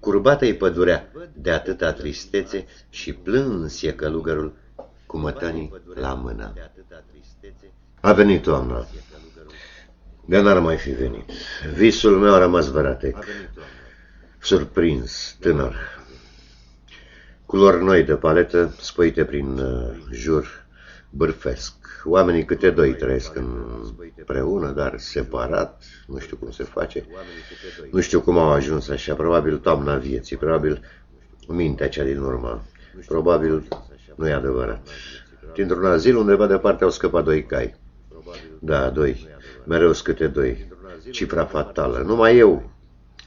Curbată-i pădurea de atâta tristețe și plâns e călugărul cu mătănii la mână. A venit toamna. De n-ar mai fi venit. Visul meu a rămas văratec. Surprins, tânăr. Culori noi de paletă, spăite prin uh, jur, bârfesc. Oamenii câte doi trăiesc împreună, dar separat, nu știu cum se face. Nu știu cum au ajuns așa, probabil toamna vieții, probabil mintea cea din urmă. Probabil nu e adevărat. Dintr-un azil undeva departe au scăpat doi cai. Da, doi. Mereu scâte doi. Cifra fatală. Numai eu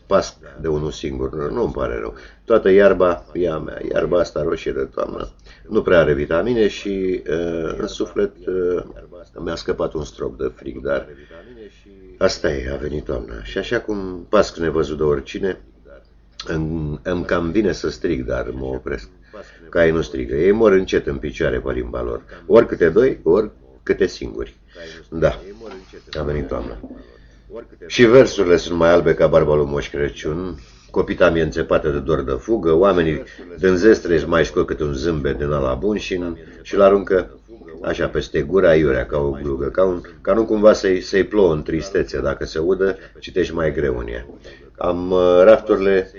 pasc de unul singur. Nu-mi pare rău. Toată iarba e a mea. Iarba asta roșie de toamnă. Nu prea are vitamine și uh, în suflet uh, mi-a scăpat un strop de frig, dar asta e, a venit toamna. Și așa cum pasc nevăzut de oricine, îmi, îmi cam vine să strig, dar mă opresc. Caii nu strigă, ei mor încet în picioare pe limba lor. Ori câte doi, ori câte singuri. Da, a venit toamna. Și versurile sunt mai albe ca barba lui Moș Crăciun, copita mi înțepată de dor de fugă, oamenii din zestre își mai scot câte un zâmbet din ala bun și, și-l aruncă așa peste gura iurea ca o glugă, ca, un, ca nu cumva să-i, să plouă în tristețe, dacă se udă, citești mai greu în ea. Am uh, rafturile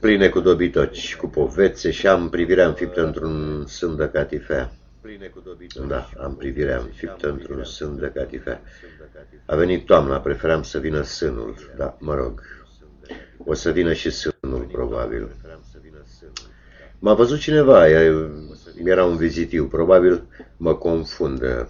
pline cu dobitoci, cu povețe și am privirea înfiptă într-un sân de catifea. Da, am privirea înfiptă într-un sân de catifea. A venit toamna, preferam să vină sânul, da, mă rog. O să vină și sânul, probabil. M-a văzut cineva, era un vizitiu, probabil mă confundă.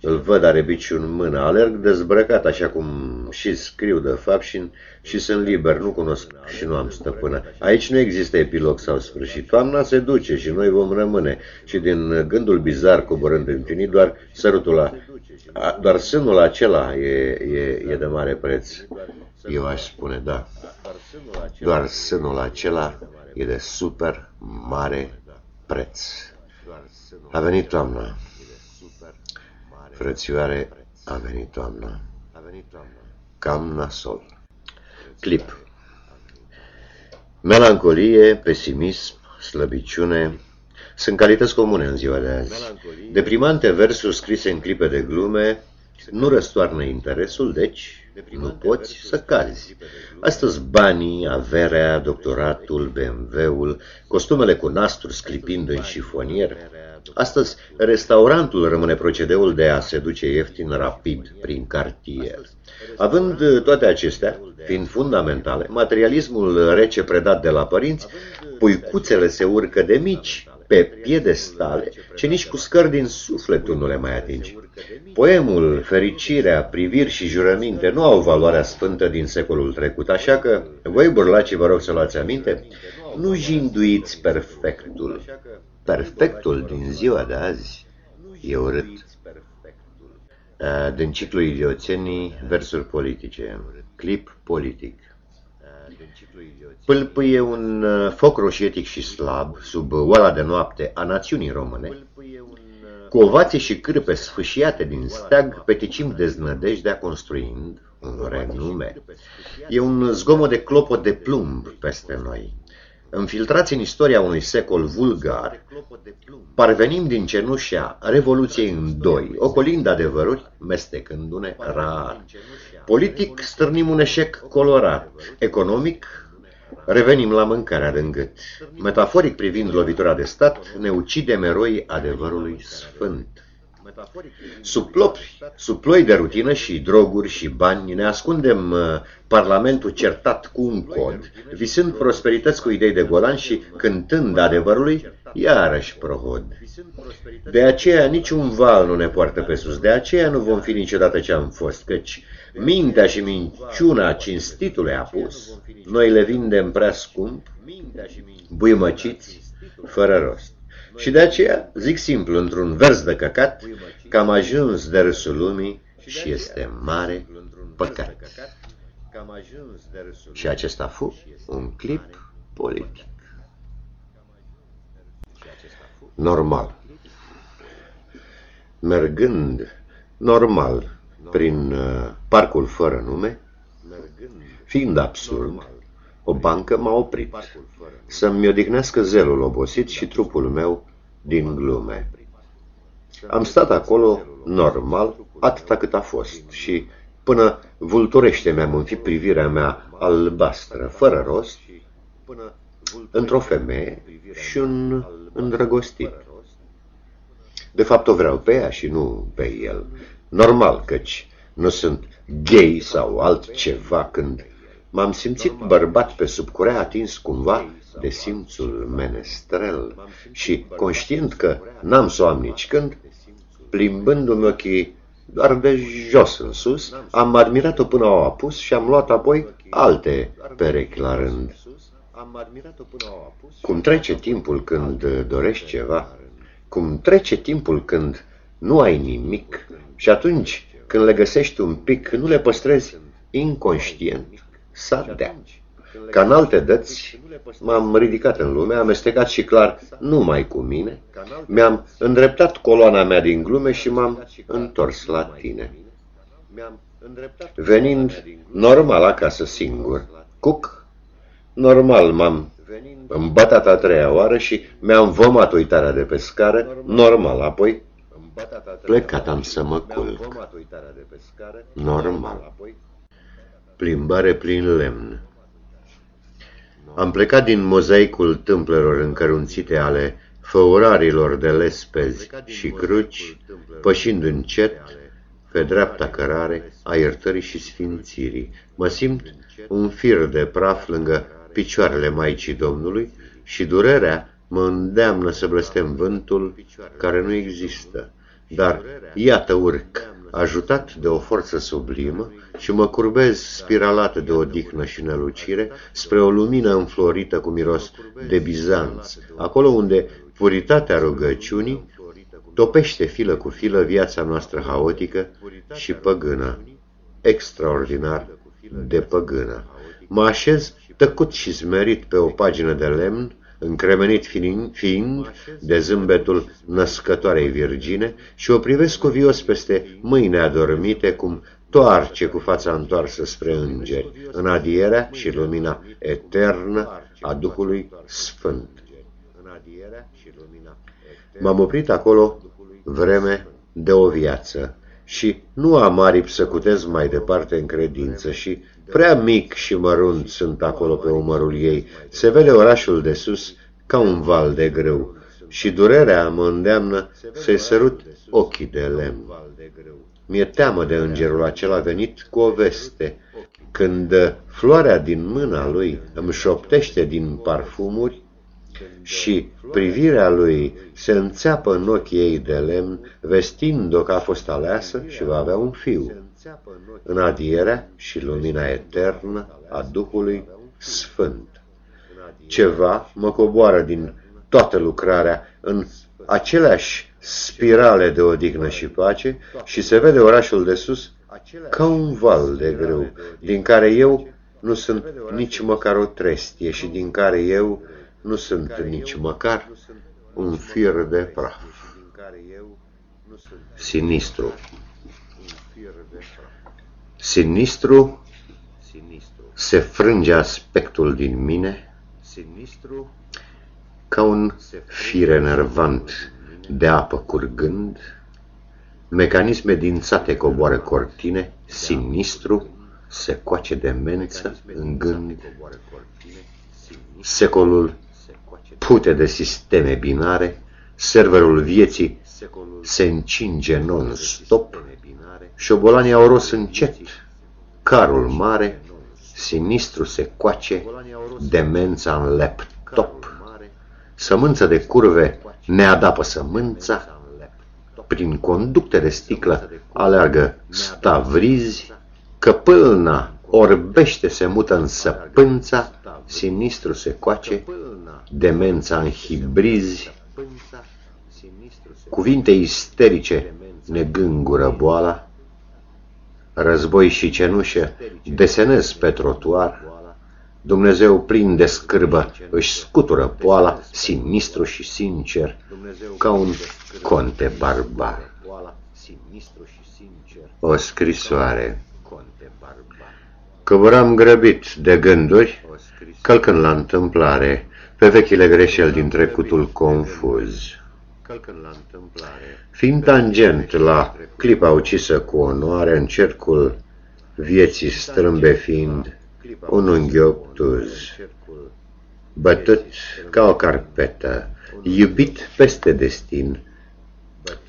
Îl văd, are biciul în mână. Alerg dezbrăcat, așa cum și scriu de fapt și, și sunt liber, nu cunosc și nu am stăpână. Aici nu există epilog sau sfârșit. Toamna se duce și noi vom rămâne. Și din gândul bizar coborând infinit, doar sărutul la, doar sânul acela e, e, e de mare preț. Eu aș spune, da. Doar sânul acela e de super mare preț. A venit toamna. Frățioare, a venit toamna. Cam nasol. Clip. Melancolie, pesimism, slăbiciune sunt calități comune în ziua de azi. Deprimante versuri scrise în clipe de glume nu răstoarnă interesul, deci nu poți să cazi. Astăzi banii, averea, doctoratul, BMW-ul, costumele cu nasturi sclipind în șifonier, Astăzi, restaurantul rămâne procedeul de a se duce ieftin rapid prin cartier. Având toate acestea, fiind fundamentale, materialismul rece predat de la părinți, puicuțele se urcă de mici pe piedestale, ce nici cu scări din sufletul nu le mai atingi. Poemul, fericirea, priviri și jurăminte nu au valoarea sfântă din secolul trecut, așa că, voi burlaci, vă rog să luați aminte, nu jinduiți perfectul, perfectul din ziua de azi e urât. Din ciclul idioțenii, versuri politice, clip politic. Pâlpâie un foc roșietic și slab sub oala de noapte a națiunii române, cu ovații și cârpe sfâșiate din steag, peticim deznădejdea construind un renume. E un zgomot de clopot de plumb peste noi. Înfiltrați în istoria unui secol vulgar, parvenim din cenușa Revoluției în doi, ocolind adevăruri, mestecându-ne rar. Politic stârnim un eșec colorat, economic revenim la mâncarea de gât. Metaforic privind lovitura de stat, ne ucidem eroi adevărului sfânt. Sub, plop, sub ploi de rutină și droguri și bani ne ascundem uh, parlamentul certat cu un cod, visând prosperități cu idei de golan și cântând adevărului, iarăși prohod. De aceea niciun val nu ne poartă pe sus, de aceea nu vom fi niciodată ce am fost, căci mintea și minciuna cinstitului apus, noi le vindem prea scump, buimăciți, fără rost. Și de aceea zic simplu, într-un vers de căcat, că am ajuns de râsul lumii și este mare păcat. Și acesta fu un clip politic. Normal. Mergând normal prin uh, parcul fără nume, fiind absurd, O bancă m-a oprit să-mi odihnească zelul obosit și trupul meu din glume. Am stat acolo normal atâta cât a fost și până vulturește mi-am înfipt privirea mea albastră, fără rost, într-o femeie și un îndrăgostit. De fapt o vreau pe ea și nu pe el. Normal, căci nu sunt gay sau altceva când m-am simțit bărbat pe sub curea atins cumva de simțul menestrel și conștient că n-am să o am nici când, plimbându-mi ochii doar de jos în sus, am admirat-o până au apus și am luat apoi alte perechi la rând. Cum trece timpul când dorești ceva, cum trece timpul când nu ai nimic și atunci când le găsești un pic, nu le păstrezi inconștient, s-ar dea. Ca în alte dăți, m-am ridicat în lume, amestecat și clar numai cu mine, mi-am îndreptat coloana mea din glume și m-am întors la tine. Venind normal acasă singur, cuc, normal m-am îmbătat a treia oară și mi-am vămat uitarea de pe scară, normal, apoi plecat am să mă culc. Normal. Plimbare prin lemn. Am plecat din mozaicul tâmplelor încărunțite ale făurarilor de lespezi și cruci, pășind încet pe dreapta cărare a iertării și sfințirii. Mă simt un fir de praf lângă picioarele Maicii Domnului și durerea mă îndeamnă să blestem vântul care nu există. Dar iată urc, ajutat de o forță sublimă, și mă curbez spiralat de odihnă și nelucire spre o lumină înflorită cu miros de Bizanț, acolo unde puritatea rugăciunii topește filă cu filă viața noastră haotică și păgână, extraordinar de păgână. Mă așez tăcut și smerit pe o pagină de lemn, încremenit fiind de zâmbetul născătoarei virgine și o privesc cuvios peste mâine adormite cum toarce cu fața întoarsă spre îngeri, în adierea și lumina eternă a Duhului Sfânt. M-am oprit acolo vreme de o viață și nu am aripi să cutez mai departe în credință și prea mic și mărunt sunt acolo pe umărul ei. Se vede orașul de sus ca un val de grâu și durerea mă îndeamnă să-i sărut ochii de lemn. Mi-e teamă de îngerul acela venit cu o veste. Când floarea din mâna lui îmi șoptește din parfumuri și privirea lui se înțeapă în ochii ei de lemn, vestind-o că a fost aleasă și va avea un fiu, în adierea și lumina eternă a Duhului Sfânt. Ceva mă coboară din toată lucrarea în aceleași spirale de odihnă și pace și se vede orașul de sus ca un val de grâu, din care eu nu sunt nici măcar o trestie și din care eu nu sunt nici măcar un fir de praf. Sinistru. Sinistru. Se frânge aspectul din mine. Ca un fir enervant de apă curgând, mecanisme dințate coboară cortine, sinistru, se coace demență în gând. Secolul pute de sisteme binare, serverul vieții se încinge non-stop, șobolanii au ros încet, carul mare, sinistru se coace, demența în laptop, sămânță de curve ne adapă sămânța, prin conducte de sticlă aleargă stavrizi, căpâlna orbește se mută în săpânța, sinistru se coace, demența în hibrizi, cuvinte isterice ne gângură boala, război și cenușă desenez pe trotuar, Dumnezeu plin de scârbă își scutură poala, sinistru și sincer, ca un conte barbar. O scrisoare. Căburam grăbit de gânduri, călcând la întâmplare pe vechile greșeli din trecutul confuz. Fiind tangent la clipa ucisă cu onoare în cercul vieții strâmbe fiind un unghi obtuz, bătut ca o carpetă, iubit peste destin,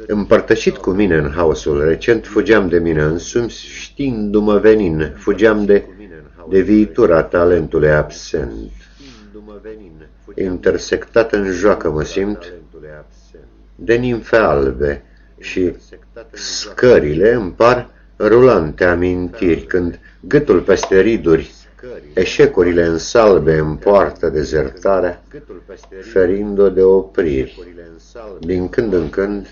Împărtășit cu mine în haosul recent, fugeam de mine însumi, știindu-mă venin, fugeam de, de viitura talentului absent. Intersectat în joacă mă simt de nimfe albe și scările îmi par rulante amintiri, când gâtul peste riduri, eșecurile în salbe în poartă dezertarea, ferind-o de opriri. Din când în când,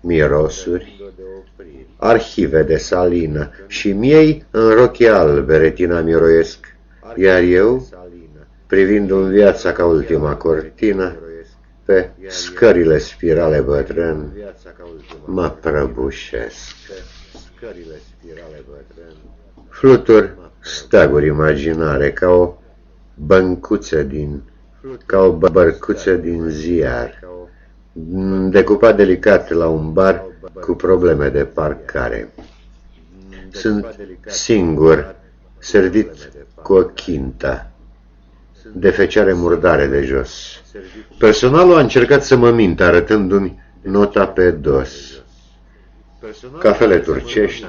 mirosuri, arhive de salină și miei în rochii albe retina miroiesc, iar eu, privind în viața ca ultima cortină, pe scările spirale bătrân, mă prăbușesc. Flutur steaguri imaginare ca o băncuță din, ca o bărcuță din ziar, decupat delicat la un bar cu probleme de parcare. Sunt singur, servit cu o chintă, de fecioare murdare de jos. Personalul a încercat să mă mintă, arătându-mi nota pe dos. Cafele turcești,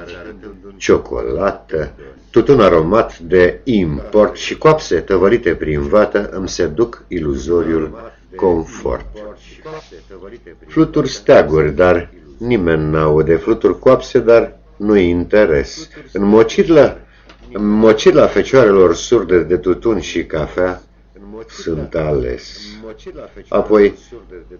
ciocolată, tutun aromat de import și coapse tăvărite prin vată îmi seduc iluzoriul confort. Fluturi steaguri, dar nimeni n-aude. Fluturi coapse, dar nu-i interes. În mocirla, în mocirla fecioarelor surde de tutun și cafea, sunt ales. Apoi,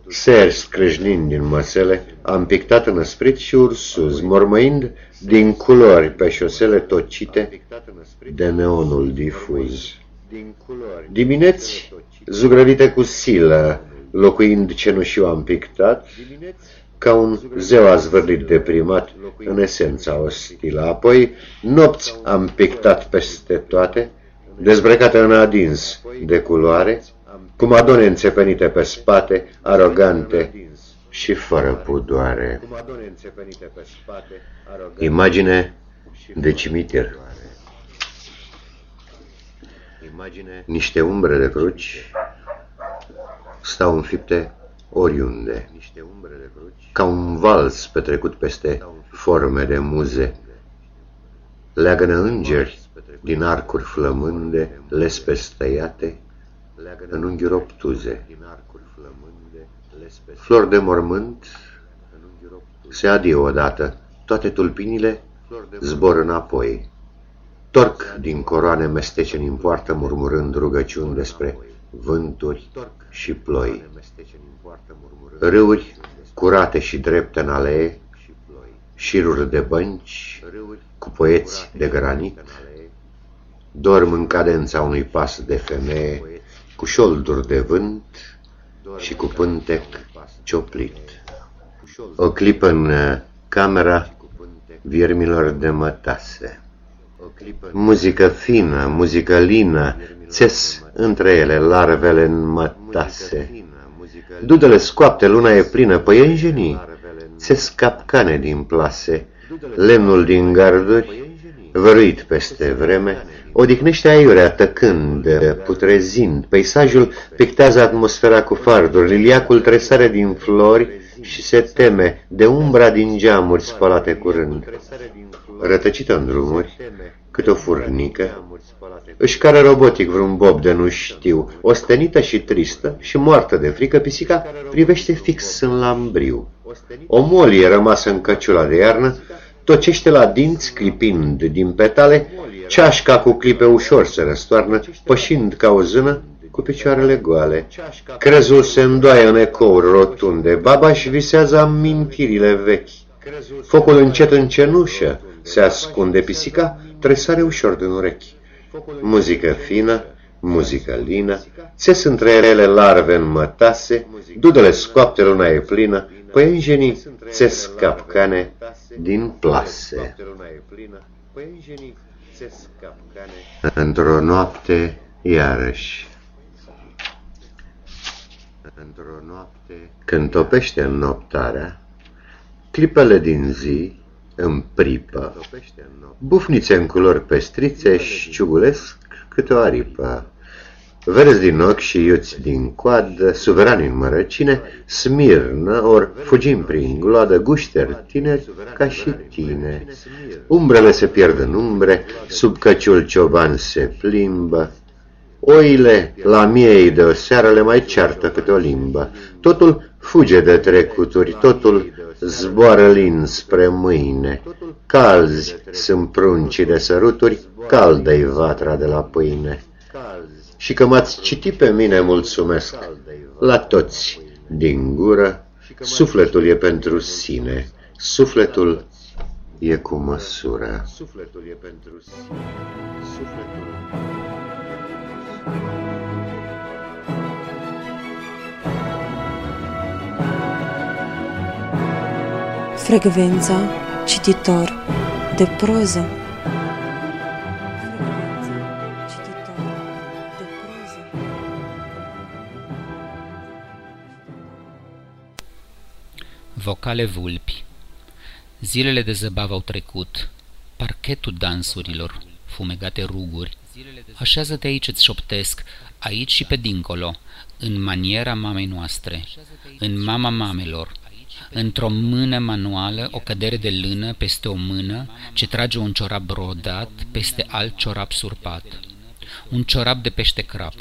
seri scrâșnind din măsele, am pictat în sprit și ursuz, mormăind din culori pe șosele tocite de neonul difuz. Dimineți zugrăvite cu silă, locuind cenușiu am pictat, ca un zeu azvârlit deprimat, în esența ostilă. Apoi, nopți am pictat peste toate, dezbrăcate în adins de culoare, cu madone înțepenite pe spate, arogante și fără pudoare. Imagine de cimitir. Niște umbre de cruci stau înfipte oriunde, ca un vals petrecut peste forme de muze. Leagănă îngeri din arcuri flămânde, lespe stăiate, în unghiuri obtuze. Flori de mormânt se adie odată, toate tulpinile zbor înapoi. Torc din coroane mesteceni în poartă, murmurând rugăciuni despre vânturi și ploi. Râuri curate și drepte în alee, șiruri de bănci cu poeți de granit, dorm în cadența unui pas de femeie, cu șolduri de vânt și cu pântec cioplit. O clipă în camera viermilor de mătase. Muzică fină, muzică lină, țes între ele larvele în mătase. Dudele scoapte, luna e plină, păienjenii, țes capcane din plase, lemnul din garduri, văruit peste vreme, odihnește aiurea tăcând, putrezind, peisajul pictează atmosfera cu farduri, liliacul tresare din flori și se teme de umbra din geamuri spălate curând. Rătăcită în drumuri, cât o furnică, își care robotic vreun bob de nu știu, ostenită și tristă și moartă de frică, pisica privește fix în lambriu. O molie rămasă în căciula de iarnă tocește la dinți, clipind din petale, ceașca cu clipe ușor se răstoarnă, pășind ca o zână cu picioarele goale. Crezul se îndoaie în ecouri rotunde, baba își visează amintirile vechi. Focul încet în cenușă se ascunde pisica, tresare ușor din urechi. Muzică fină, muzică lină, țes între ele larve în mătase, dudele scoapte luna e plină, păienjenii țes capcane din plase. Într-o noapte iarăși. Într-o noapte, când topește în noptarea, clipele din zi în pripă, bufnițe în culori pestrițe și ciugulesc câte o aripă. Verzi din ochi și iuți din coadă, suverani în mărăcine, smirnă, ori fugim prin gloadă, gușteri tineri ca și tine. Umbrele se pierd în umbre, sub căciul cioban se plimbă, Oile la miei de o seară le mai ceartă câte o limbă. Totul fuge de trecuturi, totul zboară lin spre mâine. Calzi sunt pruncii de săruturi, caldă-i vatra de la pâine și că m-ați citit pe mine mulțumesc. La toți, din gură, sufletul e pentru sine, sufletul e cu măsură. Sufletul e pentru sine, sufletul... Frecvența cititor de proză Vocale vulpi Zilele de zăbavă au trecut, parchetul dansurilor, fumegate ruguri. Așează-te aici, îți șoptesc, aici și pe dincolo, în maniera mamei noastre, în mama mamelor, într-o mână manuală, o cădere de lână peste o mână, ce trage un ciorap brodat peste alt ciorap surpat. Un ciorap de pește crap,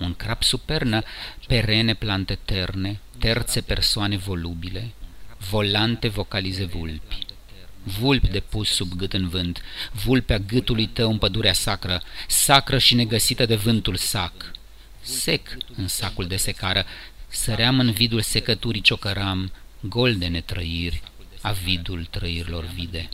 un crap supernă, perene plante terne, terțe persoane volubile, volante vocalize vulpi. Vulpi de pus sub gât în vânt, vulpea gâtului tău în pădurea sacră, sacră și negăsită de vântul sac. Sec în sacul de secară, săream în vidul secăturii ciocăram, goldene trăiri, avidul trăirilor vide.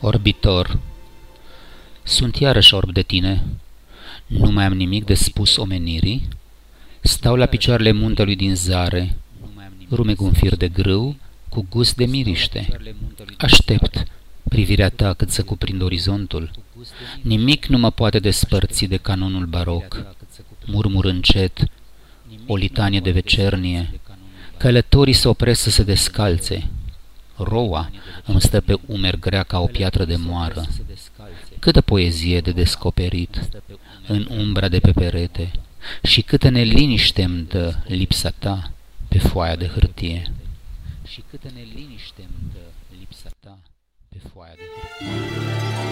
Orbitor, sunt iarăși orb de tine. Nu mai am nimic de spus omenirii. Stau la picioarele muntelui din zare, rumeg un fir de grâu cu gust de miriște. Aștept privirea ta cât să cuprind orizontul. Nimic nu mă poate despărți de canonul baroc. Murmur încet, o litanie de vecernie. Călătorii se opresc să se descalțe. Roa îmi stă pe umer grea ca o piatră de moară. Câtă poezie de descoperit în umbra de pe perete și câtă neliniște îmi dă lipsa ta pe foaia de hârtie. Și câtă neliniște îmi dă lipsa ta pe foaia de hârtie.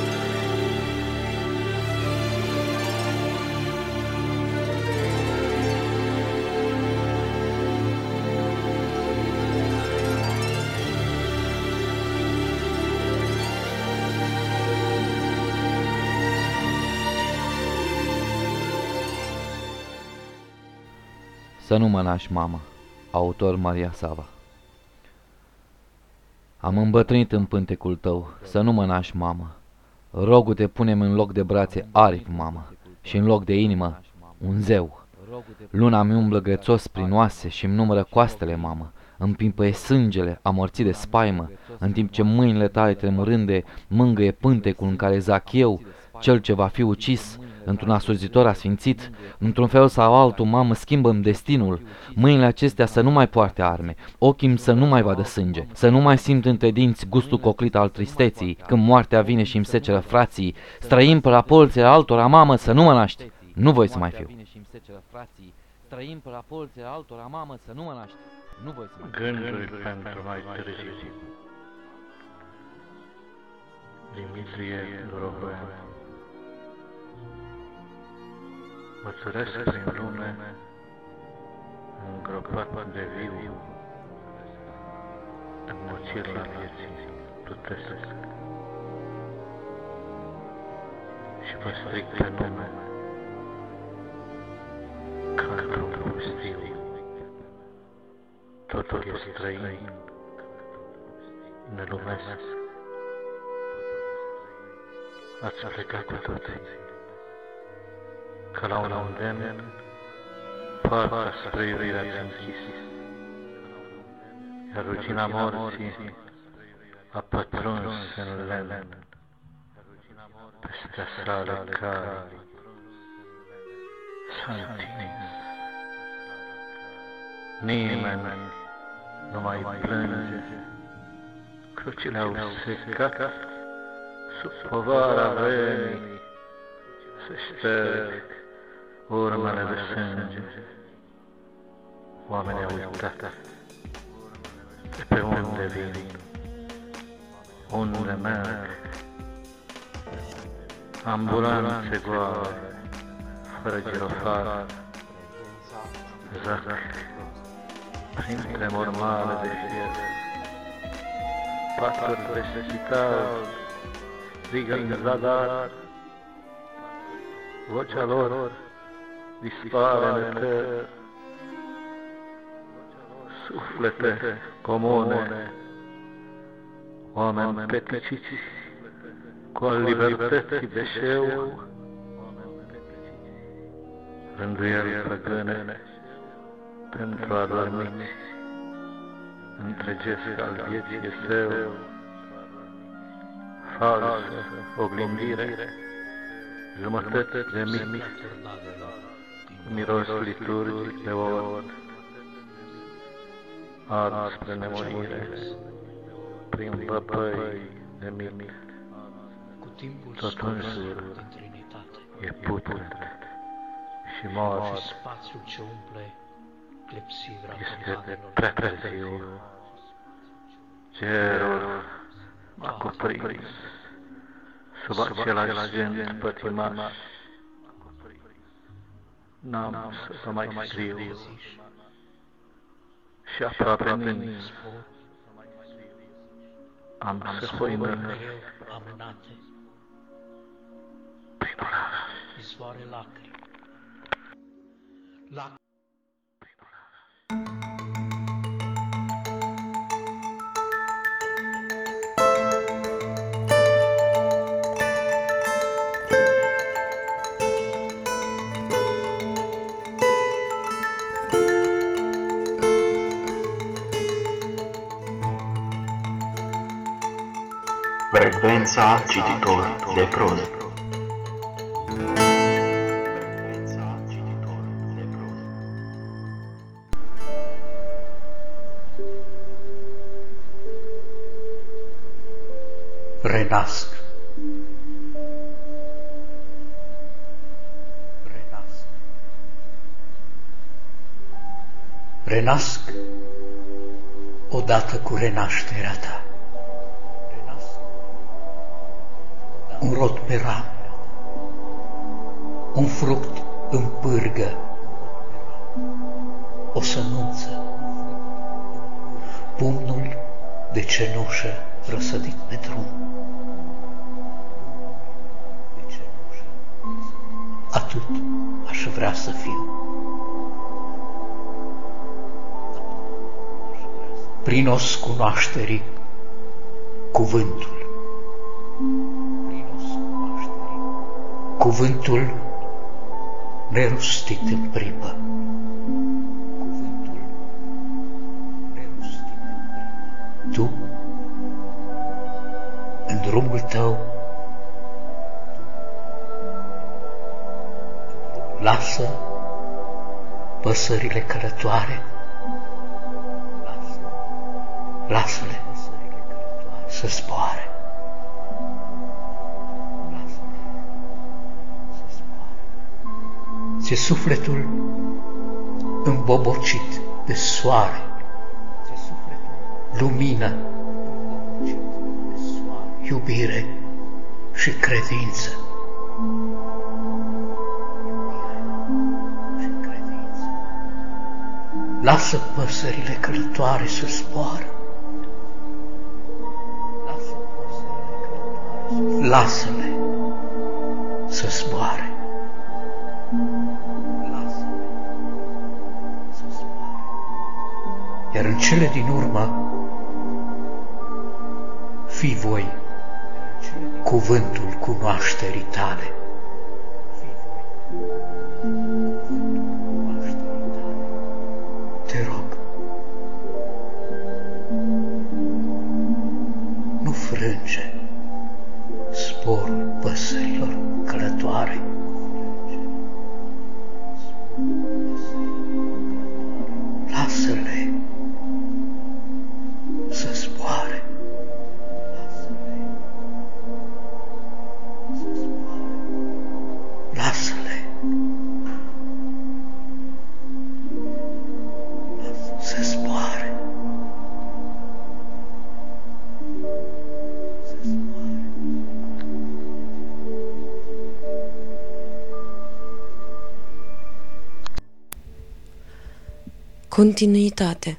Să nu mă naști, mama. Autor Maria Sava Am îmbătrânit în pântecul tău, să nu mă naști, mamă. Rogul te punem în loc de brațe aripi, mamă, și în loc de inimă, un zeu. Luna mi umblă grețos prin oase și îmi numără coastele, mamă. Îmi pimpăie sângele, amorțit de spaimă, în timp ce mâinile tale tremurânde mângâie pântecul în care zac eu, cel ce va fi ucis, într-un asurzitor asfințit, într-un fel sau altul, mamă, schimbă-mi destinul, mâinile acestea să nu mai poarte arme, ochii să nu mai vadă sânge, să nu mai simt între dinți gustul coclit al tristeții, când moartea vine și îmi seceră frații, străim pe la polțele altora, mamă, să nu mă naști, nu voi să mai fiu. Străim pe la polțele altora, mamă, să nu mă naști, nu voi să mai fiu. Gânduri pentru mai târziu. Dimitrie Dorogoian Mățuresc prin lume, îngropat de viu, în mocirla vieții plutesc. Și vă stric pe nume, ca într-un pustiu. totul e străin, nelumesc. Ați plecat cu toții, că la un îndemn, poarta spre iubirea ți închis, iar rugina morții a pătruns în lemn, peste sale care s-a întins. Nimeni nu mai plânge, crucile au secat sub povara vremii, se șterg urmele de sânge. Oamenii au uitat de pe unde vin, unde merg, ambulanțe goale, fără girofar, zac printre mormale de fier. Patru peste spital, strigă în zadar, vocea lor dispare în eter. Suflete comune, oameni peticiți, cu al libertății deșeu, rânduieli plăgâne, pentru adormiți, întregesc al vieții său, falsă oglindire, jumătăți de mic, miros liturgic de od, ard spre nemurire, prin văpăi de mic, tot însul e putred și moare. spațiul ce umple clepsidra Este prea târziu. Cerul m-a cuprins sub același gând pătimaș. N-am să vă mai scriu și aproape nins. Am să hoină amânate, prin oraș. izvoare lacrimi. Frecvența cititor de proză. renasc. Renasc. Renasc odată cu renașterea ta. Un rod pe ram, un fruct în pârgă, o sămânță, pumnul de cenușă răsădit pe drum. Atât aș vrea să fiu. Prin os cunoașterii cuvântul. Cuvântul nerostit în pripă. Tu, în drumul tău, lasă păsările călătoare, lasă-le. Să zboare. Ți sufletul îmbobocit de soare, lumină, iubire și credință. Lasă păsările călătoare să zboară. Lasă-le să zboare. În cele din urmă, fi voi cuvântul cunoașterii tale. Continuitate.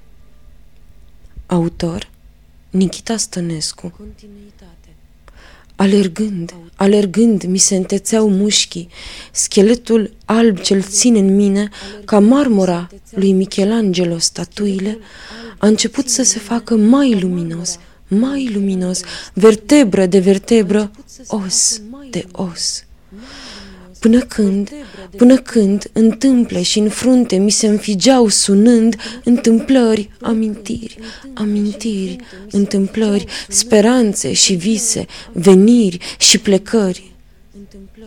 Autor Nikita Stănescu. Alergând, alergând, mi se întețeau mușchii, scheletul alb ce-l ține în mine, ca marmura lui Michelangelo statuile, a început să se facă mai luminos, mai luminos, vertebră de vertebră, os de os. Până când, până când, întâmple și în frunte mi se înfigeau sunând întâmplări, amintiri, amintiri, întâmplări, speranțe și vise, veniri și plecări.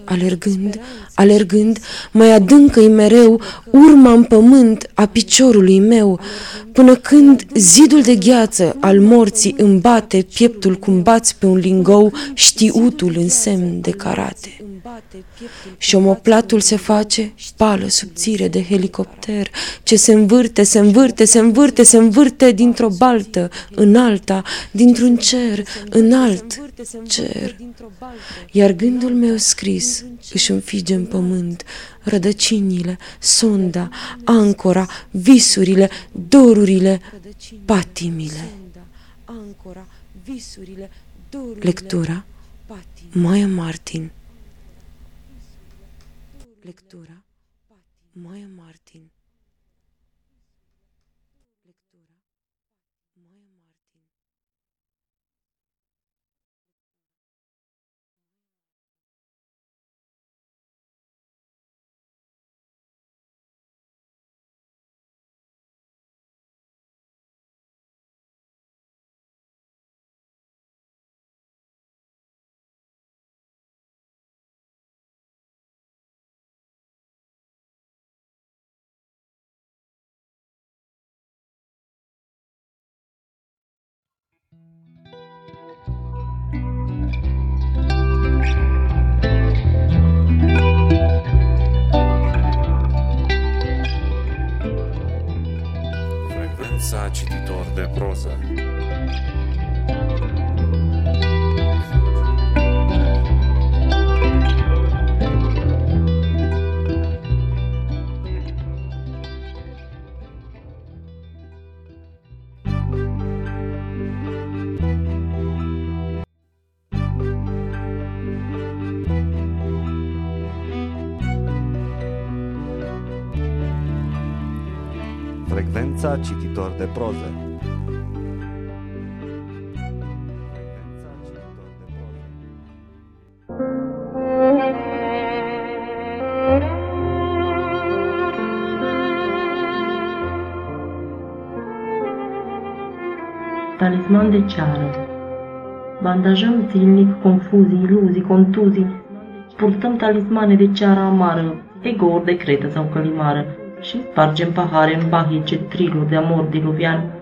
Alergând, alergând, mai adâncă-i mereu urma în pământ a piciorului meu, până când zidul de gheață al morții îmi bate pieptul cum bați pe un lingou știutul în semn de karate. Și omoplatul se face pală subțire de helicopter, ce se învârte, se învârte, se învârte, se învârte dintr-o baltă în alta, dintr-un cer în alt cer. Iar gândul meu scris își înfige în pământ. Rădăcinile, sonda, ancora, visurile, dorurile, patimile. Lectura Maia Martin. Lectura Maia Martin Frecvența cititor de proză. Talisman de ceară Bandajăm zilnic confuzii, iluzii, contuzii. Purtăm talismane de ceară amară, egouri de cretă sau călimară și spargem pahare în bahice triluri de amor diluvian.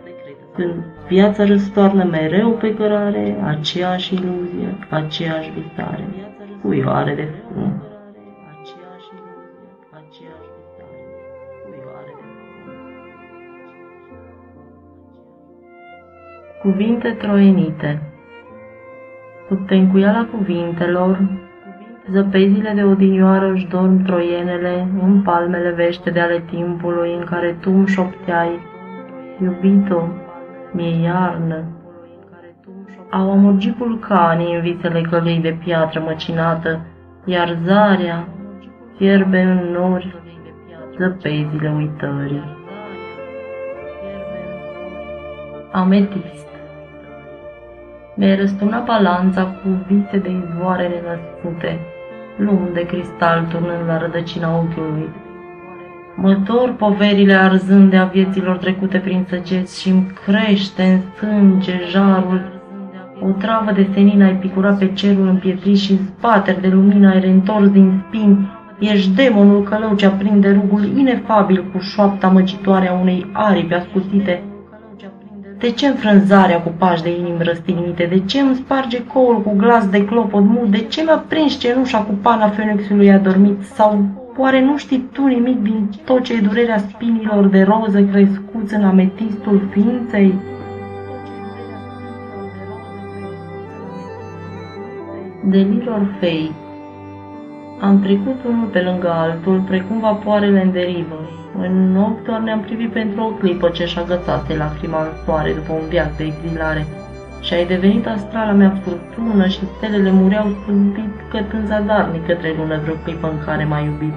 Când viața răstoarnă mereu pe cărare, aceeași iluzie, aceeași visare, cuioare de fum. Cuvinte troienite Putencuiala cuvintelor, zăpezile de odinioară își dorm troienele în palmele vește de ale timpului în care tu îmi șopteai, iubito, mi-e iarnă. Au amurgit vulcanii în visele călei de piatră măcinată, iar zarea fierbe în nori zăpezile uitării. Ametist Mi-ai răsturnat balanța cu vise de izvoare nenăscute, lum de cristal turnând la rădăcina ochiului. Mă dor poverile arzând de a vieților trecute prin săgeți și îmi crește în sânge jarul. O travă de senin ai picurat pe cerul împietrit și zbateri de lumină ai reîntors din spini. Ești demonul călău ce aprinde rugul inefabil cu șoapta măcitoare a unei aripi ascuțite. De ce înfrânzarea cu pași de inimi răstignite? De ce îmi sparge coul cu glas de clopot mut? De ce mi-a prins cenușa cu pana fenixului adormit? Sau oare nu știi tu nimic din tot ce e durerea spinilor de roză crescuți în ametistul ființei? Delir Orfei Am trecut unul pe lângă altul, precum vapoarele în derivă. În ochi doar ne-am privit pentru o clipă ce-și agățase lacrima în soare după un viac de exilare. Și ai devenit astrala mea furtună și stelele mureau stâmpit cătând zadarnic către lună vreo clipă în care m-ai iubit.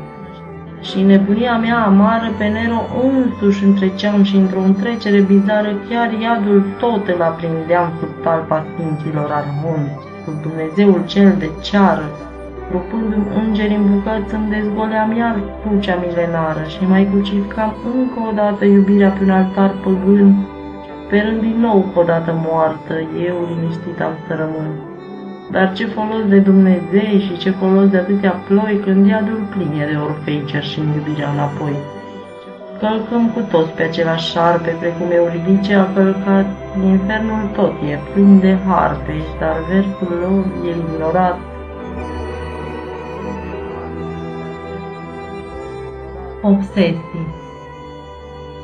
Și nebunia mea amară pe Nero însuși întreceam și într-o întrecere bizară chiar iadul tot îl aprindeam sub talpa sfinților armonici sub Dumnezeul cel de ceară, rupându-mi îngeri în bucăți, îmi dezgoleam iar crucea milenară și mai crucificam încă o dată iubirea pe un altar păgân, sperând din nou o dată moartă, eu liniștit am să rămân. Dar ce folos de Dumnezei și ce folos de atâtea ploi când iadul pline de orfei cerșind iubirea înapoi. Călcăm cu toți pe același șarpe, precum Euridice a călcat, infernul tot e plin de harpe, dar versul lor e ignorat. Obsesii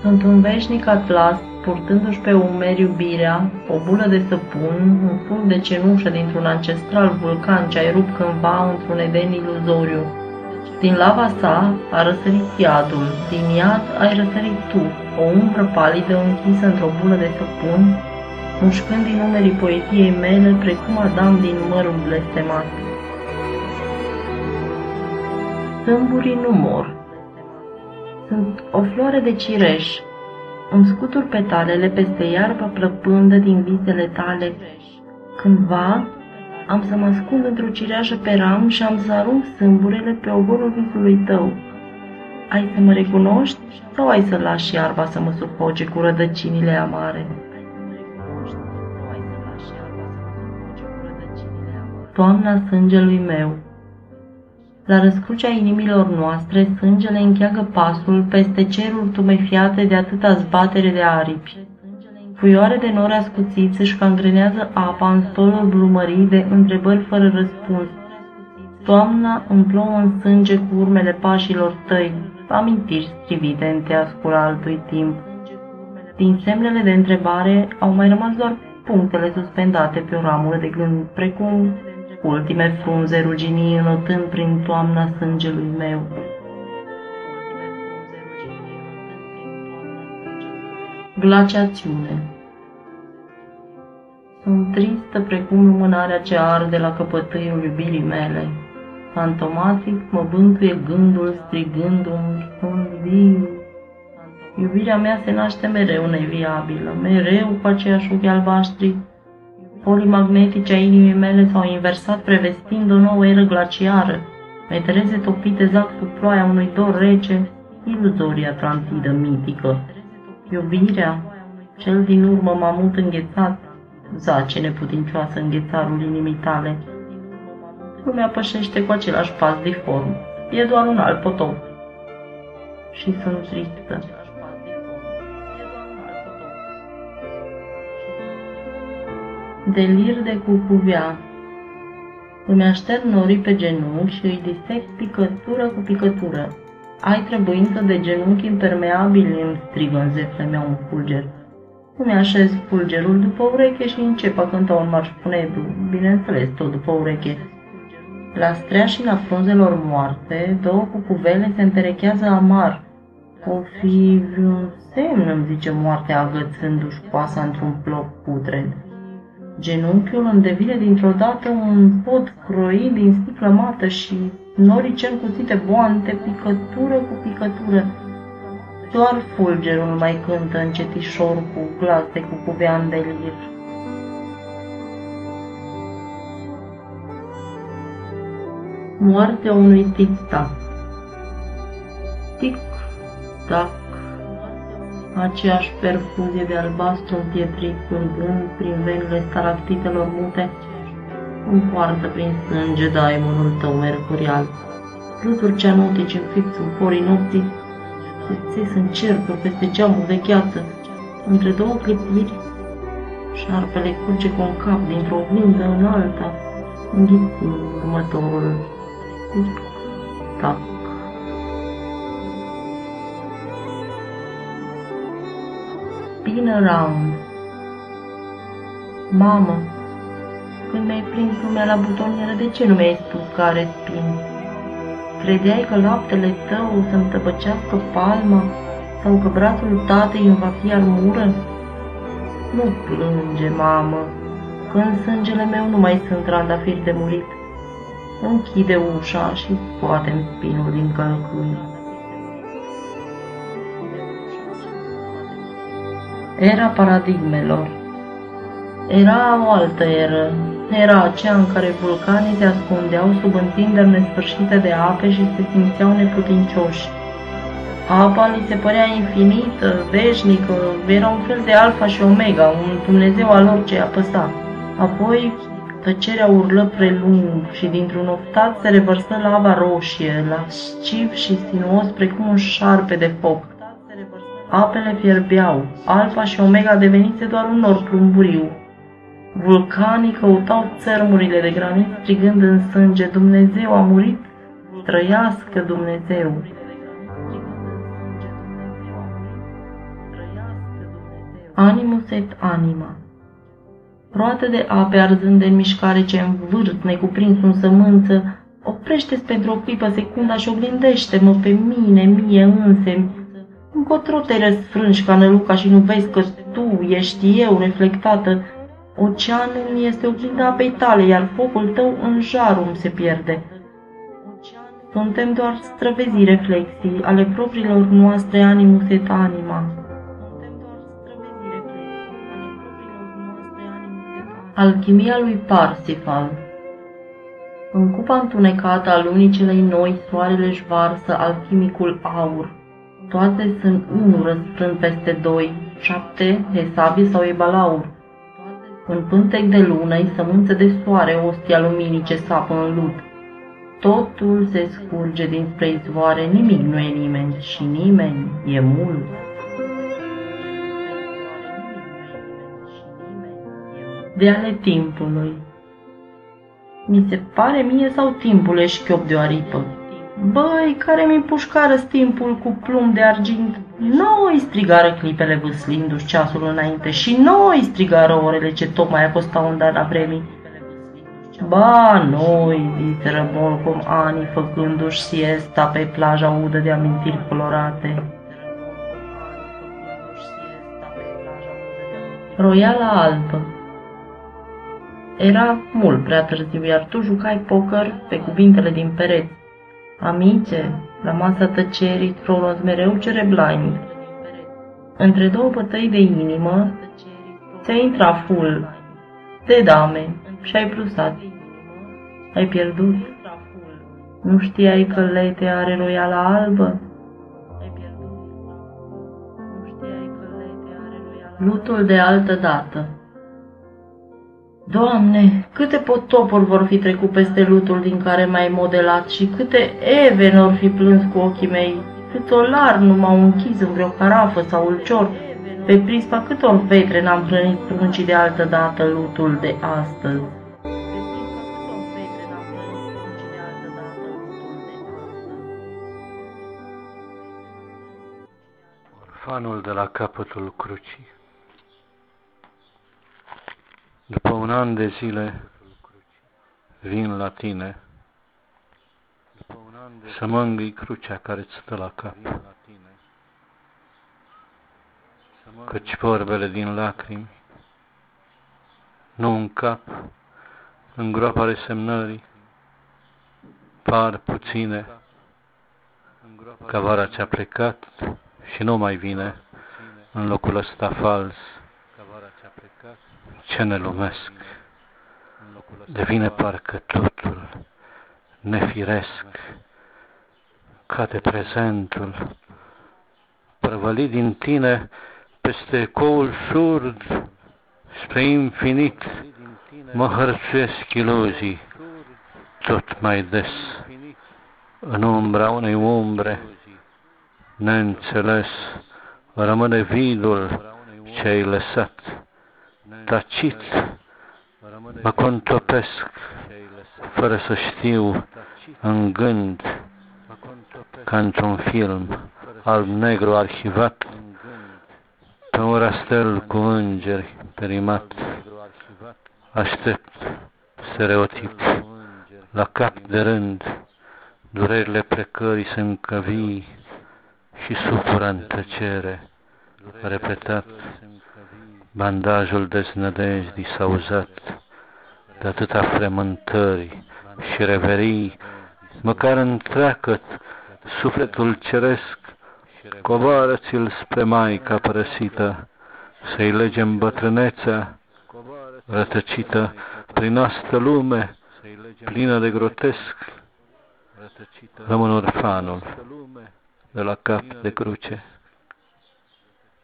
Sunt un veșnic atlas, purtându-și pe umeri iubirea, o bulă de săpun, un fund de cenușă dintr-un ancestral vulcan ce ai rupt cândva într-un eden iluzoriu. Din lava sa a răsărit iadul, din iad ai răsărit tu, o umbră palidă închisă într-o bulă de săpun, mușcând din umerii poeziei mele precum Adam din mărul blestemat. Sâmburii nu mor. Sunt o floare de cireș. Îmi scutur petalele peste iarba plăpândă din visele tale. Cândva am să mă ascund într-o cireașă pe ram și am să arunc sâmburele pe ogorul visului tău. Ai să mă recunoști sau ai să lași iarba să mă sufoce cu rădăcinile amare? Toamna sângelui meu La răscrucea inimilor noastre, sângele încheagă pasul peste cerul tumefiate de atâta zbatere de aripi. Puioare de nori ascuțiți își cangrenează apa în stolul blumării de întrebări fără răspuns. Toamna îmi plouă în sânge cu urmele pașilor tăi, amintiri strivite în teascul altui timp. Din semnele de întrebare au mai rămas doar punctele suspendate pe o ramură de gând, precum ultime frunze ruginii înotând prin toamna sângelui meu. Glaciațiune Sunt tristă precum lumânarea ce arde la căpătâiul iubirii mele. Fantomatic mă bântuie gândul strigându-mi, sunt viu. Iubirea mea se naște mereu neviabilă, mereu cu aceiași ochi albaștri. Polii magnetice a inimii mele s-au inversat prevestind o nouă eră glaciară. Metereze topite zac sub ploaia unui dor rece, iluzoria atlantidă mitică. Iubirea, cel din urmă mamut înghețat, zace neputincioasă înghețarul inimii tale. Lumea pășește cu același pas deform, e doar un alt potop. Și sunt tristă. Delir de cucuvea Îmi aștern norii pe genunchi și îi disec picătură cu picătură. Ai trebuință de genunchi impermeabili, îmi strigă în zefle mea un fulger. Îmi așez fulgerul după ureche și încep a cânta un marș funebu, bineînțeles, tot după ureche. La streașina frunzelor moarte, două cucuvele se înterechează amar. O fi vreun semn, îmi zice moartea agățându-și coasa într-un ploc putred. Genunchiul îmi devine dintr-o dată un pod croit din sticlă mată și norii cel cuțite boante, picătură cu picătură. Doar fulgerul mai cântă încetișor cu glas de cucuvean de lir. Moartea unui tic-tac. Tic-tac. Aceeași perfuzie de albastru împietrit curgând prin venile stalactitelor mute, împoartă prin sânge daimonul tău mercurial. Fluturi ceanotici înfipți în porii nopții, se țes în cercuri peste geamul de gheață, între două clipiri, șarpele curge concav dintr-o oglindă în alta, înghițind următorul tic-tac. Spin around. Mamă, când mi-ai prins lumea la butonieră, de ce nu mi-ai spus care spin? Credeai că laptele tău să-mi tăbăcească palma sau că brațul tatei îmi va fi armură? Nu plânge, mamă, că în sângele meu nu mai sunt trandafiri de murit. Închide ușa și scoate-mi spinul din călcâi. Era paradigmelor. Era o altă eră. Era aceea în care vulcanii se ascundeau sub întinderi nesfârșite de ape și se simțeau neputincioși. Apa li se părea infinită, veșnică, era un fel de alfa și omega, un Dumnezeu al orice apăsa. Apoi tăcerea urlă prelung și dintr-un oftat se revărsă lava roșie, lasciv și sinuos precum un șarpe de foc. Apele fierbeau, alfa și omega devenise doar un nor plumburiu. Vulcanii căutau țărmurile de granit strigând în sânge, Dumnezeu a murit, trăiască Dumnezeu. Animus et anima Roată de ape arzând în mișcare ce învârt, necuprins în sămânță, oprește-ți pentru o clipă secunda și oglindește-mă pe mine, mie însemi, Încotro te răsfrângi ca năluca și nu vezi că tu ești eu reflectată. Oceanul este oglinda apei tale, iar focul tău în jarum se pierde. Suntem doar străvezii reflexii ale propriilor noastre animus et anima. Alchimia lui Parsifal În cupa întunecată a lunii celei noi, soarele își varsă alchimicul aur. Toate sunt unul răsfrânt peste doi, șapte, hesabi sau ebalaur. În pântec de lună sămânță de soare, ostia luminii ce sapă în lut. Totul se scurge dinspre izvoare, nimic nu e nimeni și nimeni e mult. De ale timpului Mi se pare mie sau timpul e șchiop de o aripă? Băi, care mi pușcară timpul cu plumb de argint, noi strigară clipele vâslindu-și ceasul înainte și noi strigară orele ce tocmai apostau în dar la premii. Ba, noi, ziseră Molcom ani făcându-și siesta pe plaja udă de amintiri colorate. Roiala albă Era mult prea târziu, iar tu jucai poker pe cuvintele din pereți. Amice, la masa tăcerii, Cronos mereu cere blind. Între două bătăi de inimă, ți-a intrat full de dame și ai plusat. Ai pierdut. Nu știai că Lete are roiala albă? Lutul de altă dată Doamne, câte potopuri vor fi trecut peste lutul din care m-ai modelat și câte eve n fi plâns cu ochii mei, cât olar nu m-au închis în vreo carafă sau ulcior, pe prispa câtor vetre n-am hrănit pruncii de altă dată lutul de astăzi. Orfanul de la capătul crucii după un an de zile vin la tine să mângâi crucea care îți stă la cap. Căci vorbele din lacrimi nu în cap, în groapa resemnării, par puține ca vara ce-a plecat și nu mai vine în locul ăsta fals. Ce ne lumesc. Devine parcă totul nefiresc, cade prezentul, prăvălit din tine peste ecoul surd, spre infinit, mă hărțuiesc iluzii, tot mai des, în umbra unei umbre, neînțeles, rămâne vidul ce ai lăsat, tacit, mă contopesc, fără să știu, în gând, ca într-un film, alb-negru arhivat, pe un rastel cu îngeri perimat, aștept stereotip, la cap de rând, durerile plecării se încăvii și supură în tăcere, repetat, bandajul deznădejdii s-a uzat de atâta frământări și reverii, măcar întreacăt sufletul ceresc, coboară-ți-l spre Maica părăsită, să-i legem bătrânețea, rătăcită prin astă lume, plină de grotesc, rămân orfanul de la cap de cruce,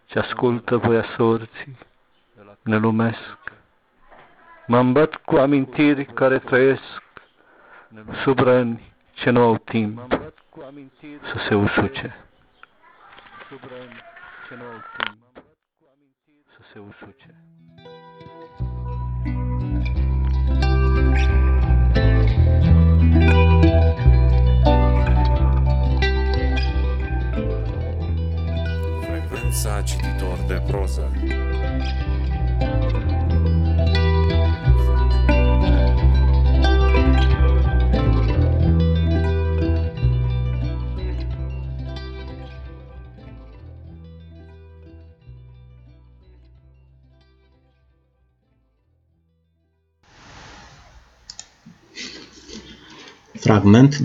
ce ascultă voia sorții, ne lumesc. Mă îmbăt cu amintiri care trăiesc sub răni ce nu au timp să se usuce. Sub răni ce nu au timp să se usuce. Frecvența cititor de proză. Fragment